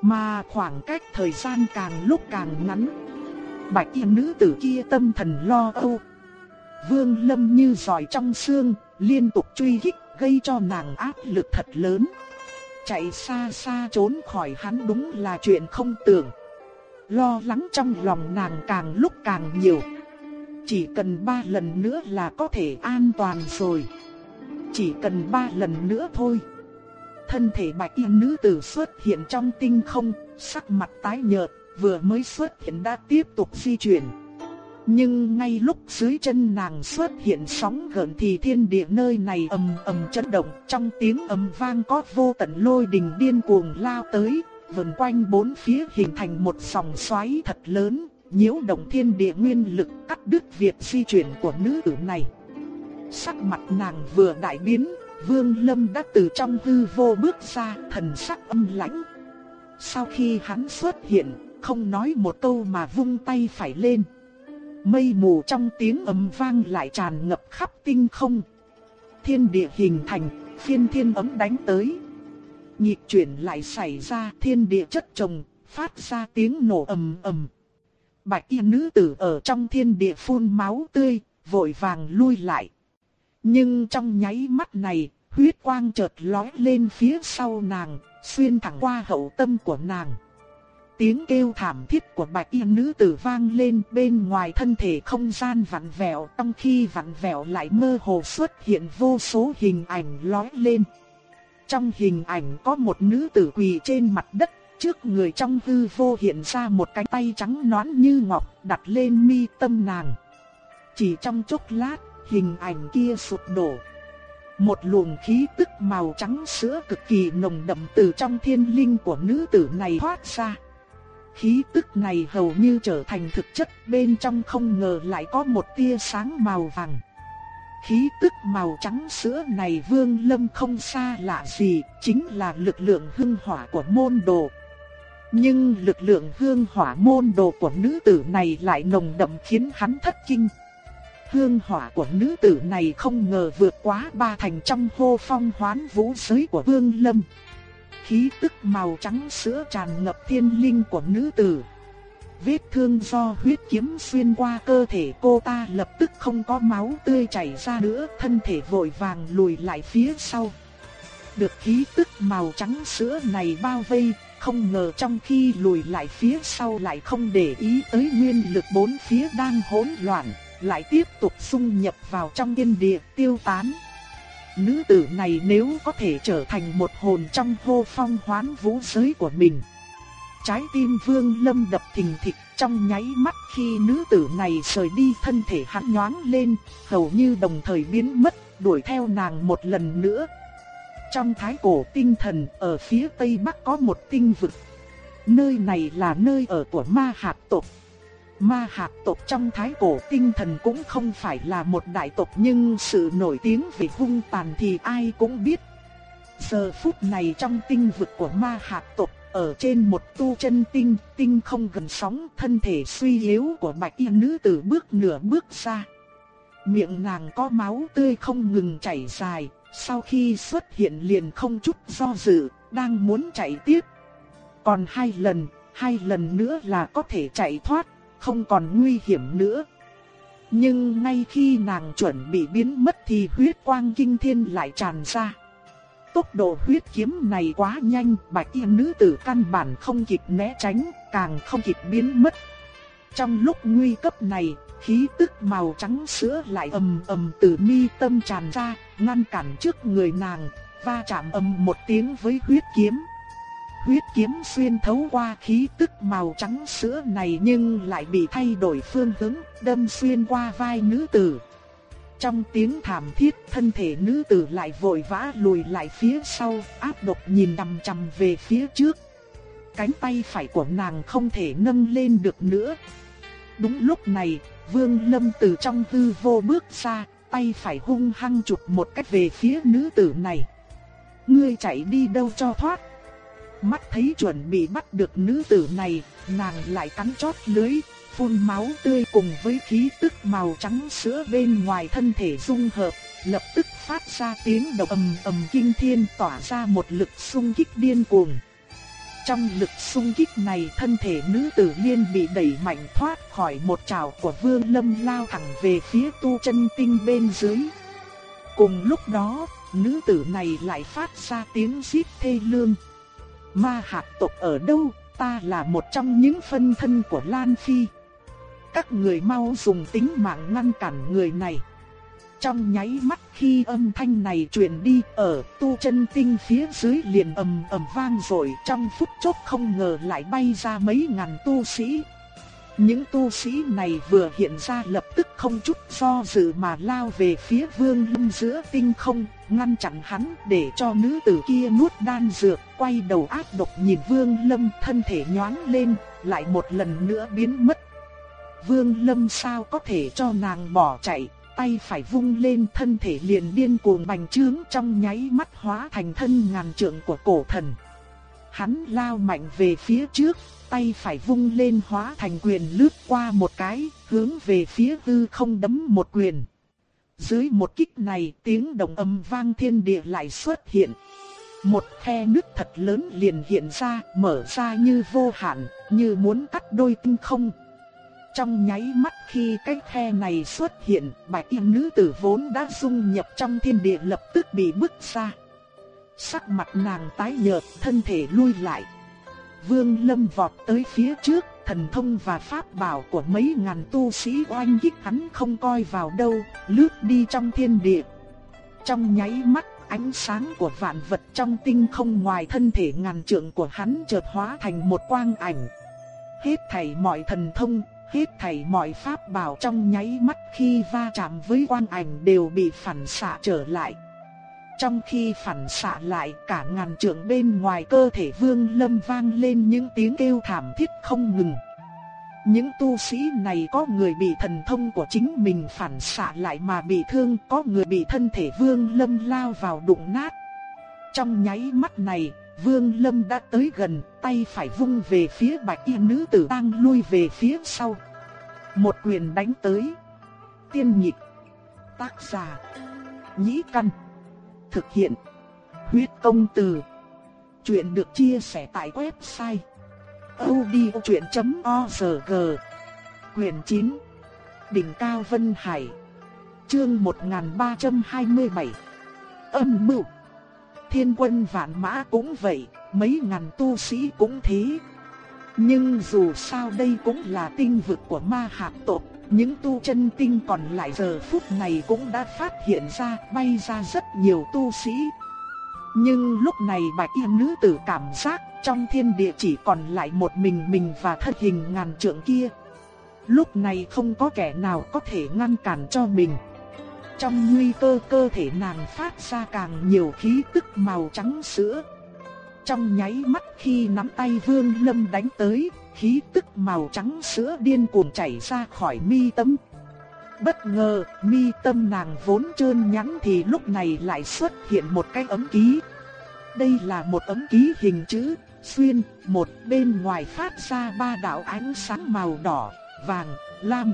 Mà khoảng cách thời gian càng lúc càng ngắn. Bạch y nữ tử kia tâm thần lo âu. Vương lâm như giỏi trong xương, liên tục truy kích gây cho nàng áp lực thật lớn. Chạy xa xa trốn khỏi hắn đúng là chuyện không tưởng. Lo lắng trong lòng nàng càng lúc càng nhiều. Chỉ cần ba lần nữa là có thể an toàn rồi. Chỉ cần ba lần nữa thôi. Thân thể bạch y nữ tử xuất hiện trong tinh không, sắc mặt tái nhợt, vừa mới xuất hiện đã tiếp tục di chuyển. Nhưng ngay lúc dưới chân nàng xuất hiện sóng gợn thì thiên địa nơi này ầm ầm chấn động, trong tiếng ầm vang có vô tận lôi đình điên cuồng lao tới, vần quanh bốn phía hình thành một dòng xoáy thật lớn, nhiễu động thiên địa nguyên lực cắt đứt việc di chuyển của nữ tử này. Sắc mặt nàng vừa đại biến, Vương Lâm đã từ trong hư vô bước ra, thần sắc âm lãnh. Sau khi hắn xuất hiện, không nói một câu mà vung tay phải lên. Mây mù trong tiếng ầm vang lại tràn ngập khắp tinh không. Thiên địa hình thành, phiên thiên ấm đánh tới. Nhịp chuyển lại xảy ra, thiên địa chất chồng, phát ra tiếng nổ ầm ầm. Bạch y nữ tử ở trong thiên địa phun máu tươi, vội vàng lui lại. Nhưng trong nháy mắt này, huyết quang chợt lóe lên phía sau nàng, xuyên thẳng qua hậu tâm của nàng. Tiếng kêu thảm thiết của bạch y nữ tử vang lên bên ngoài thân thể không gian vặn vẹo, trong khi vặn vẹo lại mơ hồ xuất hiện vô số hình ảnh lói lên. Trong hình ảnh có một nữ tử quỳ trên mặt đất, trước người trong hư vô hiện ra một cánh tay trắng nõn như ngọc đặt lên mi tâm nàng. Chỉ trong chốc lát, hình ảnh kia sụp đổ. Một luồng khí tức màu trắng sữa cực kỳ nồng đậm từ trong thiên linh của nữ tử này thoát ra. Khí tức này hầu như trở thành thực chất bên trong không ngờ lại có một tia sáng màu vàng. Khí tức màu trắng sữa này vương lâm không xa lạ gì, chính là lực lượng hưng hỏa của môn đồ. Nhưng lực lượng hương hỏa môn đồ của nữ tử này lại nồng đậm khiến hắn thất kinh. Hương hỏa của nữ tử này không ngờ vượt quá ba thành trong hô phong hoán vũ giới của vương lâm khí tức màu trắng sữa tràn ngập thiên linh của nữ tử. Vết thương do huyết kiếm xuyên qua cơ thể cô ta lập tức không có máu tươi chảy ra nữa, thân thể vội vàng lùi lại phía sau. Được khí tức màu trắng sữa này bao vây, không ngờ trong khi lùi lại phía sau lại không để ý tới nguyên lực bốn phía đang hỗn loạn, lại tiếp tục xung nhập vào trong thiên địa tiêu tán. Nữ tử này nếu có thể trở thành một hồn trong hô phong hoán vũ giới của mình. Trái tim vương lâm đập thình thịch trong nháy mắt khi nữ tử này rời đi thân thể hắn nhoáng lên, hầu như đồng thời biến mất, đuổi theo nàng một lần nữa. Trong thái cổ tinh thần ở phía tây bắc có một tinh vực. Nơi này là nơi ở của ma hạt tộc. Ma hạt tộc trong thái cổ tinh thần cũng không phải là một đại tộc nhưng sự nổi tiếng về hung tàn thì ai cũng biết. Giờ phút này trong tinh vực của ma hạt tộc, ở trên một tu chân tinh, tinh không gần sóng, thân thể suy yếu của bạch y nữ tử bước nửa bước ra. Miệng nàng có máu tươi không ngừng chảy dài, sau khi xuất hiện liền không chút do dự, đang muốn chạy tiếp. Còn hai lần, hai lần nữa là có thể chạy thoát, không còn nguy hiểm nữa. Nhưng ngay khi nàng chuẩn bị biến mất thì huyết quang kinh thiên lại tràn ra. Tốc độ huyết kiếm này quá nhanh, bạch y nữ tử căn bản không kịp né tránh, càng không kịp biến mất. Trong lúc nguy cấp này, khí tức màu trắng sữa lại ầm ầm từ mi tâm tràn ra, ngăn cản trước người nàng, va chạm ầm một tiếng với huyết kiếm. Huyết kiếm xuyên thấu qua khí tức màu trắng sữa này nhưng lại bị thay đổi phương hướng, đâm xuyên qua vai nữ tử. Trong tiếng thảm thiết, thân thể nữ tử lại vội vã lùi lại phía sau, áp độc nhìn nằm chằm về phía trước. Cánh tay phải của nàng không thể nâng lên được nữa. Đúng lúc này, Vương Lâm từ trong hư vô bước ra, tay phải hung hăng chụp một cách về phía nữ tử này. Ngươi chạy đi đâu cho thoát? Mắt thấy chuẩn bị bắt được nữ tử này, nàng lại cắn chót lưới, phun máu tươi cùng với khí tức màu trắng sữa bên ngoài thân thể dung hợp, lập tức phát ra tiếng động ầm ầm kinh thiên tỏa ra một lực xung kích điên cuồng. Trong lực xung kích này thân thể nữ tử liên bị đẩy mạnh thoát khỏi một trào của vương lâm lao thẳng về phía tu chân tinh bên dưới. Cùng lúc đó, nữ tử này lại phát ra tiếng xít thê lương. Ma hạt tộc ở đâu, ta là một trong những phân thân của Lan Phi. Các người mau dùng tính mạng ngăn cản người này. Trong nháy mắt khi âm thanh này truyền đi ở tu chân tinh phía dưới liền ầm ầm vang rồi trong phút chốc không ngờ lại bay ra mấy ngàn tu sĩ. Những tu sĩ này vừa hiện ra lập tức không chút do dự mà lao về phía vương lâm giữa tinh không, ngăn chặn hắn để cho nữ tử kia nuốt đan dược, quay đầu ác độc nhìn vương lâm thân thể nhoáng lên, lại một lần nữa biến mất. Vương lâm sao có thể cho nàng bỏ chạy, tay phải vung lên thân thể liền điên cuồng bành trướng trong nháy mắt hóa thành thân ngàn trượng của cổ thần. Hắn lao mạnh về phía trước, tay phải vung lên hóa thành quyền lướt qua một cái, hướng về phía hư không đấm một quyền. Dưới một kích này tiếng đồng âm vang thiên địa lại xuất hiện. Một khe nước thật lớn liền hiện ra, mở ra như vô hạn, như muốn cắt đôi tinh không. Trong nháy mắt khi cái khe này xuất hiện, bạch y nữ tử vốn đã dung nhập trong thiên địa lập tức bị bức ra. Sắc mặt nàng tái nhợt, thân thể lui lại. Vương Lâm vọt tới phía trước, thần thông và pháp bảo của mấy ngàn tu sĩ oanh kích hắn không coi vào đâu, lướt đi trong thiên địa. Trong nháy mắt, ánh sáng của vạn vật trong tinh không ngoài thân thể ngàn trượng của hắn chợt hóa thành một quang ảnh. Hết thảy mọi thần thông, hết thảy mọi pháp bảo trong nháy mắt khi va chạm với quang ảnh đều bị phản xạ trở lại. Trong khi phản xạ lại cả ngàn trượng bên ngoài cơ thể vương lâm vang lên những tiếng kêu thảm thiết không ngừng. Những tu sĩ này có người bị thần thông của chính mình phản xạ lại mà bị thương, có người bị thân thể vương lâm lao vào đụng nát. Trong nháy mắt này, vương lâm đã tới gần, tay phải vung về phía bạch y nữ tử đang lui về phía sau. Một quyền đánh tới. Tiên nhịp. Tác giả. Nhĩ căn. Thực hiện. Huyết công từ. Chuyện được chia sẻ tại website. odchuyện.org Quyền 9. Đỉnh Cao Vân Hải. Chương 1327. Âm mưu. Thiên quân vạn mã cũng vậy, mấy ngàn tu sĩ cũng thế. Nhưng dù sao đây cũng là tinh vực của ma hạt tộc, những tu chân tinh còn lại giờ phút này cũng đã phát hiện ra bay ra rất nhiều tu sĩ. Nhưng lúc này bạch y nữ tử cảm giác trong thiên địa chỉ còn lại một mình mình và thân hình ngàn trượng kia. Lúc này không có kẻ nào có thể ngăn cản cho mình. Trong nguy cơ cơ thể nàng phát ra càng nhiều khí tức màu trắng sữa. Trong nháy mắt khi nắm tay Vương Lâm đánh tới, khí tức màu trắng sữa điên cuồng chảy ra khỏi mi tâm. Bất ngờ, mi tâm nàng vốn trơn nhẵn thì lúc này lại xuất hiện một cái ấm ký. Đây là một ấm ký hình chữ, xuyên, một bên ngoài phát ra ba đạo ánh sáng màu đỏ, vàng, lam.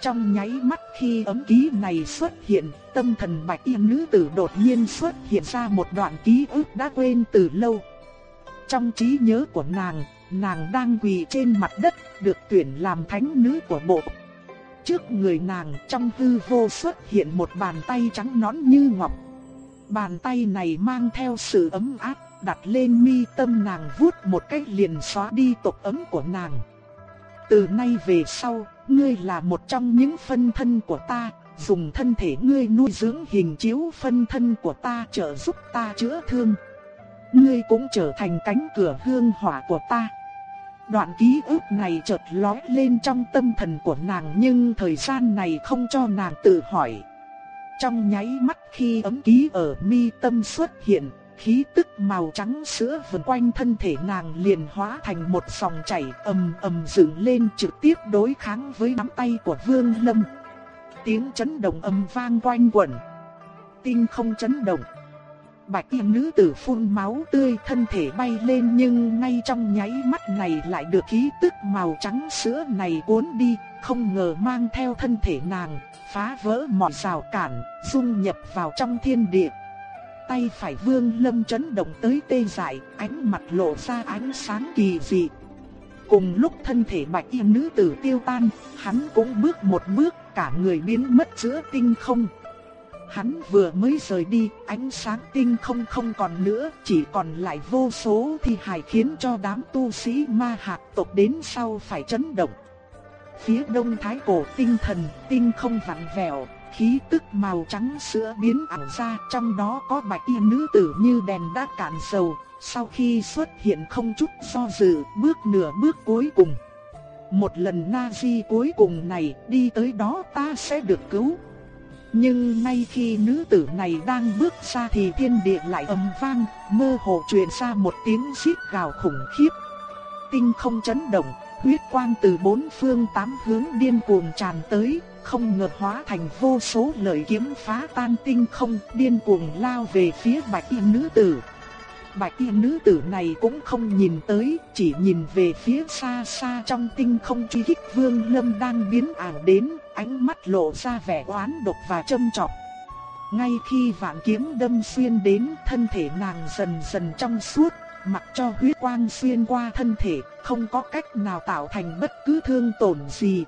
Trong nháy mắt khi ấm ký này xuất hiện, tâm thần bạch y nữ tử đột nhiên xuất hiện ra một đoạn ký ức đã quên từ lâu. Trong trí nhớ của nàng, nàng đang quỳ trên mặt đất, được tuyển làm thánh nữ của bộ. Trước người nàng trong hư vô xuất hiện một bàn tay trắng nõn như ngọc. Bàn tay này mang theo sự ấm áp, đặt lên mi tâm nàng vuốt một cách liền xóa đi tộc ấm của nàng. từ nay về sau, ngươi là một trong những phân thân của ta, dùng thân thể ngươi nuôi dưỡng hình chiếu phân thân của ta trợ giúp ta chữa thương. Ngươi cũng trở thành cánh cửa hương hỏa của ta. Đoạn ký ức này chợt lóe lên trong tâm thần của nàng nhưng thời gian này không cho nàng tự hỏi. Trong nháy mắt khi ấm ký ở mi tâm xuất hiện, khí tức màu trắng sữa vần quanh thân thể nàng liền hóa thành một dòng chảy ầm ầm dựng lên trực tiếp đối kháng với nắm tay của Vương Lâm. Tiếng chấn động âm vang quanh quẩn. Tinh không chấn động. Bạch y nữ tử phun máu tươi thân thể bay lên nhưng ngay trong nháy mắt này lại được khí tức màu trắng sữa này cuốn đi, không ngờ mang theo thân thể nàng, phá vỡ mọi rào cản, dung nhập vào trong thiên địa. Tay phải vương lâm chấn động tới tê dại, ánh mặt lộ ra ánh sáng kỳ dị. Cùng lúc thân thể bạch y nữ tử tiêu tan, hắn cũng bước một bước, cả người biến mất giữa tinh không. Hắn vừa mới rời đi, ánh sáng tinh không không còn nữa, chỉ còn lại vô số thi hài khiến cho đám tu sĩ ma hạt tộc đến sau phải chấn động. Phía đông thái cổ tinh thần, tinh không vặn vẹo, khí tức màu trắng sữa biến ảo ra, trong đó có bạch y nữ tử như đèn đã cạn dầu, sau khi xuất hiện không chút do dự, bước nửa bước cuối cùng. Một lần Nazi cuối cùng này, đi tới đó ta sẽ được cứu. Nhưng ngay khi nữ tử này đang bước ra thì thiên địa lại ầm vang, mơ hồ truyền ra một tiếng xít gào khủng khiếp. Tinh không chấn động, huyết quang từ bốn phương tám hướng điên cuồng tràn tới, không ngờ hóa thành vô số lợi kiếm phá tan tinh không, điên cuồng lao về phía bạch y nữ tử. Bạch y nữ tử này cũng không nhìn tới, chỉ nhìn về phía xa xa trong tinh không truy kích vương lâm đang biến ảo đến, ánh mắt lộ ra vẻ oán độc và châm chọc. Ngay khi vạn kiếm đâm xuyên đến, thân thể nàng dần dần trong suốt, mặc cho huyết quang xuyên qua thân thể, không có cách nào tạo thành bất cứ thương tổn gì.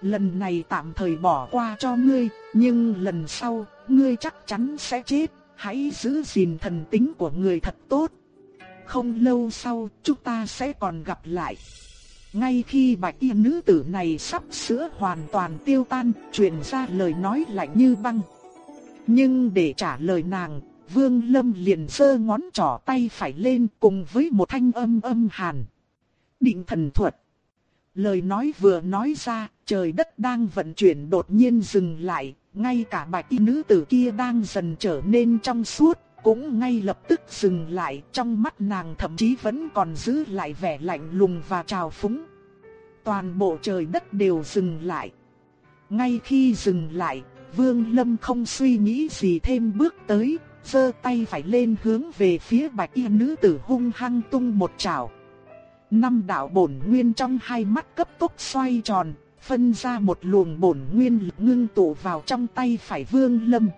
Lần này tạm thời bỏ qua cho ngươi, nhưng lần sau, ngươi chắc chắn sẽ chết, hãy giữ gìn thần tính của người thật tốt. Không lâu sau, chúng ta sẽ còn gặp lại. Ngay khi bạch y nữ tử này sắp sữa hoàn toàn tiêu tan, truyền ra lời nói lạnh như băng. Nhưng để trả lời nàng, Vương Lâm liền giơ ngón trỏ tay phải lên cùng với một thanh âm âm hàn. Định thần thuật. Lời nói vừa nói ra, trời đất đang vận chuyển đột nhiên dừng lại, ngay cả bạch y nữ tử kia đang dần trở nên trong suốt, cũng ngay lập tức dừng lại, trong mắt nàng thậm chí vẫn còn giữ lại vẻ lạnh lùng và trào phúng. Toàn bộ trời đất đều dừng lại. Ngay khi dừng lại, Vương Lâm không suy nghĩ gì thêm bước tới, giơ tay phải lên hướng về phía bạch y nữ tử hung hăng tung một trào. Năm đạo bổn nguyên trong hai mắt cấp tốc xoay tròn, phân ra một luồng bổn nguyên lực ngưng tụ vào trong tay phải Vương Lâm.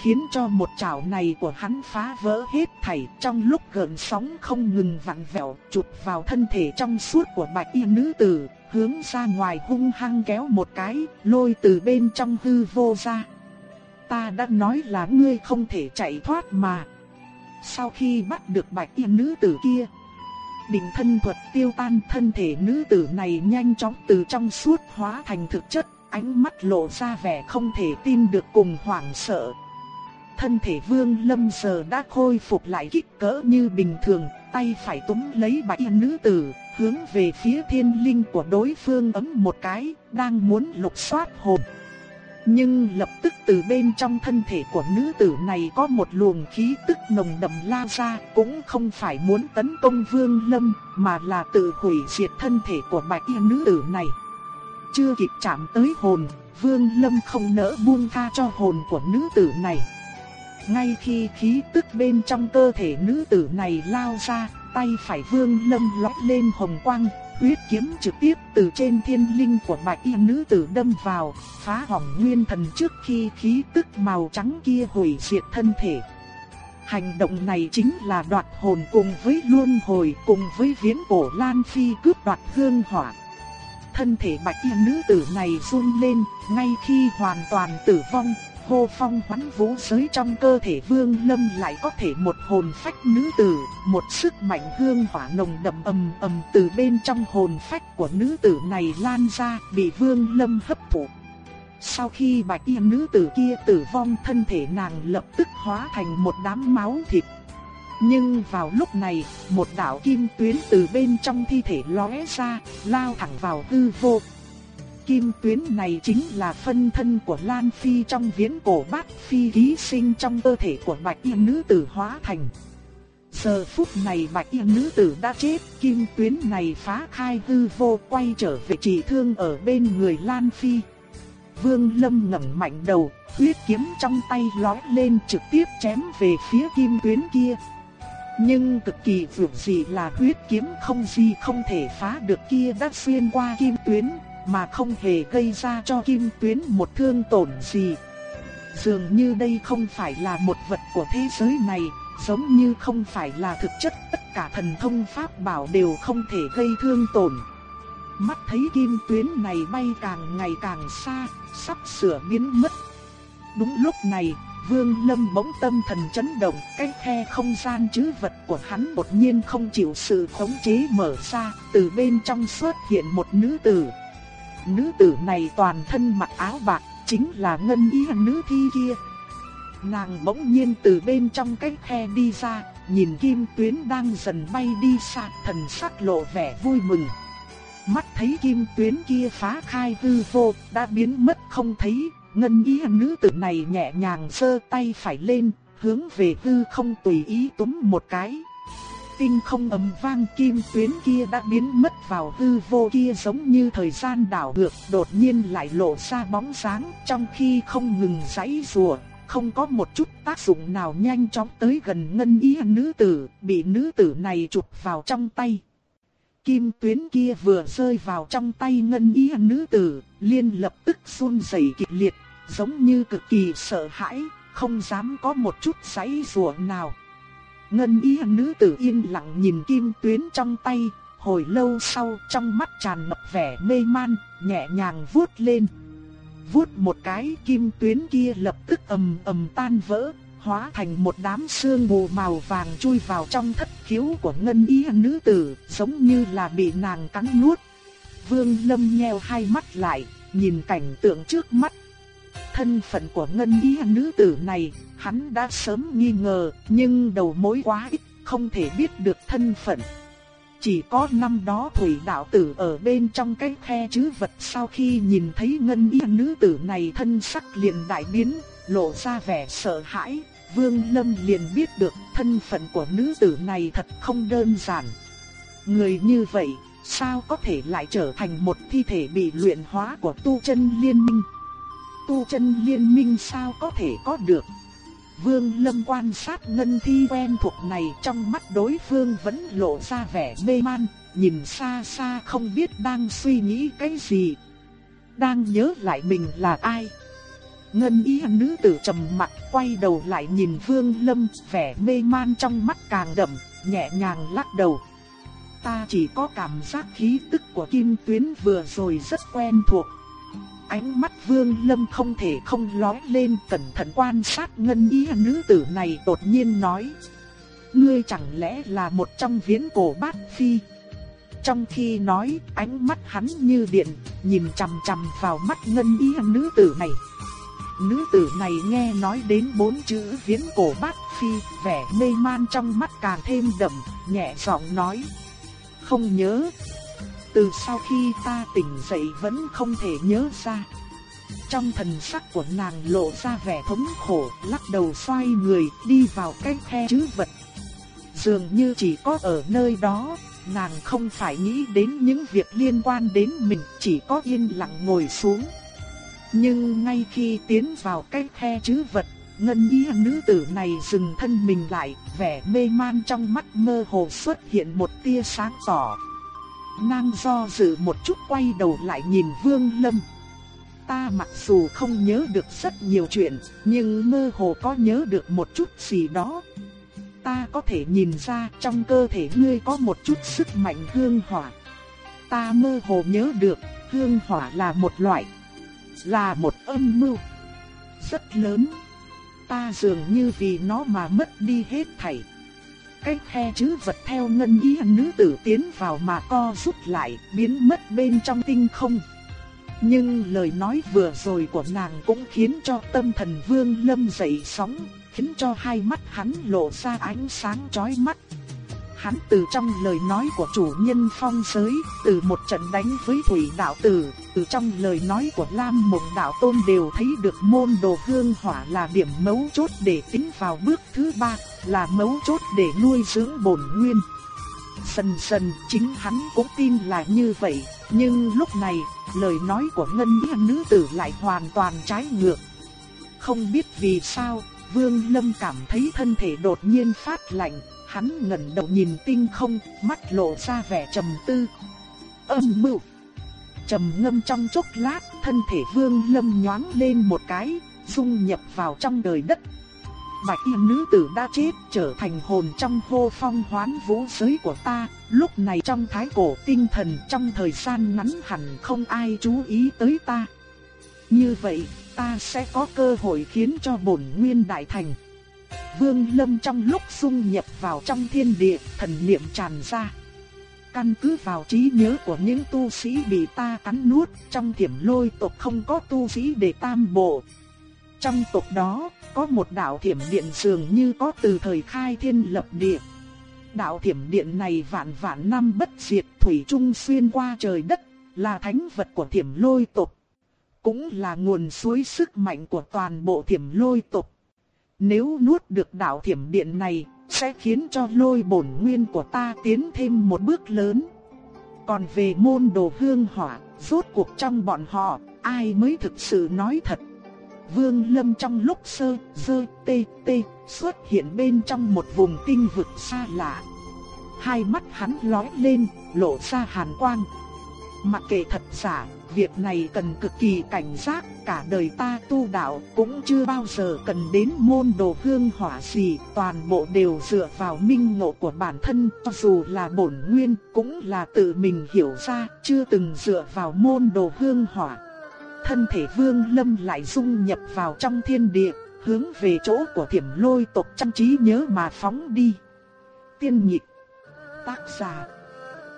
Khiến cho một chảo này của hắn phá vỡ hết thảy trong lúc gợn sóng không ngừng vặn vẹo chụp vào thân thể trong suốt của bạch y nữ tử, hướng ra ngoài hung hăng kéo một cái, lôi từ bên trong hư vô ra ta đã nói là ngươi không thể chạy thoát mà. Sau khi bắt được bạch y nữ tử kia, định thân thuật tiêu tan thân thể nữ tử này nhanh chóng từ trong suốt hóa thành thực chất, ánh mắt lộ ra vẻ không thể tin được cùng hoảng sợ. Thân thể vương lâm giờ đã khôi phục lại kích cỡ như bình thường, tay phải túm lấy bạch y nữ tử, hướng về phía thiên linh của đối phương ấm một cái, đang muốn lục soát hồn. Nhưng lập tức từ bên trong thân thể của nữ tử này có một luồng khí tức nồng đậm lao ra, cũng không phải muốn tấn công Vương Lâm, mà là tự hủy diệt thân thể của bạch y nữ tử này. Chưa kịp chạm tới hồn, Vương Lâm không nỡ buông tha cho hồn của nữ tử này. Ngay khi khí tức bên trong cơ thể nữ tử này lao ra, tay phải Vương Lâm lóe lên hồng quang, Huyết kiếm trực tiếp từ trên thiên linh của bạch y nữ tử đâm vào, phá hỏng nguyên thần trước khi khí tức màu trắng kia hủy diệt thân thể. Hành động này chính là đoạt hồn cùng với luân hồi cùng với viễn cổ Lan Phi cướp đoạt hương hỏa. Thân thể bạch y nữ tử này run lên, ngay khi hoàn toàn tử vong, hô phong hoán vũ giới trong cơ thể Vương Lâm lại có thể một hồn phách nữ tử, một sức mạnh hương hỏa nồng đậm ầm ầm từ bên trong hồn phách của nữ tử này lan ra, bị Vương Lâm hấp thụ. Sau khi bạch y nữ tử kia tử vong thân thể nàng lập tức hóa thành một đám máu thịt. Nhưng vào lúc này, một đạo kim tuyến từ bên trong thi thể lóe ra, lao thẳng vào hư vô. Kim tuyến này chính là phân thân của Lan Phi trong viễn cổ bát phi ký sinh trong cơ thể của bạch y nữ tử hóa thành. Giờ phút này bạch y nữ tử đã chết, kim tuyến này phá khai hư vô quay trở về trị thương ở bên người Lan Phi. Vương Lâm ngẩng mạnh đầu, huyết kiếm trong tay lói lên trực tiếp chém về phía kim tuyến kia. Nhưng cực kỳ vượt gì là huyết kiếm không gì không thể phá được kia đã xuyên qua kim tuyến, mà không hề gây ra cho kim tuyến một thương tổn gì. Dường như đây không phải là một vật của thế giới này, giống như không phải là thực chất tất cả thần thông pháp bảo đều không thể gây thương tổn. Mắt thấy kim tuyến này bay càng ngày càng xa, sắp sửa biến mất. Đúng lúc này, Vương Lâm bỗng tâm thần chấn động, cái khe không gian chứ vật của hắn đột nhiên không chịu sự khống chế mở ra, từ bên trong xuất hiện một nữ tử. Nữ tử này toàn thân mặc áo bạc, chính là ngân ý nữ thi kia. Nàng bỗng nhiên từ bên trong cái khe đi ra, nhìn kim tuyến đang dần bay đi xa, thần sắc lộ vẻ vui mừng. Mắt thấy kim tuyến kia phá khai hư vô, đã biến mất không thấy, ngân ý nữ tử này nhẹ nhàng giơ tay phải lên, hướng về hư không tùy ý túm một cái. Tinh không ầm vang kim tuyến kia đã biến mất vào hư vô kia giống như thời gian đảo ngược, đột nhiên lại lộ ra bóng sáng trong khi không ngừng giãy rùa, không có một chút tác dụng nào nhanh chóng tới gần ngân ý nữ tử, bị nữ tử này chụp vào trong tay. Kim tuyến kia vừa rơi vào trong tay ngân ý nữ tử, liên lập tức run rẩy kịch liệt, giống như cực kỳ sợ hãi, không dám có một chút giãy rùa nào. Ngân ý nữ tử yên lặng nhìn kim tuyến trong tay, hồi lâu sau trong mắt tràn ngập vẻ mê man, nhẹ nhàng vuốt lên. Vuốt một cái kim tuyến kia lập tức ầm ầm tan vỡ, hóa thành một đám sương mù màu vàng chui vào trong thất khiếu của ngân ý nữ tử, giống như là bị nàng cắn nuốt. Vương Lâm nheo hai mắt lại, nhìn cảnh tượng trước mắt. Thân phận của ngân ý nữ tử này, hắn đã sớm nghi ngờ, nhưng đầu mối quá ít, không thể biết được thân phận. Chỉ có năm đó thủy đạo tử ở bên trong cái khe chứ vật sau khi nhìn thấy ngân y nữ tử này thân sắc liền đại biến, lộ ra vẻ sợ hãi, Vương Lâm liền biết được thân phận của nữ tử này thật không đơn giản. Người như vậy, sao có thể lại trở thành một thi thể bị luyện hóa của tu chân liên minh? Tu chân liên minh sao có thể có được? Vương Lâm quan sát ngân thi quen thuộc này trong mắt đối phương vẫn lộ ra vẻ mê man, nhìn xa xa không biết đang suy nghĩ cái gì. Đang nhớ lại mình là ai. Ngân y nữ tử trầm mặt quay đầu lại nhìn Vương Lâm, vẻ mê man trong mắt càng đậm, nhẹ nhàng lắc đầu. Ta chỉ có cảm giác khí tức của kim tuyến vừa rồi rất quen thuộc. Ánh mắt Vương Lâm không thể không lóe lên cẩn thận quan sát ngân y nữ tử này đột nhiên nói. Ngươi chẳng lẽ là một trong viễn cổ bát phi? Trong khi nói, ánh mắt hắn như điện, nhìn chằm chằm vào mắt ngân y nữ tử này. Nữ tử này nghe nói đến bốn chữ viễn cổ bát phi, vẻ mê man trong mắt càng thêm đậm, nhẹ giọng nói. Không nhớ. Từ sau khi ta tỉnh dậy vẫn không thể nhớ ra. Trong thần sắc của nàng lộ ra vẻ thống khổ, lắc đầu xoay người, đi vào cái khe chứ vật. Dường như chỉ có ở nơi đó, nàng không phải nghĩ đến những việc liên quan đến mình, chỉ có yên lặng ngồi xuống. Nhưng ngay khi tiến vào cái khe chứ vật, ngân y nữ tử này dừng thân mình lại, vẻ mê man trong mắt mơ hồ xuất hiện một tia sáng tỏ. Nàng do dự một chút quay đầu lại nhìn Vương Lâm. Ta mặc dù không nhớ được rất nhiều chuyện, nhưng mơ hồ có nhớ được một chút gì đó. Ta có thể nhìn ra trong cơ thể ngươi có một chút sức mạnh hương hỏa. Ta mơ hồ nhớ được, hương hỏa là một loại là một âm mưu. rất lớn. Ta dường như vì nó mà mất đi hết thảy. Cái khe chữ vật theo ngân ý nữ tử tiến vào mà co rút lại, biến mất bên trong tinh không. Nhưng lời nói vừa rồi của nàng cũng khiến cho tâm thần vương lâm dậy sóng, khiến cho hai mắt hắn lộ ra ánh sáng chói mắt. Hắn từ trong lời nói của chủ nhân phong giới, từ một trận đánh với thủy đạo tử, từ trong lời nói của Lam Mộng đạo tôn đều thấy được môn đồ hương hỏa là điểm mấu chốt để tính vào bước thứ ba, là mấu chốt để nuôi dưỡng bổn nguyên. Sần sần chính hắn cũng tin là như vậy, nhưng lúc này, lời nói của ngân nghĩa nữ tử lại hoàn toàn trái ngược. Không biết vì sao, Vương Lâm cảm thấy thân thể đột nhiên phát lạnh, hắn ngẩng đầu nhìn tinh không, mắt lộ ra vẻ trầm tư. Âm mưu. Trầm ngâm trong chốc lát, thân thể Vương Lâm nhoáng lên một cái, dung nhập vào trong đời đất. Bạch y nữ tử đã chết trở thành hồn trong hô phong hoán vũ giới của ta, lúc này trong thái cổ tinh thần trong thời gian ngắn hẳn không ai chú ý tới ta. Như vậy, ta sẽ có cơ hội khiến cho bổn nguyên đại thành. Vương Lâm trong lúc dung nhập vào trong thiên địa, thần niệm tràn ra. Căn cứ vào trí nhớ của những tu sĩ bị ta cắn nuốt, trong thiểm lôi tộc không có tu sĩ để tam bộ. Trong tộc đó, có một đạo thiểm điện dường như có từ thời khai thiên lập địa. Đạo thiểm điện này vạn vạn năm bất diệt thủy trung xuyên qua trời đất, là thánh vật của thiểm lôi tộc. Cũng là nguồn suối sức mạnh của toàn bộ thiểm lôi tộc. Nếu nuốt được đạo thiểm điện này, sẽ khiến cho lôi bổn nguyên của ta tiến thêm một bước lớn. Còn về môn đồ hương hỏa, rốt cuộc trong bọn họ, ai mới thực sự nói thật. Vương Lâm trong lúc sơ, dơ, tê, tê, xuất hiện bên trong một vùng tinh vực xa lạ. Hai mắt hắn lóe lên, lộ ra hàn quang. Mặc kệ thật giả, việc này cần cực kỳ cảnh giác, cả đời ta tu đạo cũng chưa bao giờ cần đến môn đồ hương hỏa gì, toàn bộ đều dựa vào minh ngộ của bản thân, cho dù là bổn nguyên cũng là tự mình hiểu ra, chưa từng dựa vào môn đồ hương hỏa. Thân thể vương lâm lại dung nhập vào trong thiên địa, hướng về chỗ của thiểm lôi tộc chăm trí nhớ mà phóng đi. Tiên nhịp, tác giả,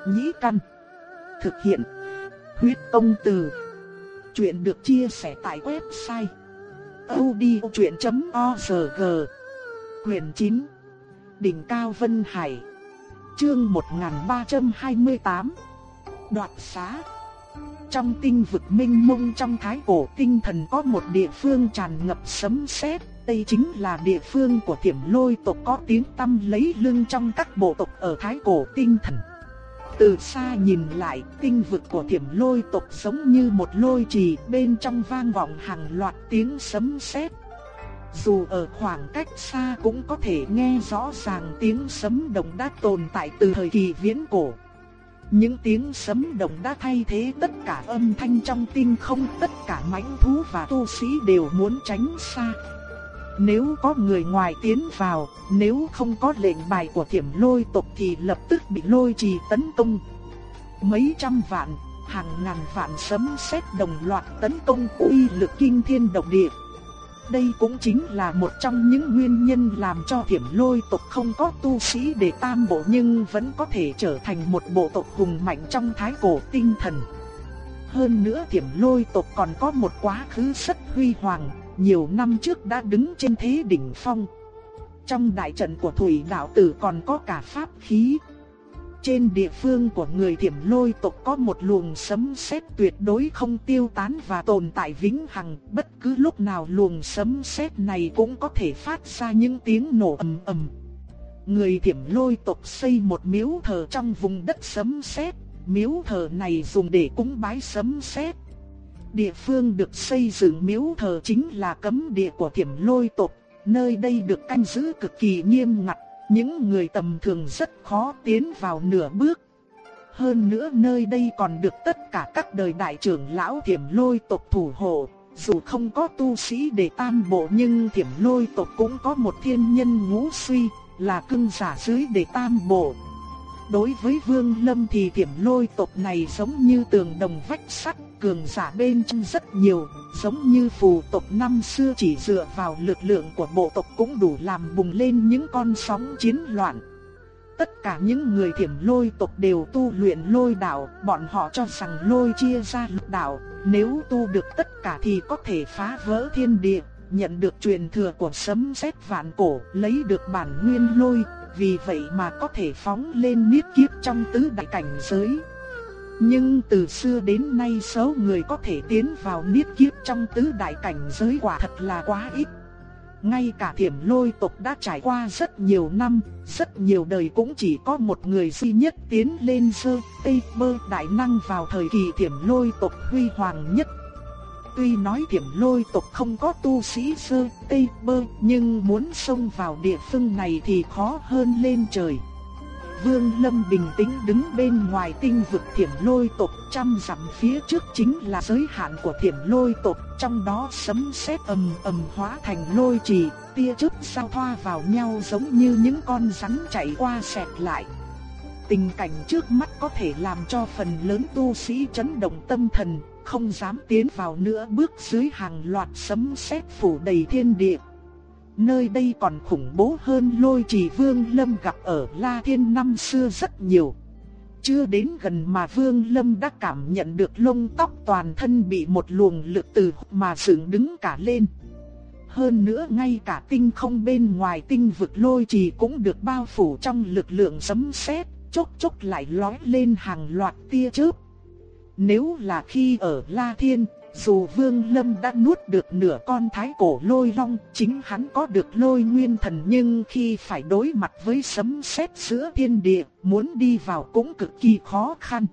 nhĩ căn, thực hiện Huyết công từ. Chuyện được chia sẻ tại website odchuyện.org. Quyền 9. Đỉnh Cao Vân Hải. Chương 1328. Đoạt xá. Trong tinh vực minh mông trong thái cổ tinh thần có một địa phương tràn ngập sấm sét, đây chính là địa phương của Tiềm Lôi tộc có tiếng tăm lấy lưng trong các bộ tộc ở thái cổ tinh thần. Từ xa nhìn lại, tinh vực của thiểm lôi tộc giống như một lôi trì bên trong vang vọng hàng loạt tiếng sấm sét. Dù ở khoảng cách xa cũng có thể nghe rõ ràng tiếng sấm động đã tồn tại từ thời kỳ viễn cổ. Những tiếng sấm động đã thay thế tất cả âm thanh trong tinh không, tất cả mãnh thú và tu sĩ đều muốn tránh xa. Nếu có người ngoài tiến vào, nếu không có lệnh bài của thiểm lôi tộc thì lập tức bị lôi trì tấn công. Mấy trăm vạn, hàng ngàn vạn sấm sét đồng loạt tấn công uy lực kinh thiên động địa. Đây cũng chính là một trong những nguyên nhân làm cho thiểm lôi tộc không có tu sĩ để tam bộ nhưng vẫn có thể trở thành một bộ tộc hùng mạnh trong thái cổ tinh thần. Hơn nữa thiểm lôi tộc còn có một quá khứ rất huy hoàng, nhiều năm trước đã đứng trên thế đỉnh phong. Trong đại trận của thủy đạo tử còn có cả pháp khí. Trên địa phương của người thiểm lôi tộc có một luồng sấm sét tuyệt đối không tiêu tán và tồn tại vĩnh hằng, bất cứ lúc nào luồng sấm sét này cũng có thể phát ra những tiếng nổ ầm ầm. Người thiểm lôi tộc xây một miếu thờ trong vùng đất sấm sét, miếu thờ này dùng để cúng bái sấm sét. Địa phương được xây dựng miếu thờ chính là cấm địa của thiểm lôi tộc, nơi đây được canh giữ cực kỳ nghiêm ngặt, những người tầm thường rất khó tiến vào nửa bước. Hơn nữa nơi đây còn được tất cả các đời đại trưởng lão thiểm lôi tộc thủ hộ, dù không có tu sĩ để tam bộ nhưng thiểm lôi tộc cũng có một thiên nhân ngũ suy, là cưng giả dưới để tam bộ. Đối với Vương Lâm thì thiểm lôi tộc này giống như tường đồng vách sắt, cường giả bên trong rất nhiều, giống như phù tộc năm xưa chỉ dựa vào lực lượng của bộ tộc cũng đủ làm bùng lên những con sóng chiến loạn. Tất cả những người thiểm lôi tộc đều tu luyện lôi đạo, bọn họ cho rằng lôi chia ra lục đạo, nếu tu được tất cả thì có thể phá vỡ thiên địa, nhận được truyền thừa của sấm sét vạn cổ, lấy được bản nguyên lôi, vì vậy mà có thể phóng lên niết kiếp trong tứ đại cảnh giới. Nhưng từ xưa đến nay số người có thể tiến vào niết kiếp trong tứ đại cảnh giới quả thật là quá ít. Ngay cả thiểm lôi tộc đã trải qua rất nhiều năm, rất nhiều đời cũng chỉ có một người duy nhất tiến lên sơ tây bơ đại năng vào thời kỳ thiểm lôi tộc huy hoàng nhất. Tuy nói thiểm lôi tộc không có tu sĩ sơ tây bơ, nhưng muốn xông vào địa phương này thì khó hơn lên trời. Vương Lâm bình tĩnh đứng bên ngoài tinh vực thiểm lôi tộc trăm dặm phía trước chính là giới hạn của thiểm lôi tộc, trong đó sấm sét ầm ầm hóa thành lôi trì, tia chớp sao thoa vào nhau giống như những con rắn chạy qua xẹt lại. Tình cảnh trước mắt có thể làm cho phần lớn tu sĩ chấn động tâm thần, không dám tiến vào nữa bước dưới hàng loạt sấm sét phủ đầy thiên địa. Nơi đây còn khủng bố hơn lôi trì vương lâm gặp ở La Thiên năm xưa rất nhiều. Chưa đến gần mà Vương Lâm đã cảm nhận được lông tóc toàn thân bị một luồng lực từ mà dựng đứng cả lên. Hơn nữa ngay cả tinh không bên ngoài tinh vực lôi trì cũng được bao phủ trong lực lượng sấm sét, chốc chốc lại lói lên hàng loạt tia chớp. Nếu là khi ở La Thiên, dù Vương Lâm đã nuốt được nửa con thái cổ lôi long, chính hắn có được lôi nguyên thần nhưng khi phải đối mặt với sấm sét giữa thiên địa, muốn đi vào cũng cực kỳ khó khăn.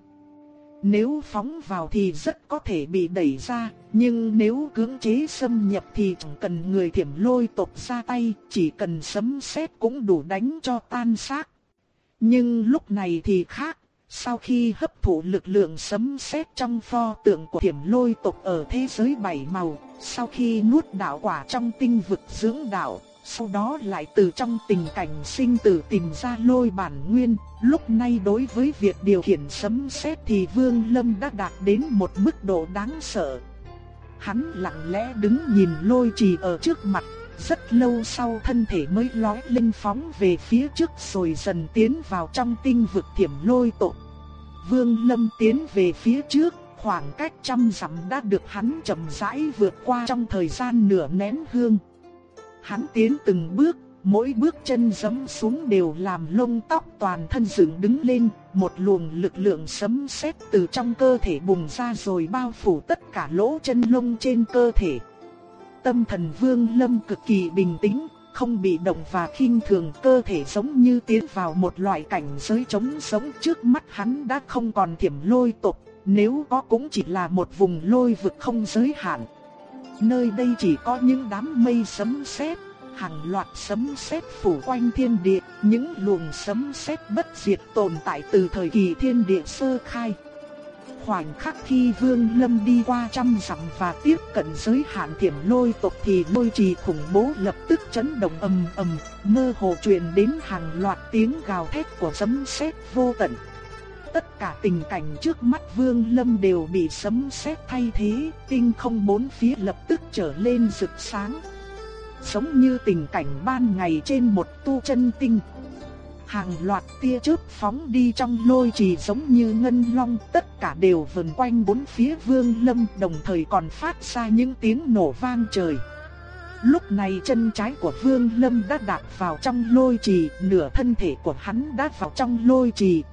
Nếu phóng vào thì rất có thể bị đẩy ra, nhưng nếu cưỡng chế xâm nhập thì chẳng cần người thiểm lôi tộc ra tay, chỉ cần sấm sét cũng đủ đánh cho tan xác. Nhưng lúc này thì khác, sau khi hấp thụ lực lượng sấm sét trong pho tượng của thiểm lôi tộc ở thế giới bảy màu, sau khi nuốt đạo quả trong tinh vực dưỡng đạo, sau đó lại từ trong tình cảnh sinh tử tìm ra lôi bản nguyên, lúc này đối với việc điều khiển sấm sét thì Vương Lâm đã đạt đến một mức độ đáng sợ. Hắn lặng lẽ đứng nhìn lôi trì ở trước mặt, rất lâu sau thân thể mới lói lên phóng về phía trước rồi dần tiến vào trong tinh vực thiểm lôi tộc. Vương Lâm tiến về phía trước, khoảng cách trăm dặm đã được hắn chậm rãi vượt qua trong thời gian nửa nén hương. Hắn tiến từng bước, mỗi bước chân giẫm xuống đều làm lông tóc toàn thân dựng đứng lên, một luồng lực lượng sấm sét từ trong cơ thể bùng ra rồi bao phủ tất cả lỗ chân lông trên cơ thể. Tâm thần Vương Lâm cực kỳ bình tĩnh, không bị động và khinh thường cơ thể giống như tiến vào một loại cảnh giới trống sống trước mắt hắn đã không còn thiểm lôi tộc, nếu có cũng chỉ là một vùng lôi vực không giới hạn. Nơi đây chỉ có những đám mây sấm sét, hàng loạt sấm sét phủ quanh thiên địa, những luồng sấm sét bất diệt tồn tại từ thời kỳ thiên địa sơ khai. Khoảnh khắc khi Vương Lâm đi qua trăm dặm và tiếp cận giới hạn tiềm lôi tộc thì lôi trì khủng bố lập tức chấn động ầm ầm, mơ hồ truyền đến hàng loạt tiếng gào thét của sấm sét vô tận. Tất cả tình cảnh trước mắt Vương Lâm đều bị sấm sét thay thế, tinh không bốn phía lập tức trở lên rực sáng. Giống như tình cảnh ban ngày trên một tu chân tinh hàng loạt tia chớp phóng đi trong lôi trì giống như ngân long, tất cả đều vần quanh bốn phía Vương Lâm, đồng thời còn phát ra những tiếng nổ vang trời. Lúc này chân trái của Vương Lâm đã đạp vào trong lôi trì, nửa thân thể của hắn đã vào trong lôi trì.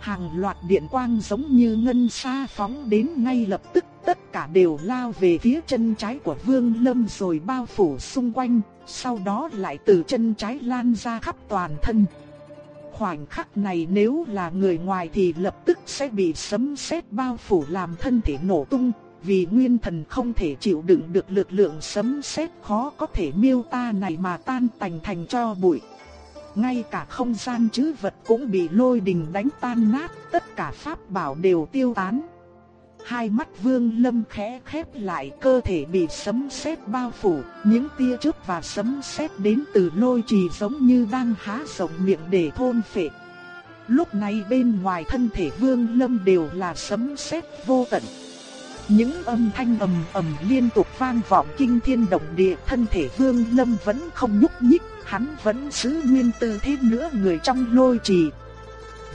Hàng loạt điện quang giống như ngân sa phóng đến ngay lập tức, tất cả đều lao về phía chân trái của Vương Lâm rồi bao phủ xung quanh, sau đó lại từ chân trái lan ra khắp toàn thân khoảnh khắc này nếu là người ngoài thì lập tức sẽ bị sấm sét bao phủ làm thân thể nổ tung, vì nguyên thần không thể chịu đựng được lực lượng sấm sét khó có thể miêu ta này mà tan tành thành cho bụi. Ngay cả không gian chứ vật cũng bị lôi đình đánh tan nát, tất cả pháp bảo đều tiêu tán. Hai mắt Vương Lâm khẽ khép lại, cơ thể bị sấm sét bao phủ, những tia chớp và sấm sét đến từ lôi trì giống như đang há rộng miệng để thôn phệ. Lúc này bên ngoài thân thể Vương Lâm đều là sấm sét vô tận. Những âm thanh ầm ầm liên tục vang vọng kinh thiên động địa, thân thể Vương Lâm vẫn không nhúc nhích, hắn vẫn giữ nguyên tư thế nữa người trong lôi trì.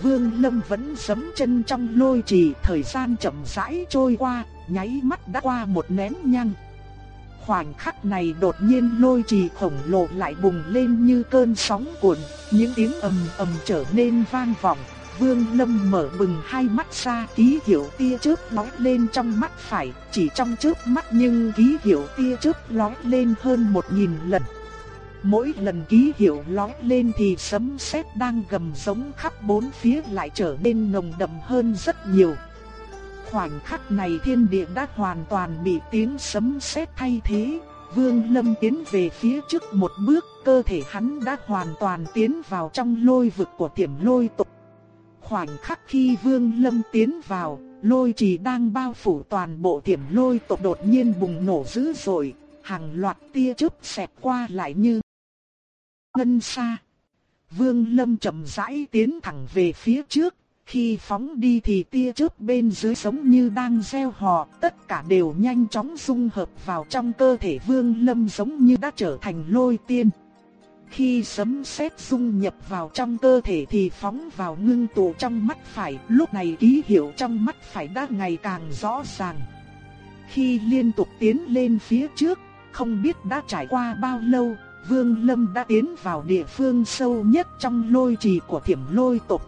Vương Lâm vẫn sấm chân trong lôi trì, thời gian chậm rãi trôi qua, nháy mắt đã qua một nén nhang. Khoảnh khắc này đột nhiên lôi trì khổng lồ lại bùng lên như cơn sóng cuộn, những tiếng ầm ầm trở nên vang vọng. Vương Lâm mở bừng hai mắt ra, ký hiệu tia chớp lóe lên trong mắt phải, chỉ trong chớp mắt nhưng ký hiệu tia chớp lóe lên hơn một nghìn lần. Mỗi lần ký hiệu lóe lên thì sấm sét đang gầm giống khắp bốn phía lại trở nên nồng đậm hơn rất nhiều. Khoảnh khắc này thiên địa đã hoàn toàn bị tiếng sấm sét thay thế, Vương Lâm tiến về phía trước một bước, cơ thể hắn đã hoàn toàn tiến vào trong lôi vực của tiềm lôi tộc. Khoảnh khắc khi Vương Lâm tiến vào, lôi trì đang bao phủ toàn bộ tiềm lôi tộc đột nhiên bùng nổ dữ dội, hàng loạt tia chớp xẹt qua lại như ngân xa. Vương Lâm chậm rãi tiến thẳng về phía trước, khi phóng đi thì tia chớp bên dưới giống như đang gieo hò, tất cả đều nhanh chóng dung hợp vào trong cơ thể Vương Lâm giống như đã trở thành lôi tiên. Khi sấm sét dung nhập vào trong cơ thể thì phóng vào ngưng tụ trong mắt phải, lúc này ký hiệu trong mắt phải đã ngày càng rõ ràng. Khi liên tục tiến lên phía trước, không biết đã trải qua bao lâu, Vương Lâm đã tiến vào địa phương sâu nhất trong lôi trì của thiểm lôi tộc.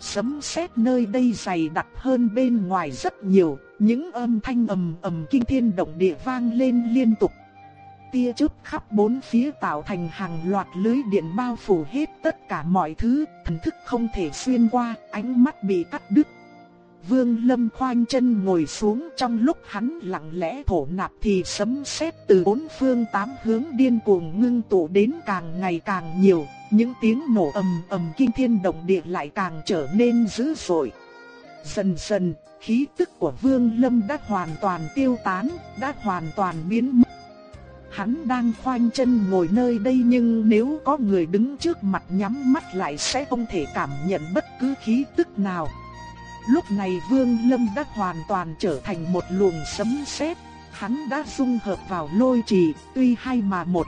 Sấm sét nơi đây dày đặc hơn bên ngoài rất nhiều, những âm thanh ầm ầm kinh thiên động địa vang lên liên tục. Tia chớp khắp bốn phía tạo thành hàng loạt lưới điện bao phủ hết tất cả mọi thứ, thần thức không thể xuyên qua, ánh mắt bị cắt đứt. Vương Lâm khoanh chân ngồi xuống trong lúc hắn lặng lẽ thổ nạp thì sấm sét từ bốn phương tám hướng điên cuồng ngưng tụ đến càng ngày càng nhiều, những tiếng nổ ầm ầm kinh thiên động địa lại càng trở nên dữ dội. Dần dần, khí tức của Vương Lâm đã hoàn toàn tiêu tán, đã hoàn toàn biến mất. Hắn đang khoanh chân ngồi nơi đây nhưng nếu có người đứng trước mặt nhắm mắt lại sẽ không thể cảm nhận bất cứ khí tức nào. Lúc này Vương Lâm đã hoàn toàn trở thành một luồng sấm sét, hắn đã dung hợp vào lôi trì, tuy hai mà một.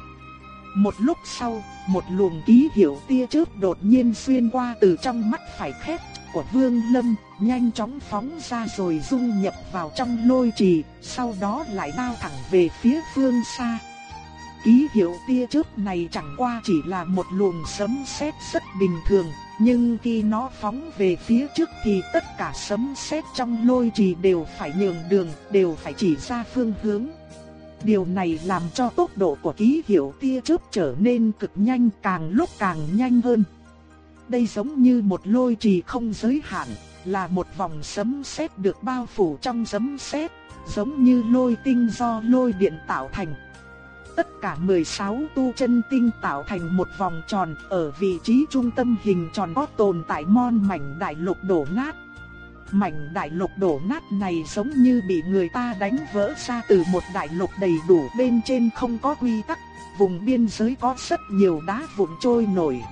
Một lúc sau, một luồng ký hiệu tia chớp đột nhiên xuyên qua từ trong mắt phải khép của Vương Lâm, nhanh chóng phóng ra rồi dung nhập vào trong lôi trì, sau đó lại lao thẳng về phía phương xa. Ký hiệu tia chớp này chẳng qua chỉ là một luồng sấm sét rất bình thường, nhưng khi nó phóng về phía trước thì tất cả sấm sét trong lôi trì đều phải nhường đường, đều phải chỉ ra phương hướng. Điều này làm cho tốc độ của ký hiệu tia chớp trở nên cực nhanh càng lúc càng nhanh hơn. Đây giống như một lôi trì không giới hạn, là một vòng sấm sét được bao phủ trong sấm sét, giống như lôi tinh do lôi điện tạo thành. Tất cả 16 tu chân tinh tạo thành một vòng tròn, ở vị trí trung tâm hình tròn có tồn tại mon mảnh đại lục đổ nát. Mảnh đại lục đổ nát này giống như bị người ta đánh vỡ ra từ một đại lục đầy đủ bên trên không có quy tắc, vùng biên giới có rất nhiều đá vụn trôi nổi.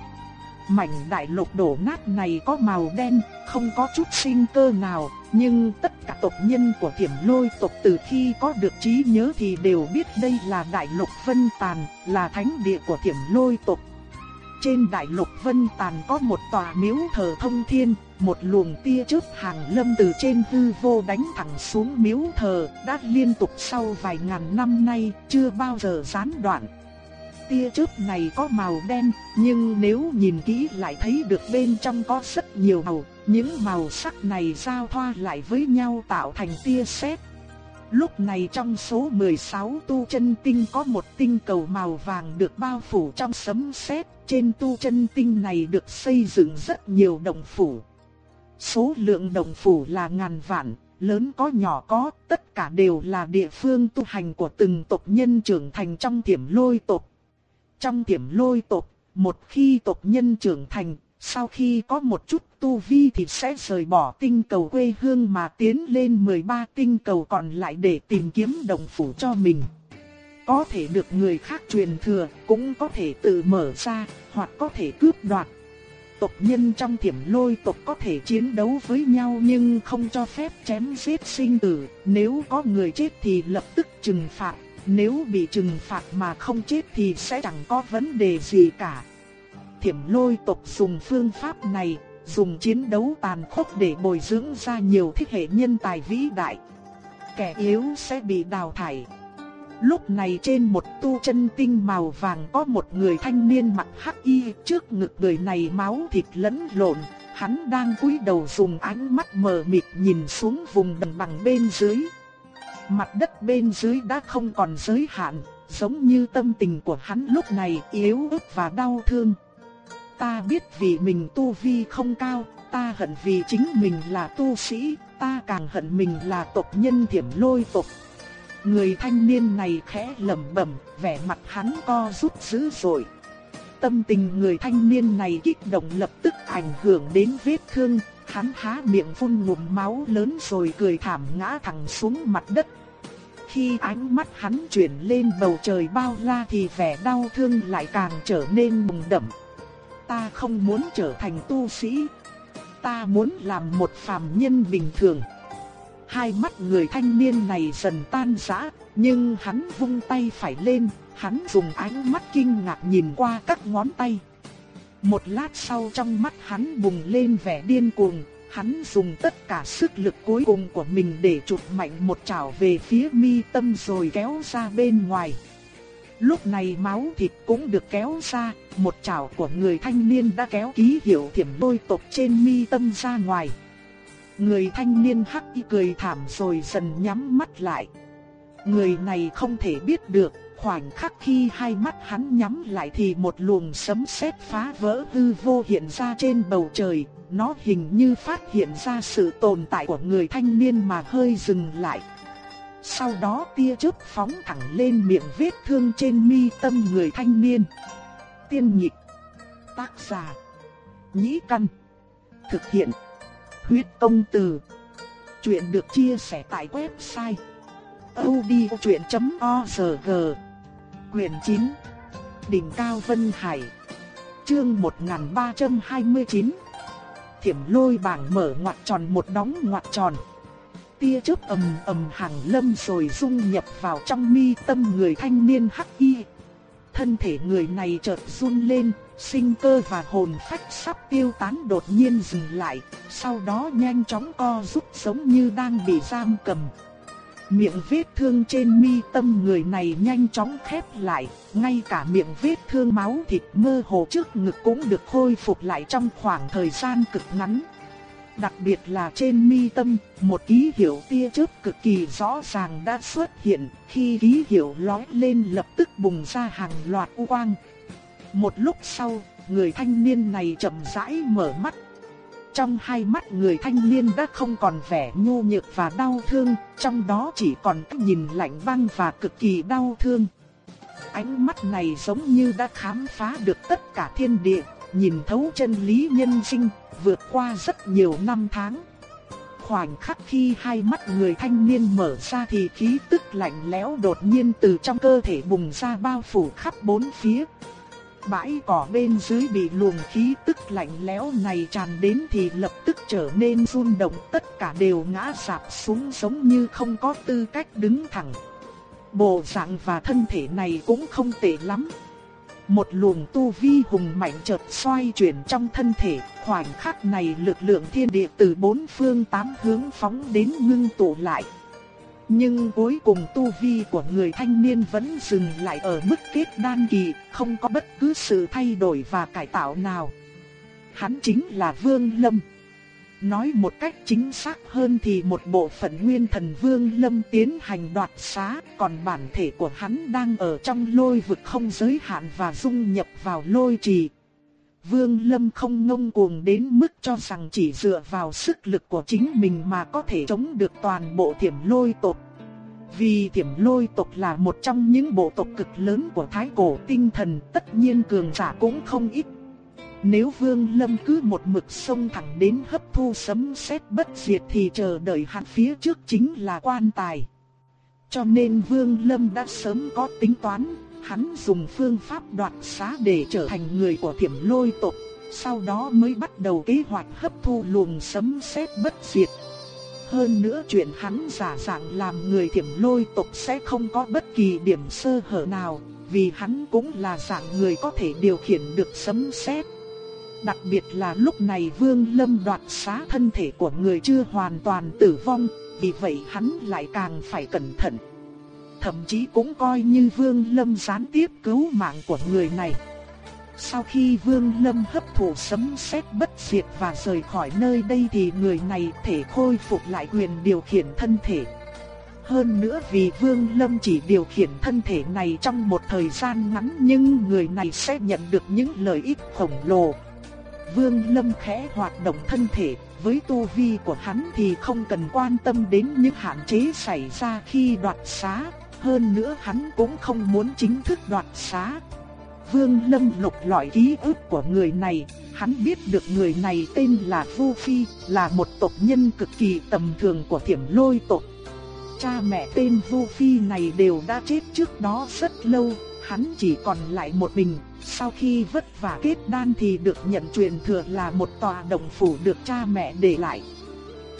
Mảnh đại lục đổ nát này có màu đen, không có chút sinh cơ nào, nhưng tất cả tộc nhân của thiểm lôi tộc từ khi có được trí nhớ thì đều biết đây là đại lục Vân Tàn, là thánh địa của thiểm lôi tộc. Trên đại lục Vân Tàn có một tòa miếu thờ thông thiên, một luồng tia chớp hàng lâm từ trên hư vô đánh thẳng xuống miếu thờ, đã liên tục sau vài ngàn năm nay, chưa bao giờ gián đoạn. Tia chớp này có màu đen, nhưng nếu nhìn kỹ lại thấy được bên trong có rất nhiều màu, những màu sắc này giao thoa lại với nhau tạo thành tia sét. Lúc này trong số 16 tu chân tinh có một tinh cầu màu vàng được bao phủ trong sấm sét, trên tu chân tinh này được xây dựng rất nhiều động phủ. Số lượng động phủ là ngàn vạn, lớn có nhỏ có, tất cả đều là địa phương tu hành của từng tộc nhân trưởng thành trong tiềm lôi tộc. Trong tiềm lôi tộc, một khi tộc nhân trưởng thành, sau khi có một chút tu vi thì sẽ rời bỏ tinh cầu quê hương mà tiến lên 13 tinh cầu còn lại để tìm kiếm đồng phủ cho mình. Có thể được người khác truyền thừa, cũng có thể tự mở ra, hoặc có thể cướp đoạt. tộc nhân trong thiểm lôi tộc có thể chiến đấu với nhau nhưng không cho phép chém giết sinh tử, nếu có người chết thì lập tức trừng phạt, nếu bị trừng phạt mà không chết thì sẽ chẳng có vấn đề gì cả. Thiểm lôi tộc dùng phương pháp này, dùng chiến đấu tàn khốc để bồi dưỡng ra nhiều thế hệ nhân tài vĩ đại. Kẻ yếu sẽ bị đào thải. Lúc này trên một tu chân tinh màu vàng có một người thanh niên mặc hắc y, trước ngực người này máu thịt lẫn lộn, hắn đang cúi đầu dùng ánh mắt mờ mịt nhìn xuống vùng đồng bằng bên dưới. Mặt đất bên dưới đã không còn giới hạn, giống như tâm tình của hắn lúc này yếu ớt và đau thương. Ta biết vì mình tu vi không cao, ta hận vì chính mình là tu sĩ, ta càng hận mình là tộc nhân thiểm lôi tộc. Người thanh niên này khẽ lẩm bẩm, vẻ mặt hắn co rút dữ dội. Tâm tình người thanh niên này kích động lập tức ảnh hưởng đến vết thương, hắn há miệng phun ngụm máu lớn rồi cười thảm ngã thẳng xuống mặt đất. Khi ánh mắt hắn chuyển lên bầu trời bao la thì vẻ đau thương lại càng trở nên bùng đậm. Ta không muốn trở thành tu sĩ. Ta muốn làm một phàm nhân bình thường. Hai mắt người thanh niên này dần tan rã, nhưng hắn vung tay phải lên, hắn dùng ánh mắt kinh ngạc nhìn qua các ngón tay. Một lát sau trong mắt hắn bùng lên vẻ điên cuồng, hắn dùng tất cả sức lực cuối cùng của mình để chụp mạnh một chảo về phía mi tâm rồi kéo ra bên ngoài. Lúc này máu thịt cũng được kéo ra, một chảo của người thanh niên đã kéo ký hiệu thiểm lôi tộc trên mi tâm ra ngoài. Người thanh niên hắc y cười thảm rồi dần nhắm mắt lại. Người này không thể biết được, khoảnh khắc khi hai mắt hắn nhắm lại thì một luồng sấm sét phá vỡ hư vô hiện ra trên bầu trời, nó hình như phát hiện ra sự tồn tại của người thanh niên mà hơi dừng lại. Sau đó tia chớp phóng thẳng lên miệng vết thương trên mi tâm người thanh niên. Tiên nhịp, tác giả, nhĩ căn, thực hiện, huyết công từ. Chuyện được chia sẻ tại website odchuyện.org Quyền 9 Đỉnh Cao Vân Hải Chương 1329 Thiểm lôi bảng mở ngoặt tròn một đóng ngoặt tròn Tia chớp ầm ầm hàng lâm rồi dung nhập vào trong mi tâm người thanh niên hắc y Thân thể người này chợt run lên, sinh cơ và hồn phách sắp tiêu tán đột nhiên dừng lại, sau đó nhanh chóng co rút giống như đang bị giam cầm. Miệng vết thương trên mi tâm người này nhanh chóng khép lại, ngay cả miệng vết thương máu thịt mơ hồ trước ngực cũng được khôi phục lại trong khoảng thời gian cực ngắn. Đặc biệt là trên mi tâm, một ký hiệu tia chớp cực kỳ rõ ràng đã xuất hiện, khi ký hiệu lói lên lập tức bùng ra hàng loạt u quang. Một lúc sau, người thanh niên này chậm rãi mở mắt, trong hai mắt người thanh niên đã không còn vẻ nhu nhược và đau thương, trong đó chỉ còn cái nhìn lạnh băng và cực kỳ đau thương. Ánh mắt này giống như đã khám phá được tất cả thiên địa, nhìn thấu chân lý nhân sinh, vượt qua rất nhiều năm tháng. Khoảnh khắc khi hai mắt người thanh niên mở ra thì khí tức lạnh lẽo đột nhiên từ trong cơ thể bùng ra bao phủ khắp bốn phía, Bãi cỏ bên dưới bị luồng khí tức lạnh lẽo này tràn đến thì lập tức trở nên run động tất cả đều ngã sạp xuống giống như không có tư cách đứng thẳng. Bộ dạng và thân thể này cũng không tệ lắm. Một luồng tu vi hùng mạnh chợt xoay chuyển trong thân thể, khoảnh khắc này lực lượng thiên địa từ bốn phương tám hướng phóng đến ngưng tụ lại. Nhưng cuối cùng tu vi của người thanh niên vẫn dừng lại ở mức kết đan kỳ, không có bất cứ sự thay đổi và cải tạo nào. Hắn chính là Vương Lâm. Nói một cách chính xác hơn thì một bộ phận nguyên thần Vương Lâm tiến hành đoạt xá, còn bản thể của hắn đang ở trong lôi vực không giới hạn và dung nhập vào lôi trì. Vương Lâm không ngông cuồng đến mức cho rằng chỉ dựa vào sức lực của chính mình mà có thể chống được toàn bộ thiểm lôi tộc. Vì thiểm lôi tộc là một trong những bộ tộc cực lớn của thái cổ tinh thần tất nhiên cường giả cũng không ít. Nếu Vương Lâm cứ một mực sông thẳng đến hấp thu sấm sét bất diệt thì chờ đợi hắn phía trước chính là quan tài. Cho nên Vương Lâm đã sớm có tính toán, hắn dùng phương pháp đoạt xá để trở thành người của thiểm lôi tộc, sau đó mới bắt đầu kế hoạch hấp thu luồng sấm sét bất diệt. Hơn nữa chuyện hắn giả dạng làm người thiểm lôi tộc sẽ không có bất kỳ điểm sơ hở nào, vì hắn cũng là dạng người có thể điều khiển được sấm sét. Đặc biệt là lúc này Vương Lâm đoạt xá thân thể của người chưa hoàn toàn tử vong, vì vậy hắn lại càng phải cẩn thận. Thậm chí cũng coi như Vương Lâm gián tiếp cứu mạng của người này. Sau khi Vương Lâm hấp thụ sấm sét bất diệt và rời khỏi nơi đây thì người này thể khôi phục lại quyền điều khiển thân thể. Hơn nữa vì Vương Lâm chỉ điều khiển thân thể này trong một thời gian ngắn nhưng người này sẽ nhận được những lợi ích khổng lồ. Vương Lâm khẽ hoạt động thân thể, với tu vi của hắn thì không cần quan tâm đến những hạn chế xảy ra khi đoạt xá, hơn nữa hắn cũng không muốn chính thức đoạt xá. Vương Lâm lục lọi ký ức của người này, hắn biết được người này tên là Vu Phi, là một tộc nhân cực kỳ tầm thường của thiểm lôi tộc. Cha mẹ tên Vu Phi này đều đã chết trước đó rất lâu, hắn chỉ còn lại một mình, sau khi vất vả kết đan thì được nhận truyền thừa là một tòa động phủ được cha mẹ để lại.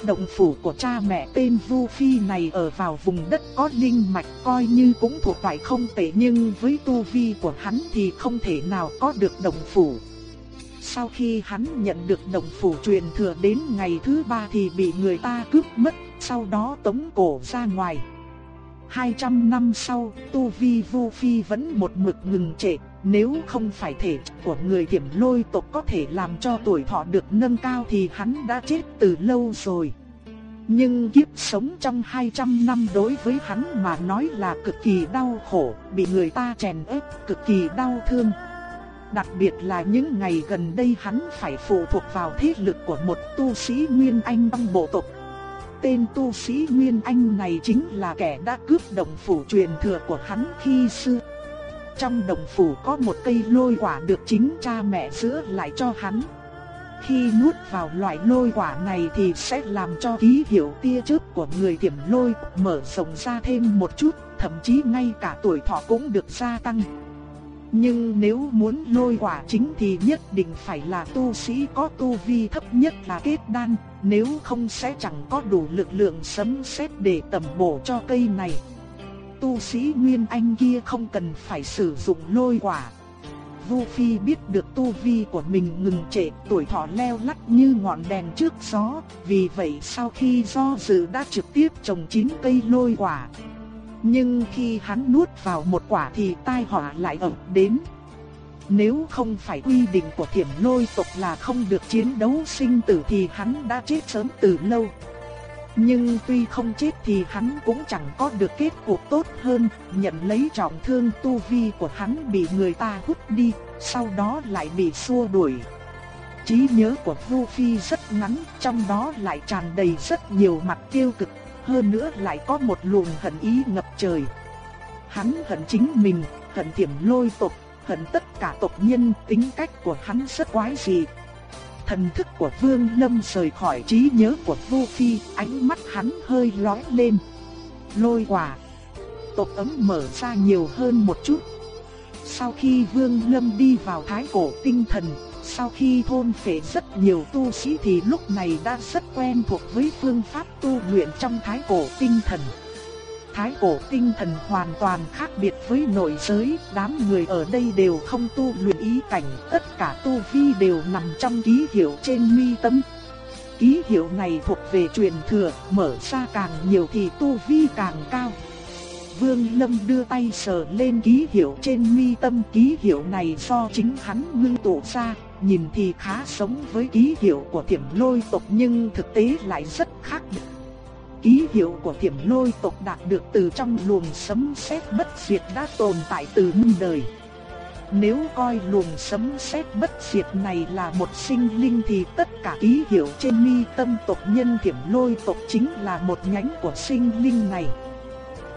Động phủ của cha mẹ tên Vu Phi này ở vào vùng đất có linh mạch coi như cũng thuộc loại không tệ nhưng với tu vi của hắn thì không thể nào có được động phủ. Sau khi hắn nhận được động phủ truyền thừa đến ngày thứ ba thì bị người ta cướp mất, sau đó tống cổ ra ngoài. 200 năm sau, Tu Vi Vu Phi vẫn một mực ngừng trệ, nếu không phải thể của người thiểm lôi tộc có thể làm cho tuổi thọ được nâng cao thì hắn đã chết từ lâu rồi. Nhưng kiếp sống trong 200 năm đối với hắn mà nói là cực kỳ đau khổ, bị người ta chèn ép, cực kỳ đau thương. Đặc biệt là những ngày gần đây hắn phải phụ thuộc vào thế lực của một tu sĩ Nguyên Anh trong bộ tộc tên tu sĩ Nguyên Anh này chính là kẻ đã cướp đồng phủ truyền thừa của hắn khi xưa. Trong đồng phủ có một cây lôi quả được chính cha mẹ giữ lại cho hắn. Khi nuốt vào loại lôi quả này thì sẽ làm cho ký hiệu tia chớp của người tiềm lôi mở rộng ra thêm một chút, thậm chí ngay cả tuổi thọ cũng được gia tăng. Nhưng nếu muốn lôi quả chính thì nhất định phải là tu sĩ có tu vi thấp nhất là kết đan, nếu không sẽ chẳng có đủ lực lượng sấm sét để tầm bổ cho cây này. Tu sĩ Nguyên Anh kia không cần phải sử dụng lôi quả. Vu Phi biết được tu vi của mình ngừng trệ, tuổi thọ leo lắt như ngọn đèn trước gió, vì vậy sau khi do dự đã trực tiếp trồng chín cây lôi quả. Nhưng khi hắn nuốt vào một quả thì tai họa lại ập đến. Nếu không phải quy định của thiểm lôi tộc là không được chiến đấu sinh tử thì hắn đã chết sớm từ lâu. Nhưng tuy không chết thì hắn cũng chẳng có được kết cục tốt hơn, nhận lấy trọng thương tu vi của hắn bị người ta hút đi, sau đó lại bị xua đuổi. Trí nhớ của Vu Phi rất ngắn, trong đó lại tràn đầy rất nhiều mặt tiêu cực, hơn nữa lại có một luồng hận ý ngập trời. Hắn hận chính mình, hận tiềm lôi tộc, hận tất cả tộc nhân, tính cách của hắn rất quái dị. Thần thức của Vương Lâm rời khỏi trí nhớ của Vu Phi, ánh mắt hắn hơi lóe lên. Lôi quả. Tộc ấm mở ra nhiều hơn một chút. Sau khi Vương Lâm đi vào thái cổ tinh thần, sau khi thôn phệ rất nhiều tu sĩ thì lúc này đã rất quen thuộc với phương pháp tu luyện trong thái cổ tinh thần. Thái cổ tinh thần hoàn toàn khác biệt với nội giới, đám người ở đây đều không tu luyện ý cảnh, tất cả tu vi đều nằm trong ký hiệu trên mi tâm. Ký hiệu này thuộc về truyền thừa, mở ra càng nhiều thì tu vi càng cao. Vương Lâm đưa tay sờ lên ký hiệu trên mi tâm ký hiệu này do chính hắn ngưng tụ ra, nhìn thì khá giống với ký hiệu của thiểm lôi tộc nhưng thực tế lại rất khác biệt. Ký hiệu của thiểm lôi tộc đạt được từ trong luồng sấm sét bất diệt đã tồn tại từ muôn đời. Nếu coi luồng sấm sét bất diệt này là một sinh linh thì tất cả ký hiệu trên mi tâm tộc nhân thiểm lôi tộc chính là một nhánh của sinh linh này.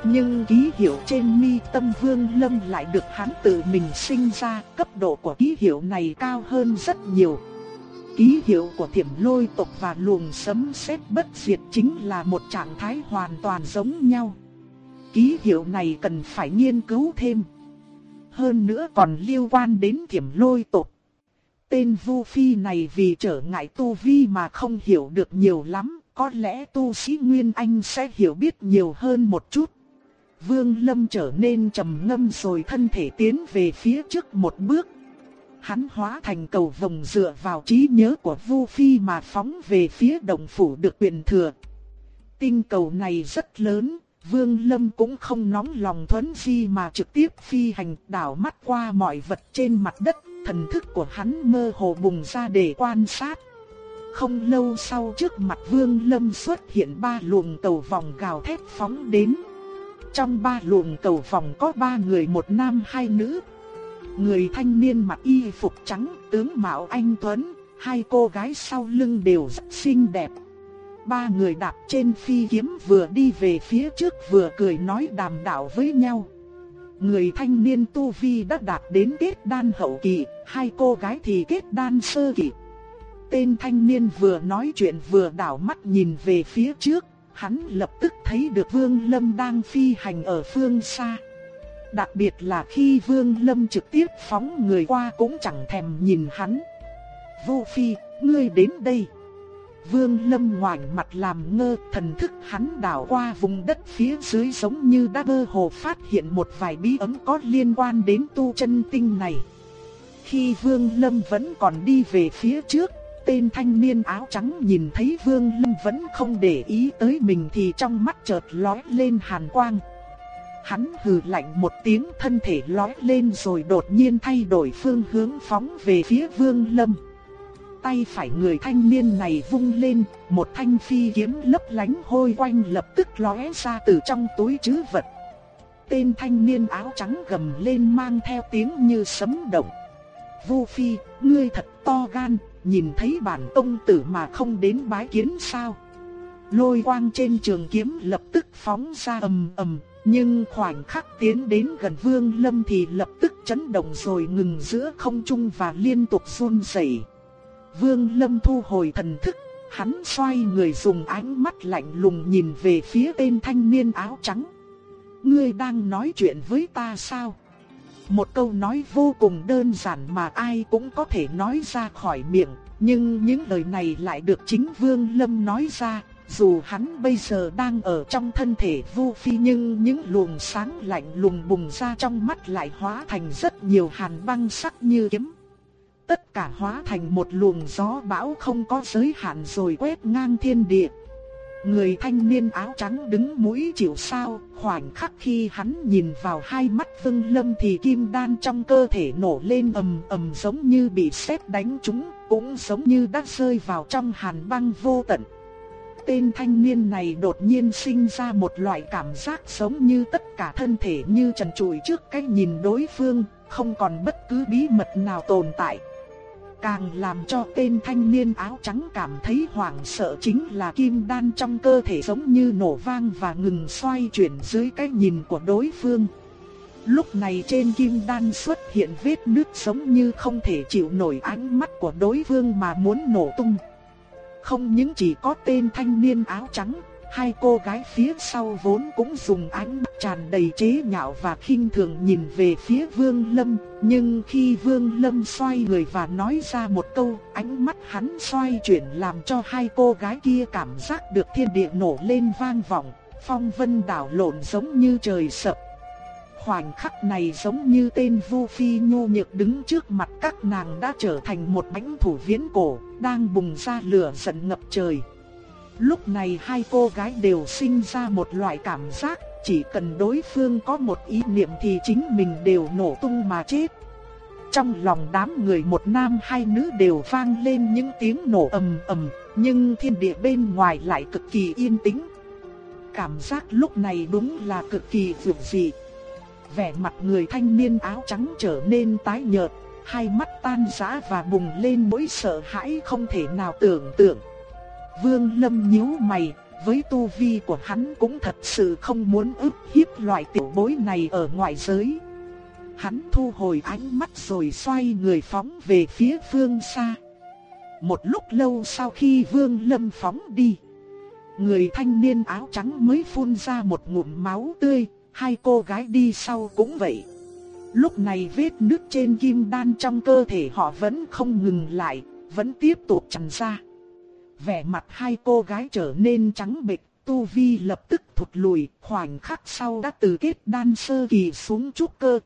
Nhưng ký hiệu trên mi tâm vương lâm lại được hắn tự mình sinh ra, cấp độ của ký hiệu này cao hơn rất nhiều. Ký hiệu của thiểm lôi tộc và luồng sấm sét bất diệt chính là một trạng thái hoàn toàn giống nhau. Ký hiệu này cần phải nghiên cứu thêm. Hơn nữa còn liên quan đến thiểm lôi tộc. tên Vu Phi này vì trở ngại tu vi mà không hiểu được nhiều lắm, có lẽ tu sĩ Nguyên Anh sẽ hiểu biết nhiều hơn một chút. Vương Lâm trở nên trầm ngâm rồi thân thể tiến về phía trước một bước. Hắn hóa thành cầu vồng dựa vào trí nhớ của Vu Phi mà phóng về phía đồng phủ được quyền thừa. Tinh cầu này rất lớn, Vương Lâm cũng không nóng lòng thuấn phi mà trực tiếp phi hành đảo mắt qua mọi vật trên mặt đất, thần thức của hắn mơ hồ bùng ra để quan sát. Không lâu sau trước mặt Vương Lâm xuất hiện ba luồng cầu vòng gào thét phóng đến. Trong ba luồng cầu vòng có ba người một nam hai nữ. Người thanh niên mặc y phục trắng, tướng mạo anh tuấn, hai cô gái sau lưng đều rất xinh đẹp. Ba người đạp trên phi kiếm vừa đi về phía trước vừa cười nói đàm đạo với nhau. Người thanh niên tu vi đã đạt đến kết đan hậu kỳ, hai cô gái thì kết đan sơ kỳ. Tên thanh niên vừa nói chuyện vừa đảo mắt nhìn về phía trước, hắn lập tức thấy được Vương Lâm đang phi hành ở phương xa. Đặc biệt là khi Vương Lâm trực tiếp phóng người qua cũng chẳng thèm nhìn hắn. Vô Phi, ngươi đến đây. Vương Lâm ngoảnh mặt làm ngơ, thần thức hắn đảo qua vùng đất phía dưới giống như đã mơ hồ phát hiện một vài bí ẩn có liên quan đến tu chân tinh này. Khi Vương Lâm vẫn còn đi về phía trước, tên thanh niên áo trắng nhìn thấy Vương Lâm vẫn không để ý tới mình thì trong mắt chợt lóe lên hàn quang. Hắn hừ lạnh một tiếng thân thể lói lên rồi đột nhiên thay đổi phương hướng phóng về phía Vương Lâm tay phải người thanh niên này vung lên, một thanh phi kiếm lấp lánh hôi quanh lập tức lóe ra từ trong túi chứ vật. Tên thanh niên áo trắng gầm lên mang theo tiếng như sấm động. Vu Phi, ngươi thật to gan, nhìn thấy bản tông tử mà không đến bái kiến sao? Lôi quang trên trường kiếm lập tức phóng ra ầm ầm, nhưng khoảnh khắc tiến đến gần Vương Lâm thì lập tức chấn động rồi ngừng giữa không trung và liên tục run rẩy. Vương Lâm thu hồi thần thức, hắn xoay người dùng ánh mắt lạnh lùng nhìn về phía tên thanh niên áo trắng. Ngươi đang nói chuyện với ta sao? Một câu nói vô cùng đơn giản mà ai cũng có thể nói ra khỏi miệng, nhưng những lời này lại được chính Vương Lâm nói ra, dù hắn bây giờ đang ở trong thân thể vu phi nhưng những luồng sáng lạnh lùng bùng ra trong mắt lại hóa thành rất nhiều hàn băng sắc như kiếm. Tất cả hóa thành một luồng gió bão không có giới hạn rồi quét ngang thiên địa. Người thanh niên áo trắng đứng mũi chịu sao, khoảnh khắc khi hắn nhìn vào hai mắt Vương Lâm thì kim đan trong cơ thể nổ lên ầm ầm giống như bị sét đánh trúng, cũng giống như đã rơi vào trong hàn băng vô tận. Tên thanh niên này đột nhiên sinh ra một loại cảm giác giống như tất cả thân thể như trần trụi trước cái nhìn đối phương, không còn bất cứ bí mật nào tồn tại. Càng làm cho tên thanh niên áo trắng cảm thấy hoảng sợ chính là kim đan trong cơ thể giống như nổ vang và ngừng xoay chuyển dưới cái nhìn của đối phương. Lúc này trên kim đan xuất hiện vết nứt giống như không thể chịu nổi ánh mắt của đối phương mà muốn nổ tung. Không những chỉ có tên thanh niên áo trắng Hai cô gái phía sau vốn cũng dùng ánh mắt tràn đầy chế nhạo và khinh thường nhìn về phía Vương Lâm, nhưng khi Vương Lâm xoay người và nói ra một câu, ánh mắt hắn xoay chuyển làm cho hai cô gái kia cảm giác được thiên địa nổ lên vang vọng, phong vân đảo lộn giống như trời sập. Khoảnh khắc này giống như tên Vu Phi nhu nhược đứng trước mặt các nàng đã trở thành một bánh thủ viễn cổ, đang bùng ra lửa giận ngập trời. Lúc này hai cô gái đều sinh ra một loại cảm giác, chỉ cần đối phương có một ý niệm thì chính mình đều nổ tung mà chết. Trong lòng đám người một nam hai nữ đều vang lên những tiếng nổ ầm ầm, nhưng thiên địa bên ngoài lại cực kỳ yên tĩnh. Cảm giác lúc này đúng là cực kỳ dịu dị. Vẻ mặt người thanh niên áo trắng trở nên tái nhợt, hai mắt tan rã và bùng lên nỗi sợ hãi không thể nào tưởng tượng. Vương Lâm nhíu mày, với tu vi của hắn cũng thật sự không muốn ức hiếp loại tiểu bối này ở ngoài giới. Hắn thu hồi ánh mắt rồi xoay người phóng về phía phương xa. Một lúc lâu sau khi Vương Lâm phóng đi, người thanh niên áo trắng mới phun ra một ngụm máu tươi, hai cô gái đi sau cũng vậy. Lúc này vết nứt trên kim đan trong cơ thể họ vẫn không ngừng lại, vẫn tiếp tục tràn ra. Vẻ mặt hai cô gái trở nên trắng bệch, tu vi lập tức thụt lùi, khoảnh khắc sau đã từ kết đan sơ kỳ xuống trúc cơ.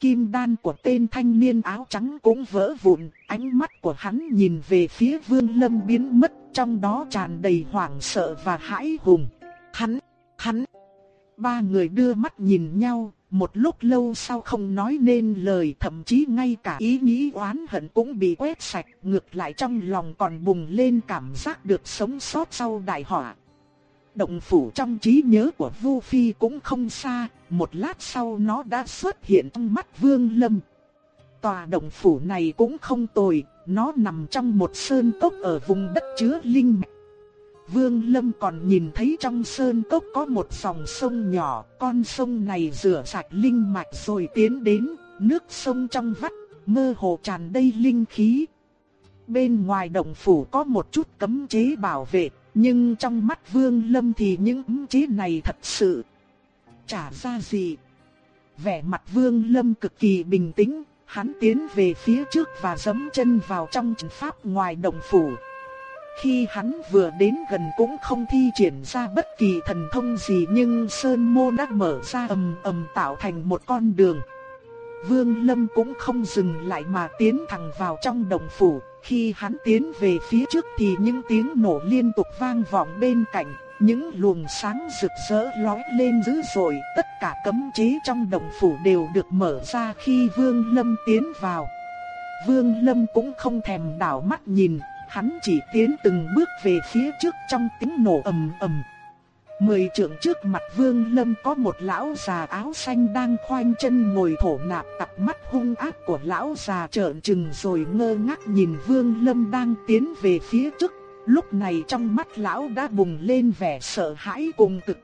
Kim đan của tên thanh niên áo trắng cũng vỡ vụn, ánh mắt của hắn nhìn về phía Vương Lâm biến mất, trong đó tràn đầy hoảng sợ và hãi hùng. Hắn, hắn. Ba người đưa mắt nhìn nhau, một lúc lâu sau không nói nên lời, thậm chí ngay cả ý nghĩ oán hận cũng bị quét sạch, ngược lại trong lòng còn bùng lên cảm giác được sống sót sau đại họa. Động phủ trong trí nhớ của Vu Phi cũng không xa, một lát sau nó đã xuất hiện trong mắt Vương Lâm. Tòa động phủ này cũng không tồi, nó nằm trong một sơn cốc ở vùng đất chứa linh mạch. Vương Lâm còn nhìn thấy trong sơn cốc có một dòng sông nhỏ, con sông này rửa sạch linh mạch rồi tiến đến, nước sông trong vắt, mơ hồ tràn đầy linh khí. Bên ngoài động phủ có một chút cấm chế bảo vệ, nhưng trong mắt Vương Lâm thì những cấm chế này thật sự trả ra gì. Vẻ mặt Vương Lâm cực kỳ bình tĩnh, hắn tiến về phía trước và giẫm chân vào trong trận pháp ngoài động phủ. Khi hắn vừa đến gần cũng không thi triển ra bất kỳ thần thông gì nhưng Sơn Môn đã mở ra ầm ầm tạo thành một con đường. Vương Lâm cũng không dừng lại mà tiến thẳng vào trong đồng phủ. Khi hắn tiến về phía trước thì những tiếng nổ liên tục vang vọng bên cạnh, những luồng sáng rực rỡ lói lên dữ dội, tất cả cấm chế trong đồng phủ đều được mở ra khi Vương Lâm tiến vào. Vương Lâm cũng không thèm đảo mắt nhìn, hắn chỉ tiến từng bước về phía trước trong tiếng nổ ầm ầm. Mười trượng trước mặt Vương Lâm có một lão già áo xanh đang khoanh chân ngồi thổ nạp cặp mắt hung ác của lão già trợn trừng rồi ngơ ngác nhìn Vương Lâm đang tiến về phía trước. Lúc này trong mắt lão đã bùng lên vẻ sợ hãi cùng cực